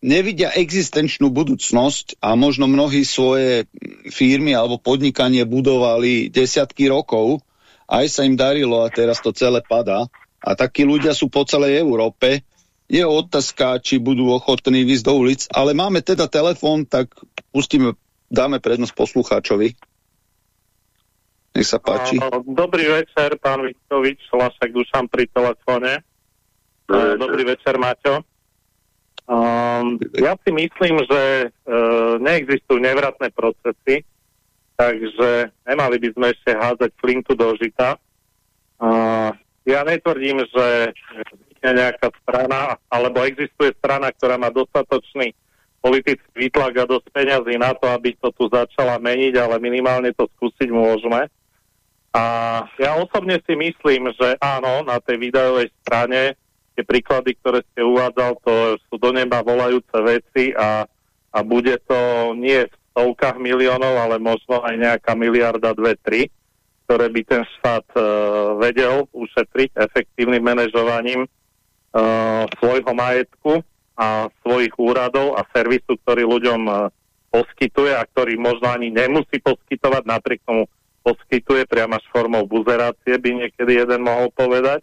nevidia existenčnú budúcnosť a možno mnohí svoje firmy alebo podnikanie budovali desiatky rokov, aj sa im darilo a teraz to celé padá. A takí ľudia sú po celej Európe je otázka, či budú ochotní výjsť do ulic, ale máme teda telefón, tak pustíme, dáme prednosť poslucháčovi. Nech sa páči. Dobrý večer, pán Vitkovič, Lasek Dušan pri telefóne. Dobrý večer, Maťo. Um, ja si myslím, že uh, neexistujú nevratné procesy, takže nemali by sme ešte hádzať flintu do žita. Ja netvrdím, že nejaká strana, alebo existuje strana, ktorá má dostatočný politický výtlak a dosť peňazí na to, aby to tu začala meniť, ale minimálne to skúsiť môžeme. A ja osobne si myslím, že áno, na tej výdajovej strane tie príklady, ktoré ste uvádzal, to sú do neba volajúce veci a, a bude to nie v stovkách miliónov, ale možno aj nejaká miliarda, dve, tri, ktoré by ten štát uh, vedel ušetriť efektívnym manažovaním uh, svojho majetku a svojich úradov a servisu, ktorý ľuďom uh, poskytuje a ktorý možno ani nemusí poskytovať, napriek tomu poskytuje priamo s formou buzerácie, by niekedy jeden mohol povedať.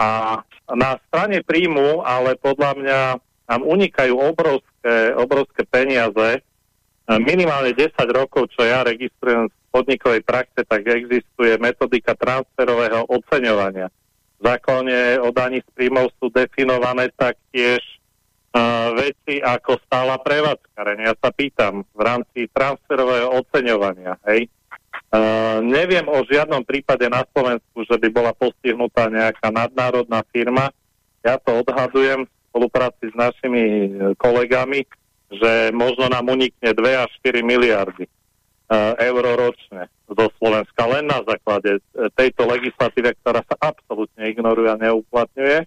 A na strane príjmu, ale podľa mňa nám unikajú obrovské, obrovské peniaze. Minimálne 10 rokov, čo ja registrujem z podnikovej praxe, tak existuje metodika transferového oceňovania. V zákone o daní z príjmov sú definované taktiež uh, veci ako stála prevádzkareň. Ja sa pýtam v rámci transferového oceňovania, hej, Uh, neviem o žiadnom prípade na Slovensku, že by bola postihnutá nejaká nadnárodná firma. Ja to odhadujem v spolupráci s našimi kolegami, že možno nám unikne 2 až 4 miliardy uh, eur ročne zo Slovenska len na základe tejto legislatívy, ktorá sa absolútne ignoruje a neuplatňuje.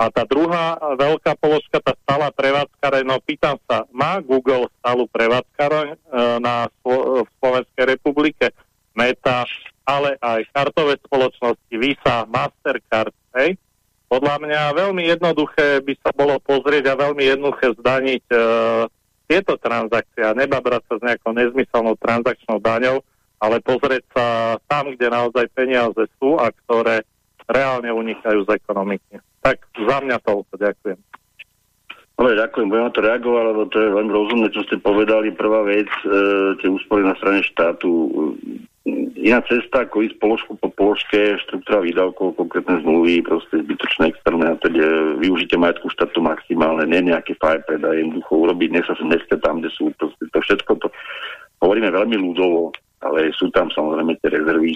A tá druhá veľká položka, tá stála prevádzkare, no pýtam sa, má Google stálu prevádzkare uh, na Slo- v Slovenskej republike? Meta, ale aj kartové spoločnosti Visa, Mastercard, hej. Podľa mňa veľmi jednoduché by sa bolo pozrieť a veľmi jednoduché zdaniť e, tieto transakcie a nebabrať sa s nejakou nezmyselnou transakčnou daňou, ale pozrieť sa tam, kde naozaj peniaze sú a ktoré reálne unikajú z ekonomiky. Tak za mňa toľko, ďakujem. Ale ďakujem, budem na to reagovať, lebo to je veľmi rozumné, čo ste povedali. Prvá vec, e, tie úspory na strane štátu iná cesta, ako ísť položku po položke, štruktúra výdavkov, konkrétne zmluvy, proste zbytočné externé a teda využite majetku štátu maximálne, nie nejaké firepad a jednoducho urobiť, nech sa nechce tam, kde sú proste to všetko to hovoríme veľmi ľudovo, ale sú tam samozrejme tie rezervy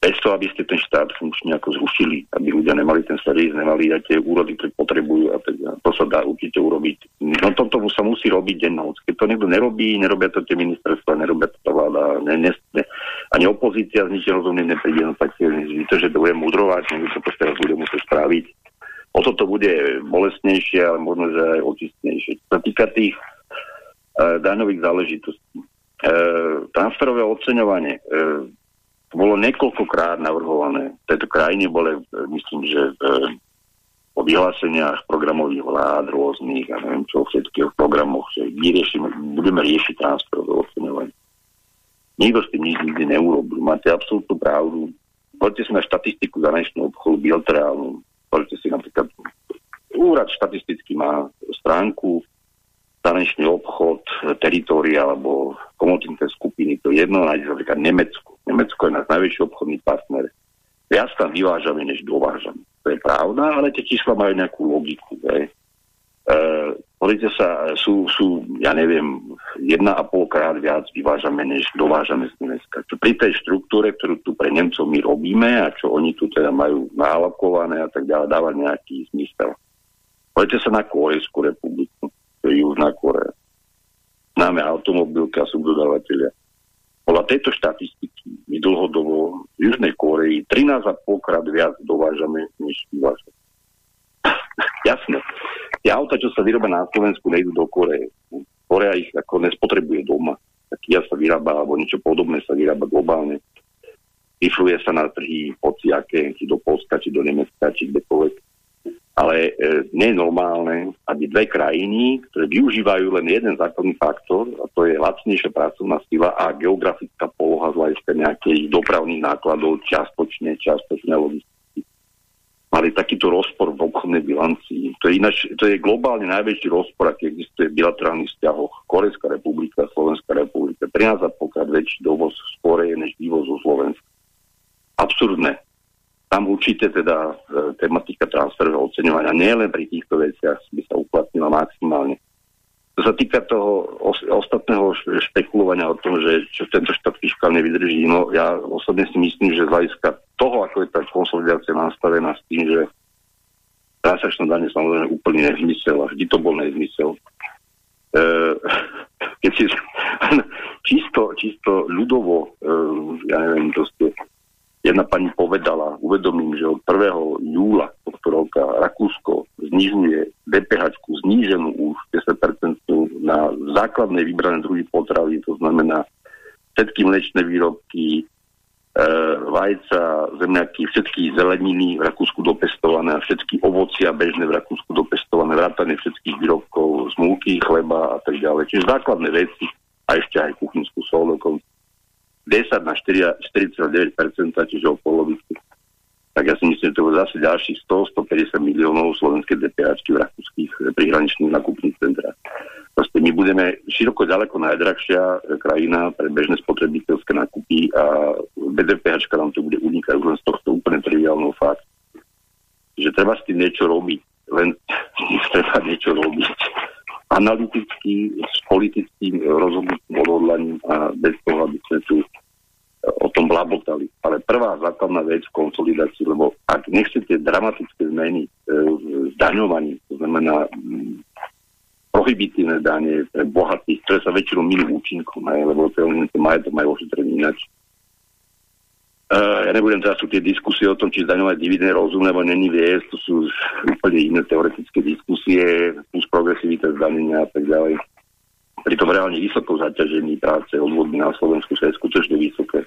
bez toho, aby ste ten štát funkčne ako zrušili, aby ľudia nemali ten servis, nemali aj tie úrody, ktoré potrebujú a teda to sa dá určite urobiť. No toto sa musí robiť dennoc. Keď to niekto nerobí, nerobia to tie ministerstva, nerobia to tá vláda, ne, ne, ne, ani opozícia z ničím rozumným nepríde, no tak to, že to bude mudrovať, niekto to teraz bude musieť spraviť. O toto bude bolestnejšie, ale možno, že aj očistnejšie. Čo sa týka tých e, daňových záležitostí. E, transferové oceňovanie. E, to bolo niekoľkokrát navrhované. V tejto krajine boli, myslím, že v, po vyhláseniach programových vlád rôznych a neviem čo, všetkých programoch, že vyriešime, budeme riešiť transferové oceňovanie. Nikto s tým nič nikdy neurobil. Máte absolútnu pravdu. Poďte si na štatistiku zahraničného obchodu bilaterálnu. Poďte si napríklad úrad štatisticky má stránku zahraničný obchod, teritória alebo komoditné skupiny, to jedno, nájde sa napríklad Nemecko. Nemecko je náš najväčší obchodný partner. Viac tam vyvážame, než dovážame. To je pravda, ale tie čísla majú nejakú logiku. E, Pozrite sa, sú, sú, ja neviem, jedna a pol krát viac vyvážame, než dovážame z Nemecka. Čo pri tej štruktúre, ktorú tu pre Nemcov my robíme a čo oni tu teda majú nálokované a tak ďalej, dáva nejaký zmysel. Pozrite sa na Korejskú republiku je Južná Korea. Známe automobilky a subdodávateľia. Podľa tejto štatistiky my dlhodobo v Južnej Koreji 13,5 krát viac dovážame, než vyvážame. Jasné. Tie auta, čo sa vyrobia na Slovensku, nejdú do Koreje. Korea ich ako nespotrebuje doma. Ja sa vyrába, alebo niečo podobné sa vyrába globálne. Vyfluje sa na trhy hociaké, či do Polska, či do Nemecka, či kdekoľvek ale e, nie je normálne, aby dve krajiny, ktoré využívajú len jeden základný faktor, a to je lacnejšia pracovná sila a geografická poloha z hľadiska nejakých dopravných nákladov, čiastočne, čiastočne logistiky. Mali takýto rozpor v obchodnej bilancii. To je, ináč, to je globálne najväčší rozpor, aký existuje v bilaterálnych vzťahoch. Korejská republika, Slovenská republika. 13 pokrát väčší dovoz z Koreje než vývoz zo Slovenska. Určite teda e, tematika transferového oceňovania nielen pri týchto veciach by sa uplatnila maximálne. Čo sa týka toho os ostatného špekulovania o tom, že čo tento štát fiskálne vydrží, no ja osobne si myslím, že z hľadiska toho, ako je tá konsolidácia nastavená s tým, že transakčná daň je samozrejme úplný nezmysel a vždy to bol nezmysel. E, keď si čisto, čisto ľudovo, e, ja neviem, to ste Jedna pani povedala, uvedomím, že od 1. júla tohto roka Rakúsko znižuje DPH zníženú už 10% na základné vybrané druhy potravy, to znamená všetky mlečné výrobky, e, vajca, zemiaky, všetky zeleniny v Rakúsku dopestované a všetky ovocia bežné v Rakúsku dopestované, vrátane všetkých výrobkov z múky, chleba a tak ďalej. Čiže základné veci a ešte aj kuchynskú sol dokonca 10 na 4,9%, čiže o polovicu. Tak ja si myslím, že to bude zase ďalších 100-150 miliónov slovenskej DPAčky v rakúskych prihraničných nakupných centrách. Proste my budeme široko ďaleko najdrahšia krajina pre bežné spotrebiteľské nakupy a BDPH nám to bude unikať už len z tohto úplne triviálneho faktu. Že treba s tým niečo robiť, len treba niečo robiť analyticky, s politickým rozhodnutým odhodlaním a bez toho, aby sme tu o tom blabotali. Ale prvá základná vec v konsolidácii, lebo ak nechcete dramatické zmeny e, v daňovaní, to znamená m, prohibitívne dane pre bohatých, ktoré sa väčšinou minú účinkom, aj, lebo to majetok majú ošetrený inač. Ja nebudem teraz tu tie diskusie o tom, či zdaňovať dividend rozum, lebo není viesť, to sú úplne iné teoretické diskusie, plus progresivita zdanenia a tak ďalej pri tom reálne vysokom zaťažení práce odvodmi na Slovensku sa je skutočne vysoké,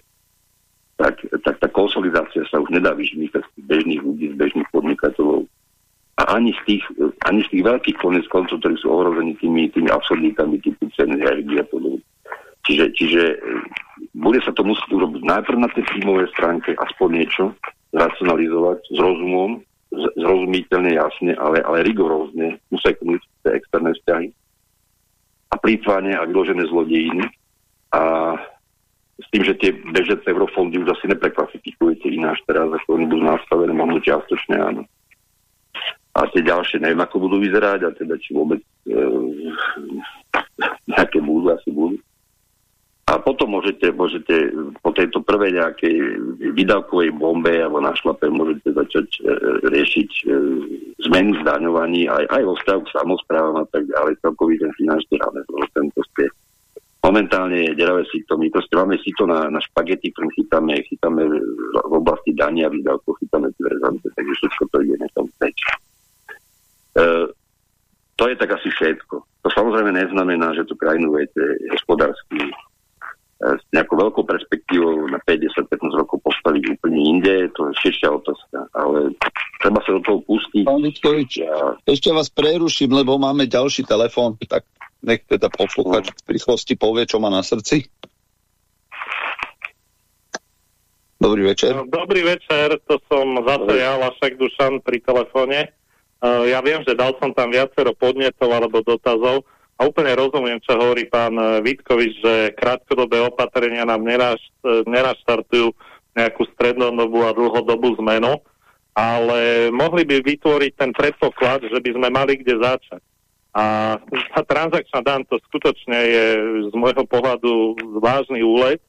tak, tak tá konsolidácia sa už nedá vyžmýkať z bežných ľudí, z bežných podnikateľov. A ani z tých, ani z tých veľkých konec koncov, ktorí sú ohrození tými, tými absurditami typu ceny energie a podobne. Čiže, čiže e, bude sa to musieť urobiť najprv na tej príjmovej stránke, aspoň niečo, racionalizovať s rozumom, zrozumiteľne jasne, ale, ale rigorózne, musia tie externé vzťahy a plýtvanie a vyložené zlodejiny. A s tým, že tie bežece eurofondy už asi nepreklasifikujete ináč teraz, ako oni budú nastavené, možno čiastočne áno. A tie ďalšie neviem, ako budú vyzerať, a teda či vôbec e, nejaké budú, asi budú. A potom môžete, môžete po tejto prvej nejakej výdavkovej bombe alebo na šlape môžete začať e, riešiť e, zmeny zdaňovaní aj, aj vo vzťahu k samozprávam a tak ďalej, celkový ten finančný rámec, tento ste momentálne je deravé sito. My proste máme sito na, na špagety, ktorým chytáme, chytáme v oblasti dania a výdavkov, chytáme diverzante, takže všetko to ide nekam preč. E, to je tak asi všetko. To samozrejme neznamená, že tú krajinu viete hospodársky s nejakou veľkou perspektívou na 50-15 rokov postaviť úplne inde, to je širšia otázka, ale treba sa do toho pustiť. Pán Vitkovič, ja... ešte vás preruším, lebo máme ďalší telefón, tak nech teda poslúchať v rýchlosti povie, čo má na srdci. Dobrý večer. No, dobrý večer, to som zase ja, Lašek Dušan pri telefóne. Uh, ja viem, že dal som tam viacero podnetov alebo dotazov, a úplne rozumiem, čo hovorí pán eh, Vítkovič, že krátkodobé opatrenia nám nenaš, eh, nejakú strednodobú a dlhodobú zmenu, ale mohli by vytvoriť ten predpoklad, že by sme mali kde začať. A tá transakčná dan to skutočne je z môjho pohľadu vážny úlet,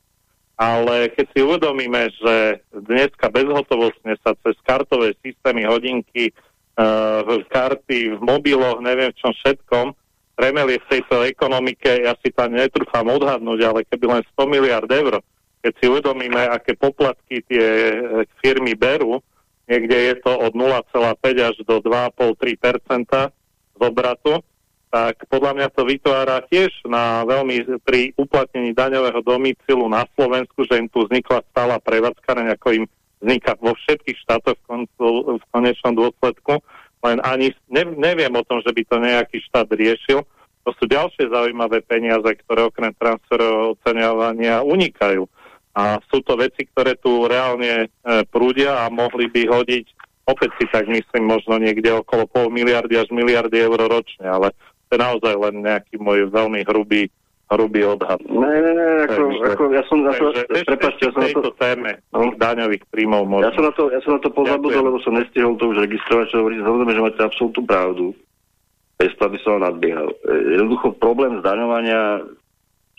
ale keď si uvedomíme, že dneska bezhotovostne sa cez kartové systémy, hodinky, uh, karty v mobiloch, neviem v čom všetkom, premelie v tejto ekonomike, ja si tam netrúfam odhadnúť, ale keby len 100 miliard eur, keď si uvedomíme, aké poplatky tie e, firmy berú, niekde je to od 0,5 až do 2,5-3 z obratu, tak podľa mňa to vytvára tiež na veľmi pri uplatnení daňového domicilu na Slovensku, že im tu vznikla stála prevádzka, ako im vzniká vo všetkých štátoch v, v konečnom dôsledku len ani ne, neviem o tom, že by to nejaký štát riešil. To sú ďalšie zaujímavé peniaze, ktoré okrem transferového oceňovania unikajú. A sú to veci, ktoré tu reálne e, prúdia a mohli by hodiť, opäť si tak myslím, možno niekde okolo pol miliardy až miliardy eur ročne, ale to je naozaj len nejaký môj veľmi hrubý hrubý odhad. Ne, ne, ne, ako, takže, ako ja som na to, prepáčte, ja som na to... téme no. daňových príjmov možno. Ja som na to, ja som na to pozabudol, lebo som nestihol to už registrovať, čo hovoríte, samozrejme, že máte absolútnu pravdu. Bez toho, aby som nadbiehal. E, jednoducho problém zdaňovania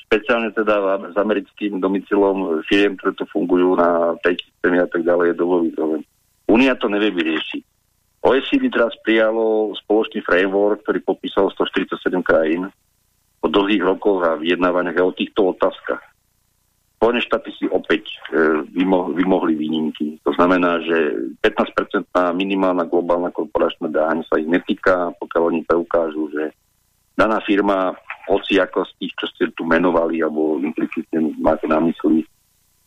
špeciálne teda s americkým domicilom firiem, ktoré tu fungujú na tej systémy a tak ďalej, je dolový problém. Únia to nevie vyriešiť. OECD teraz prijalo spoločný framework, ktorý popísal 147 krajín po dlhých rokoch a vyjednávaniach o týchto otázkach. Spojené štáty si opäť e, vymo vymohli výnimky. To znamená, že 15% minimálna globálna korporačná dáň sa ich netýka, pokiaľ oni preukážu, že daná firma, hoci ako z tých, čo ste tu menovali, alebo implicitne máte na mysli,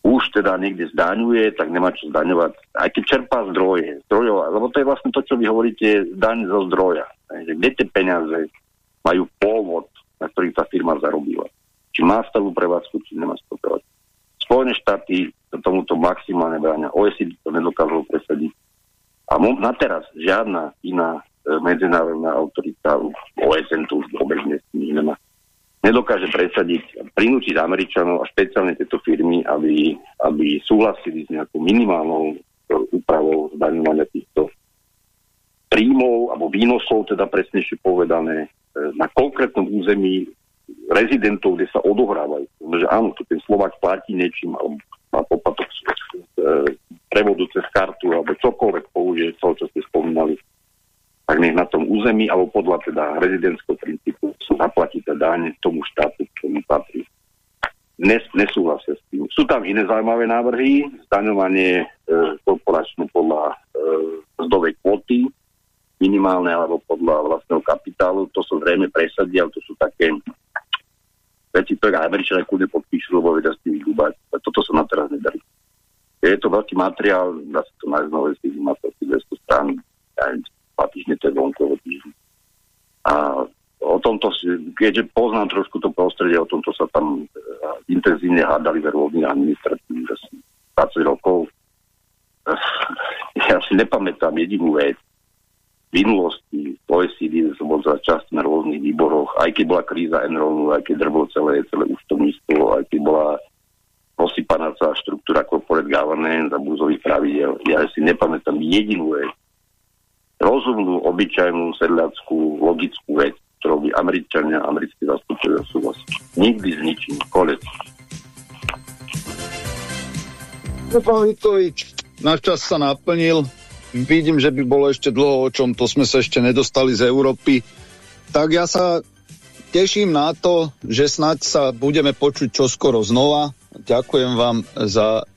už teda niekde zdaňuje, tak nemá čo zdaňovať. Aj keď čerpá zdroje, zdrojov, lebo to je vlastne to, čo vy hovoríte, daň zo zdroja. Takže kde tie peniaze majú pôvod, na ktorých tá firma zarobila. Či má stavú prevádzku, či nemá stavú prevádzku. Spojené štáty tomuto maximálne bráňa. OSI to nedokážu presadiť. A na teraz žiadna iná e, medzinárodná autorita, OSN to už vôbec nemá, nedokáže presadiť, prinútiť Američanov a špeciálne tieto firmy, aby, aby súhlasili s nejakou minimálnou e, úpravou zdaňovania týchto príjmov alebo výnosov, teda presnejšie povedané, na konkrétnom území rezidentov, kde sa odohrávajú. Že áno, to ten Slovak platí niečím, alebo má poplatok e, prevodu cez kartu, alebo čokoľvek použije, to, čo ste spomínali, tak nech na tom území, alebo podľa teda rezidentského princípu sú zaplatí teda daň tomu štátu, ktorý patrí. Nes, nesúhlasia s tým. Sú tam iné zaujímavé návrhy, zdaňovanie e, korporačné podľa e, zdovej kvoty, minimálne alebo podľa vlastného kapitálu, to sa zrejme presadia, ale to sú také veci, ktoré Američania kľudne podpíšu, lebo vedia s tým vydúbať. Toto sa na teraz nedarí. Je to veľký materiál, dá sa to nájsť nové si má to asi 200 strán, ja neviem, dva týždne, to je vonko týždne. A o tomto, keďže poznám trošku to prostredie, o tomto sa tam uh, intenzívne hádali ve rôznych administratívnych 20 rokov. Uh, ja si nepamätám jedinú vec, v OECD som bol za na rôznych výboroch, aj keď bola kríza Enronu, aj keď drblo celé, celé účtovníctvo, aj keď bola posypaná sa štruktúra corporate governance a búzových pravidel. Ja si nepamätám jedinú vec, rozumnú, obyčajnú, sedľackú, logickú vec, ktorú by Američania, americkí zastupcovia súhlasí. Nikdy s ničím. Konec. No, pán Vitovič, náš čas sa naplnil vidím, že by bolo ešte dlho, o čom to sme sa ešte nedostali z Európy. Tak ja sa teším na to, že snať sa budeme počuť čoskoro znova. Ďakujem vám za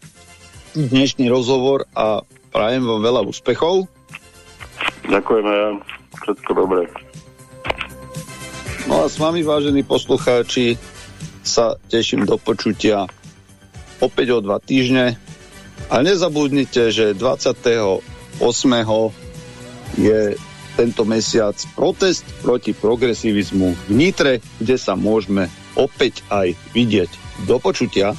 dnešný rozhovor a prajem vám veľa úspechov. Ďakujeme, všetko dobré. No a s vami, vážení poslucháči, sa teším do počutia opäť o dva týždne. A nezabudnite, že 20. 8. je tento mesiac protest proti progresivizmu v Nitre, kde sa môžeme opäť aj vidieť. Do počutia.